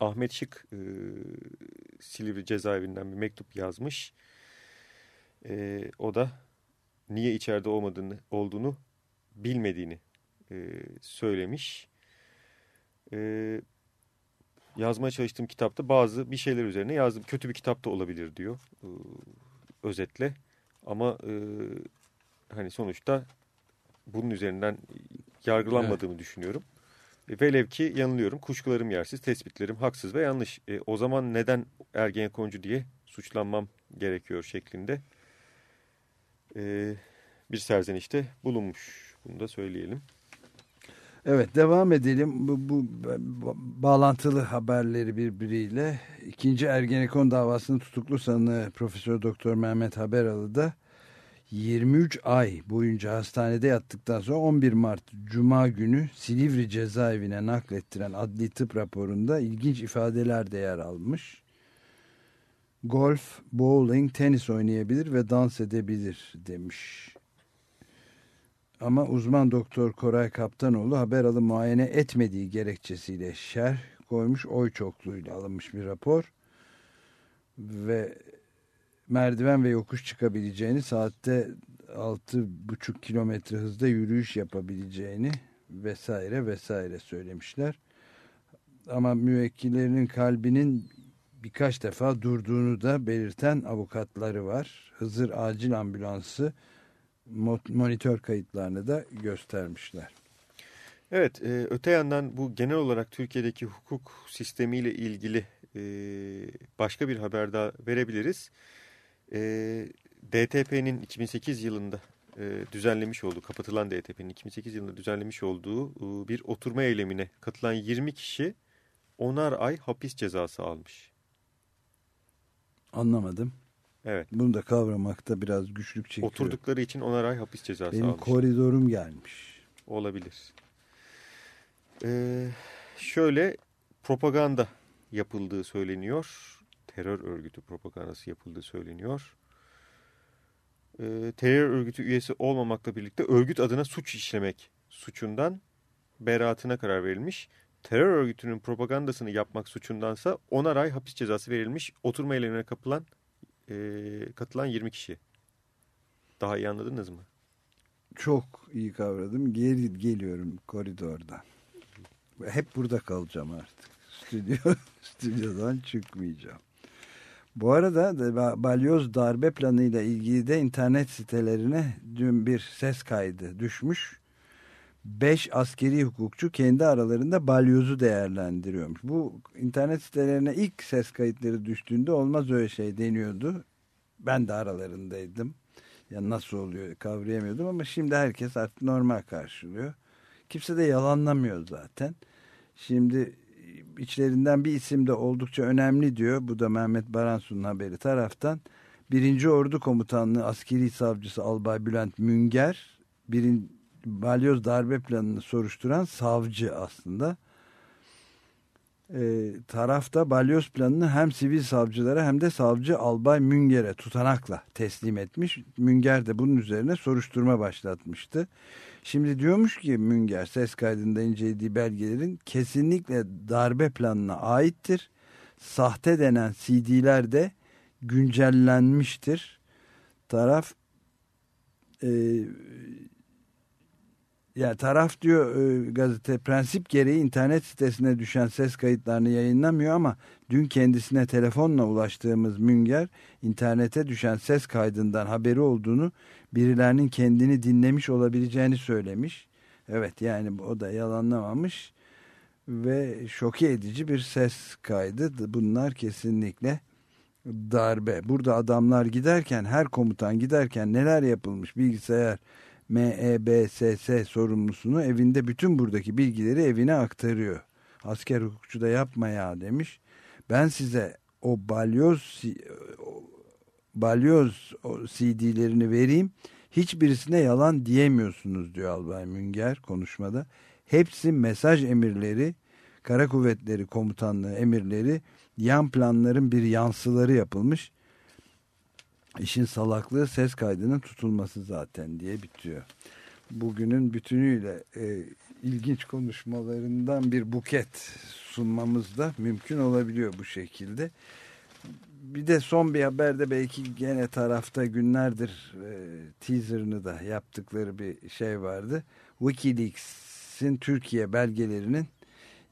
S3: Ahmet Şık e, Silivri cezaevinden bir mektup yazmış. E, o da niye içeride olmadığını olduğunu bilmediğini e, söylemiş. E, yazmaya çalıştığım kitapta bazı bir şeyler üzerine yazdım. Kötü bir kitap da olabilir diyor e, özetle. Ama e, hani sonuçta bunun üzerinden yargılanmadığımı evet. düşünüyorum. Velev ki yanılıyorum. Kuşkularım yersiz, tespitlerim haksız ve yanlış. E, o zaman neden Ergenekoncu diye suçlanmam gerekiyor şeklinde e, bir serzenişte bulunmuş. Bunu da söyleyelim.
S2: Evet devam edelim. Bu, bu bağlantılı haberleri birbiriyle. İkinci Ergenekon davasının tutuklu sanığı Profesör Doktor Mehmet Haberalı da 23 ay boyunca hastanede yattıktan sonra 11 Mart Cuma günü Silivri cezaevine naklettiren adli tıp raporunda ilginç ifadeler de yer almış. Golf, bowling, tenis oynayabilir ve dans edebilir demiş. Ama uzman doktor Koray Kaptanoğlu haber alı muayene etmediği gerekçesiyle şerh koymuş oy çokluğuyla alınmış bir rapor. Ve merdiven ve yokuş çıkabileceğini saatte 6,5 kilometre hızda yürüyüş yapabileceğini vesaire vesaire söylemişler. Ama müvekkillerinin kalbinin birkaç defa durduğunu da belirten avukatları var. Hızır Acil Ambulansı monitör kayıtlarını da göstermişler.
S3: Evet, e, öte yandan bu genel olarak Türkiye'deki hukuk sistemiyle ilgili e, başka bir haber daha verebiliriz. E, DTP'nin 2008 yılında e, düzenlemiş olduğu, kapatılan DTP'nin 2008 yılında düzenlemiş olduğu e, bir oturma eylemine katılan 20 kişi onar ay hapis cezası almış.
S2: Anlamadım.
S3: Evet.
S2: Bunu da kavramakta biraz güçlük çekiyor.
S3: Oturdukları için onar ay hapis cezası
S2: Benim
S3: almış.
S2: koridorum gelmiş.
S3: Olabilir. Ee, şöyle propaganda yapıldığı söyleniyor. Terör örgütü propagandası yapıldığı söyleniyor. Ee, terör örgütü üyesi olmamakla birlikte örgüt adına suç işlemek suçundan beraatine karar verilmiş. Terör örgütünün propagandasını yapmak suçundansa onar ay hapis cezası verilmiş. Oturma eylemine kapılan e, katılan 20 kişi. Daha iyi anladınız mı?
S2: Çok iyi kavradım. Geri geliyorum koridorda. Hep burada kalacağım artık. Stüdyo, stüdyodan çıkmayacağım. Bu arada da balyoz darbe planıyla ilgili de internet sitelerine dün bir ses kaydı düşmüş. Beş askeri hukukçu kendi aralarında balyozu değerlendiriyormuş. Bu internet sitelerine ilk ses kayıtları düştüğünde olmaz öyle şey deniyordu. Ben de aralarındaydım. Ya nasıl oluyor kavrayamıyordum ama şimdi herkes artık normal karşılıyor. Kimse de yalanlamıyor zaten. Şimdi içlerinden bir isim de oldukça önemli diyor. Bu da Mehmet Baransu'nun haberi taraftan. Birinci Ordu Komutanlığı Askeri Savcısı Albay Bülent Münger, birin, balyoz darbe planını soruşturan savcı aslında. Ee, tarafta balyoz planını hem sivil savcılara hem de savcı Albay Münger'e tutanakla teslim etmiş. Münger de bunun üzerine soruşturma başlatmıştı. Şimdi diyormuş ki Münger ses kaydında incelediği belgelerin kesinlikle darbe planına aittir. Sahte denen CD'ler de güncellenmiştir. Taraf e, ya taraf diyor e, gazete prensip gereği internet sitesine düşen ses kayıtlarını yayınlamıyor ama dün kendisine telefonla ulaştığımız Münger internete düşen ses kaydından haberi olduğunu birilerinin kendini dinlemiş olabileceğini söylemiş. Evet yani o da yalanlamamış ve şoke edici bir ses kaydı. Bunlar kesinlikle darbe. Burada adamlar giderken her komutan giderken neler yapılmış bilgisayar MEBSS sorumlusunu evinde bütün buradaki bilgileri evine aktarıyor. Asker hukukçu da yapma ya demiş. Ben size o balyoz balyoz CD'lerini vereyim. Hiçbirisine yalan diyemiyorsunuz diyor Albay Münger konuşmada. Hepsi mesaj emirleri, Kara Kuvvetleri Komutanlığı emirleri, yan planların bir yansıları yapılmış. İşin salaklığı ses kaydının tutulması zaten diye bitiyor. Bugünün bütünüyle e, ilginç konuşmalarından bir buket sunmamız da mümkün olabiliyor bu şekilde. Bir de son bir haberde belki gene tarafta günlerdir e, teaserını da yaptıkları bir şey vardı. Wikileaks'in Türkiye belgelerinin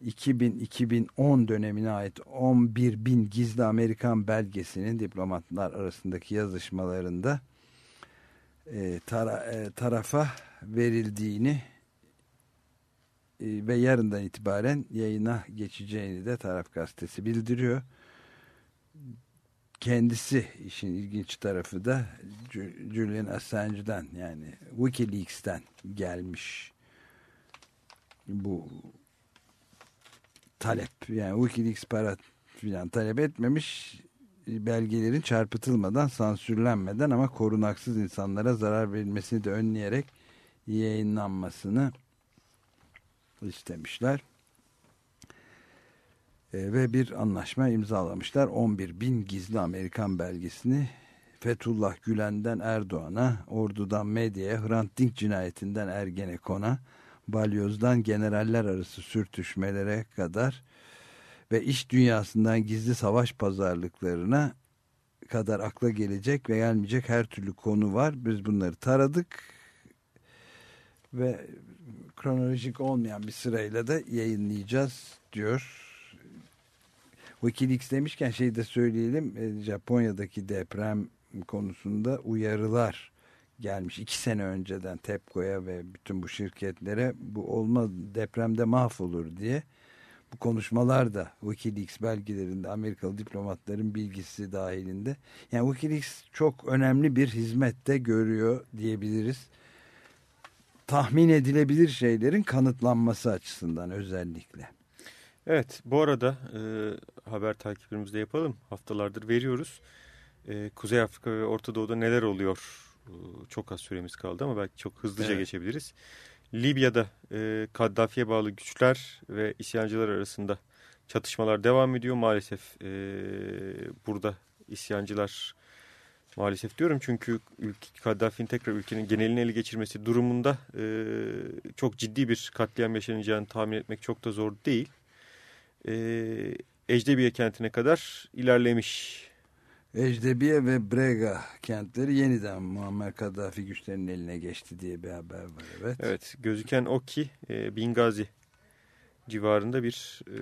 S2: 2000-2010 dönemine ait 11 bin gizli Amerikan belgesinin diplomatlar arasındaki yazışmalarında e, tara, e, tarafa verildiğini e, ve yarından itibaren yayına geçeceğini de taraf gazetesi bildiriyor. Kendisi işin ilginç tarafı da Julian Assange'den yani Wikileaks'ten gelmiş bu talep yani Wikileaks para filan talep etmemiş belgelerin çarpıtılmadan sansürlenmeden ama korunaksız insanlara zarar verilmesini de önleyerek yayınlanmasını istemişler. E, ve bir anlaşma imzalamışlar. 11 bin gizli Amerikan belgesini Fethullah Gülen'den Erdoğan'a, ordudan medyaya, Hrant Dink cinayetinden Ergenekon'a, balyozdan generaller arası sürtüşmelere kadar ve iş dünyasından gizli savaş pazarlıklarına kadar akla gelecek ve gelmeyecek her türlü konu var. Biz bunları taradık ve kronolojik olmayan bir sırayla da yayınlayacağız diyor. Wikileaks demişken şey de söyleyelim e, Japonya'daki deprem konusunda uyarılar gelmiş iki sene önceden TEPCO'ya ve bütün bu şirketlere bu olma depremde mahvolur diye bu konuşmalar da Wikileaks belgelerinde Amerikalı diplomatların bilgisi dahilinde. Yani Wikileaks çok önemli bir hizmette görüyor diyebiliriz. Tahmin edilebilir şeylerin kanıtlanması açısından özellikle.
S3: Evet bu arada e, haber takiplerimizde yapalım. Haftalardır veriyoruz. E, Kuzey Afrika ve Orta Doğu'da neler oluyor? E, çok az süremiz kaldı ama belki çok hızlıca evet. geçebiliriz. Libya'da e, Kaddafi'ye bağlı güçler ve isyancılar arasında çatışmalar devam ediyor. Maalesef e, burada isyancılar maalesef diyorum çünkü Kaddafi'nin tekrar ülkenin genelini ele geçirmesi durumunda e, çok ciddi bir katliam yaşanacağını tahmin etmek çok da zor değil. E, Ecdebiye kentine kadar ilerlemiş
S2: Ecdebiye ve Brega kentleri yeniden Muammer Kaddafi güçlerinin eline geçti diye bir haber var. Evet,
S3: evet gözüken o ki e, Bingazi civarında bir... E...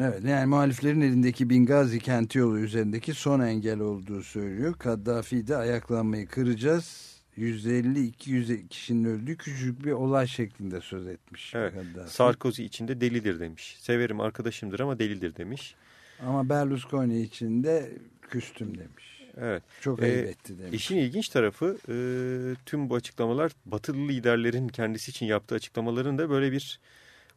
S2: Evet yani muhaliflerin elindeki Bingazi kenti yolu üzerindeki son engel olduğu söylüyor. Kaddafi de ayaklanmayı kıracağız. 150-200 kişinin öldüğü küçük bir olay şeklinde söz etmiş.
S3: Evet, Sarkozy içinde delidir demiş. Severim arkadaşımdır ama delidir demiş.
S2: Ama Berlusconi için de küstüm demiş.
S3: Evet.
S2: Çok
S3: Ee,
S2: ayıp etti demiş.
S3: İşin ilginç tarafı e, tüm bu açıklamalar batılı liderlerin kendisi için yaptığı açıklamaların da böyle bir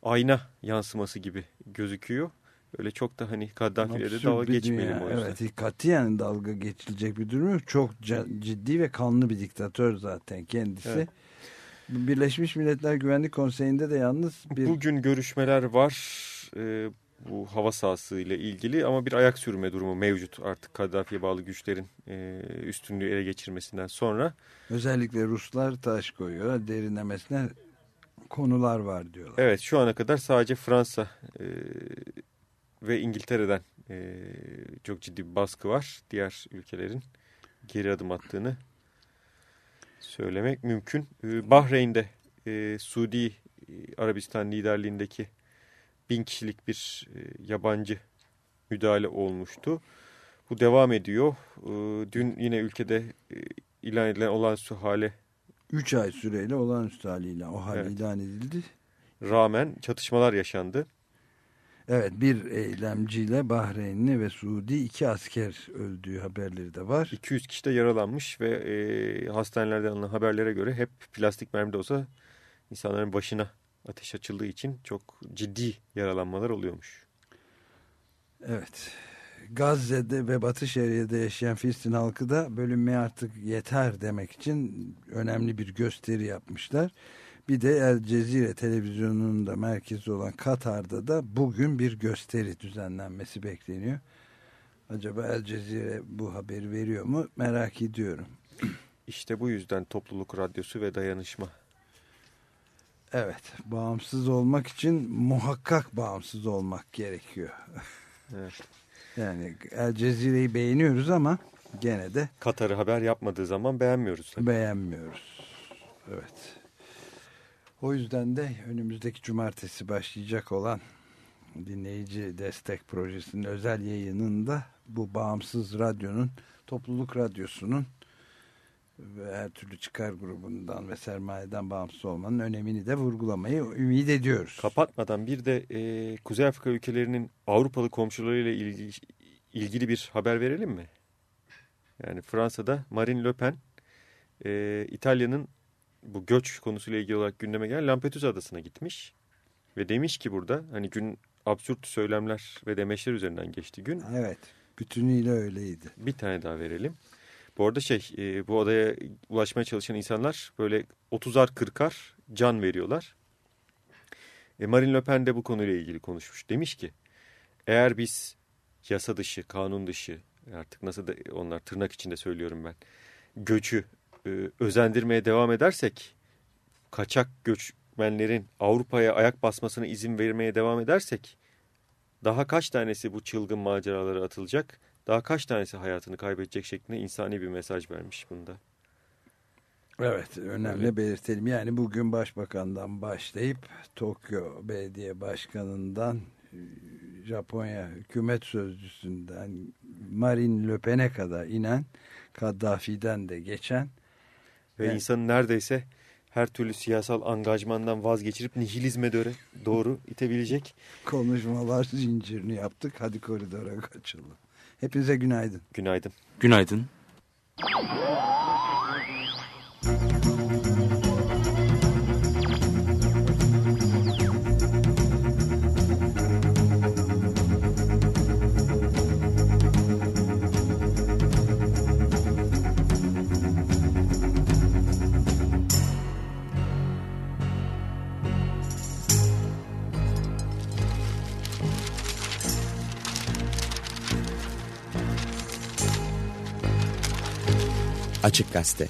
S3: ayna yansıması gibi gözüküyor. Öyle çok da hani Kaddafi ile de dalga geçmeyelim
S2: dünya.
S3: o yüzden.
S2: Evet katiyen dalga geçilecek bir durum yok. Çok ciddi ve kanlı bir diktatör zaten kendisi.
S3: Evet.
S2: Birleşmiş Milletler Güvenlik Konseyi'nde de yalnız bir
S3: Bugün görüşmeler var e, bu hava sahası ile ilgili ama bir ayak sürme durumu mevcut artık Kaddafi'ye bağlı güçlerin e, üstünlüğü ele geçirmesinden sonra.
S2: özellikle Ruslar taş koyuyor. Derinlemesine konular var diyorlar.
S3: Evet şu ana kadar sadece Fransa e, ve İngiltere'den e, çok ciddi bir baskı var. Diğer ülkelerin geri adım attığını söylemek mümkün. E, Bahreyn'de e, Suudi Arabistan liderliğindeki bin kişilik bir e, yabancı müdahale olmuştu. Bu devam ediyor. E, dün yine ülkede e, ilan edilen olağanüstü hale
S2: 3 ay süreyle olağanüstü haliyle o hal
S3: Evet.
S2: ilan edildi.
S3: rağmen çatışmalar yaşandı.
S2: Evet bir eylemciyle Bahreynli ve Suudi iki asker öldüğü haberleri de var.
S3: 200 kişi de yaralanmış ve e, hastanelerden alınan haberlere göre hep plastik mermi de olsa insanların başına ateş açıldığı için çok ciddi yaralanmalar oluyormuş.
S2: Evet. Gazze'de ve Batı Şeria'da yaşayan Filistin halkı da bölünmeye artık yeter demek için önemli bir gösteri yapmışlar. Bir de El Cezire televizyonunun da merkezi olan Katar'da da bugün bir gösteri düzenlenmesi bekleniyor. Acaba El Cezire bu haberi veriyor mu merak ediyorum.
S3: İşte bu yüzden topluluk radyosu ve dayanışma.
S2: Evet bağımsız olmak için muhakkak bağımsız olmak gerekiyor.
S3: Evet.
S2: Yani El Cezire'yi beğeniyoruz ama gene de
S3: Katar'ı haber yapmadığı zaman beğenmiyoruz. tabii.
S2: beğenmiyoruz. Evet. O yüzden de önümüzdeki cumartesi başlayacak olan dinleyici destek projesinin özel yayınında bu bağımsız radyonun, topluluk radyosunun ve her türlü çıkar grubundan ve sermayeden bağımsız olmanın önemini de vurgulamayı ümit ediyoruz.
S3: Kapatmadan bir de e, Kuzey Afrika ülkelerinin Avrupalı komşularıyla ilgili, ilgili bir haber verelim mi? Yani Fransa'da Marine Le Pen e, İtalya'nın bu göç konusuyla ilgili olarak gündeme gelen Lampedusa adasına gitmiş. Ve demiş ki burada hani gün absürt söylemler ve demeçler üzerinden geçti gün.
S2: Evet, bütünüyle öyleydi.
S3: Bir tane daha verelim. Bu arada şey e, bu adaya ulaşmaya çalışan insanlar böyle 30'ar 40'ar can veriyorlar. E, Marine Le Pen de bu konuyla ilgili konuşmuş. Demiş ki eğer biz yasa dışı, kanun dışı artık nasıl da onlar tırnak içinde söylüyorum ben göçü e, özendirmeye devam edersek kaçak göçmenlerin Avrupa'ya ayak basmasına izin vermeye devam edersek daha kaç tanesi bu çılgın maceralara atılacak daha kaç tanesi hayatını kaybedecek şeklinde insani bir mesaj vermiş bunda.
S2: Evet önemli
S3: Evet.
S2: belirtelim. Yani bugün başbakandan başlayıp Tokyo Belediye Başkanı'ndan e, Japonya hükümet sözcüsünden Marine Le Pen'e kadar inen Kaddafi'den de geçen
S3: Ve
S2: Evet.
S3: insanın neredeyse her türlü siyasal angajmandan vazgeçirip nihilizme doğru, doğru itebilecek.
S2: konuşmalar zincirini yaptık. Hadi koridora kaçalım. Hepinize günaydın.
S3: Günaydın.
S1: Günaydın. Açık Gazete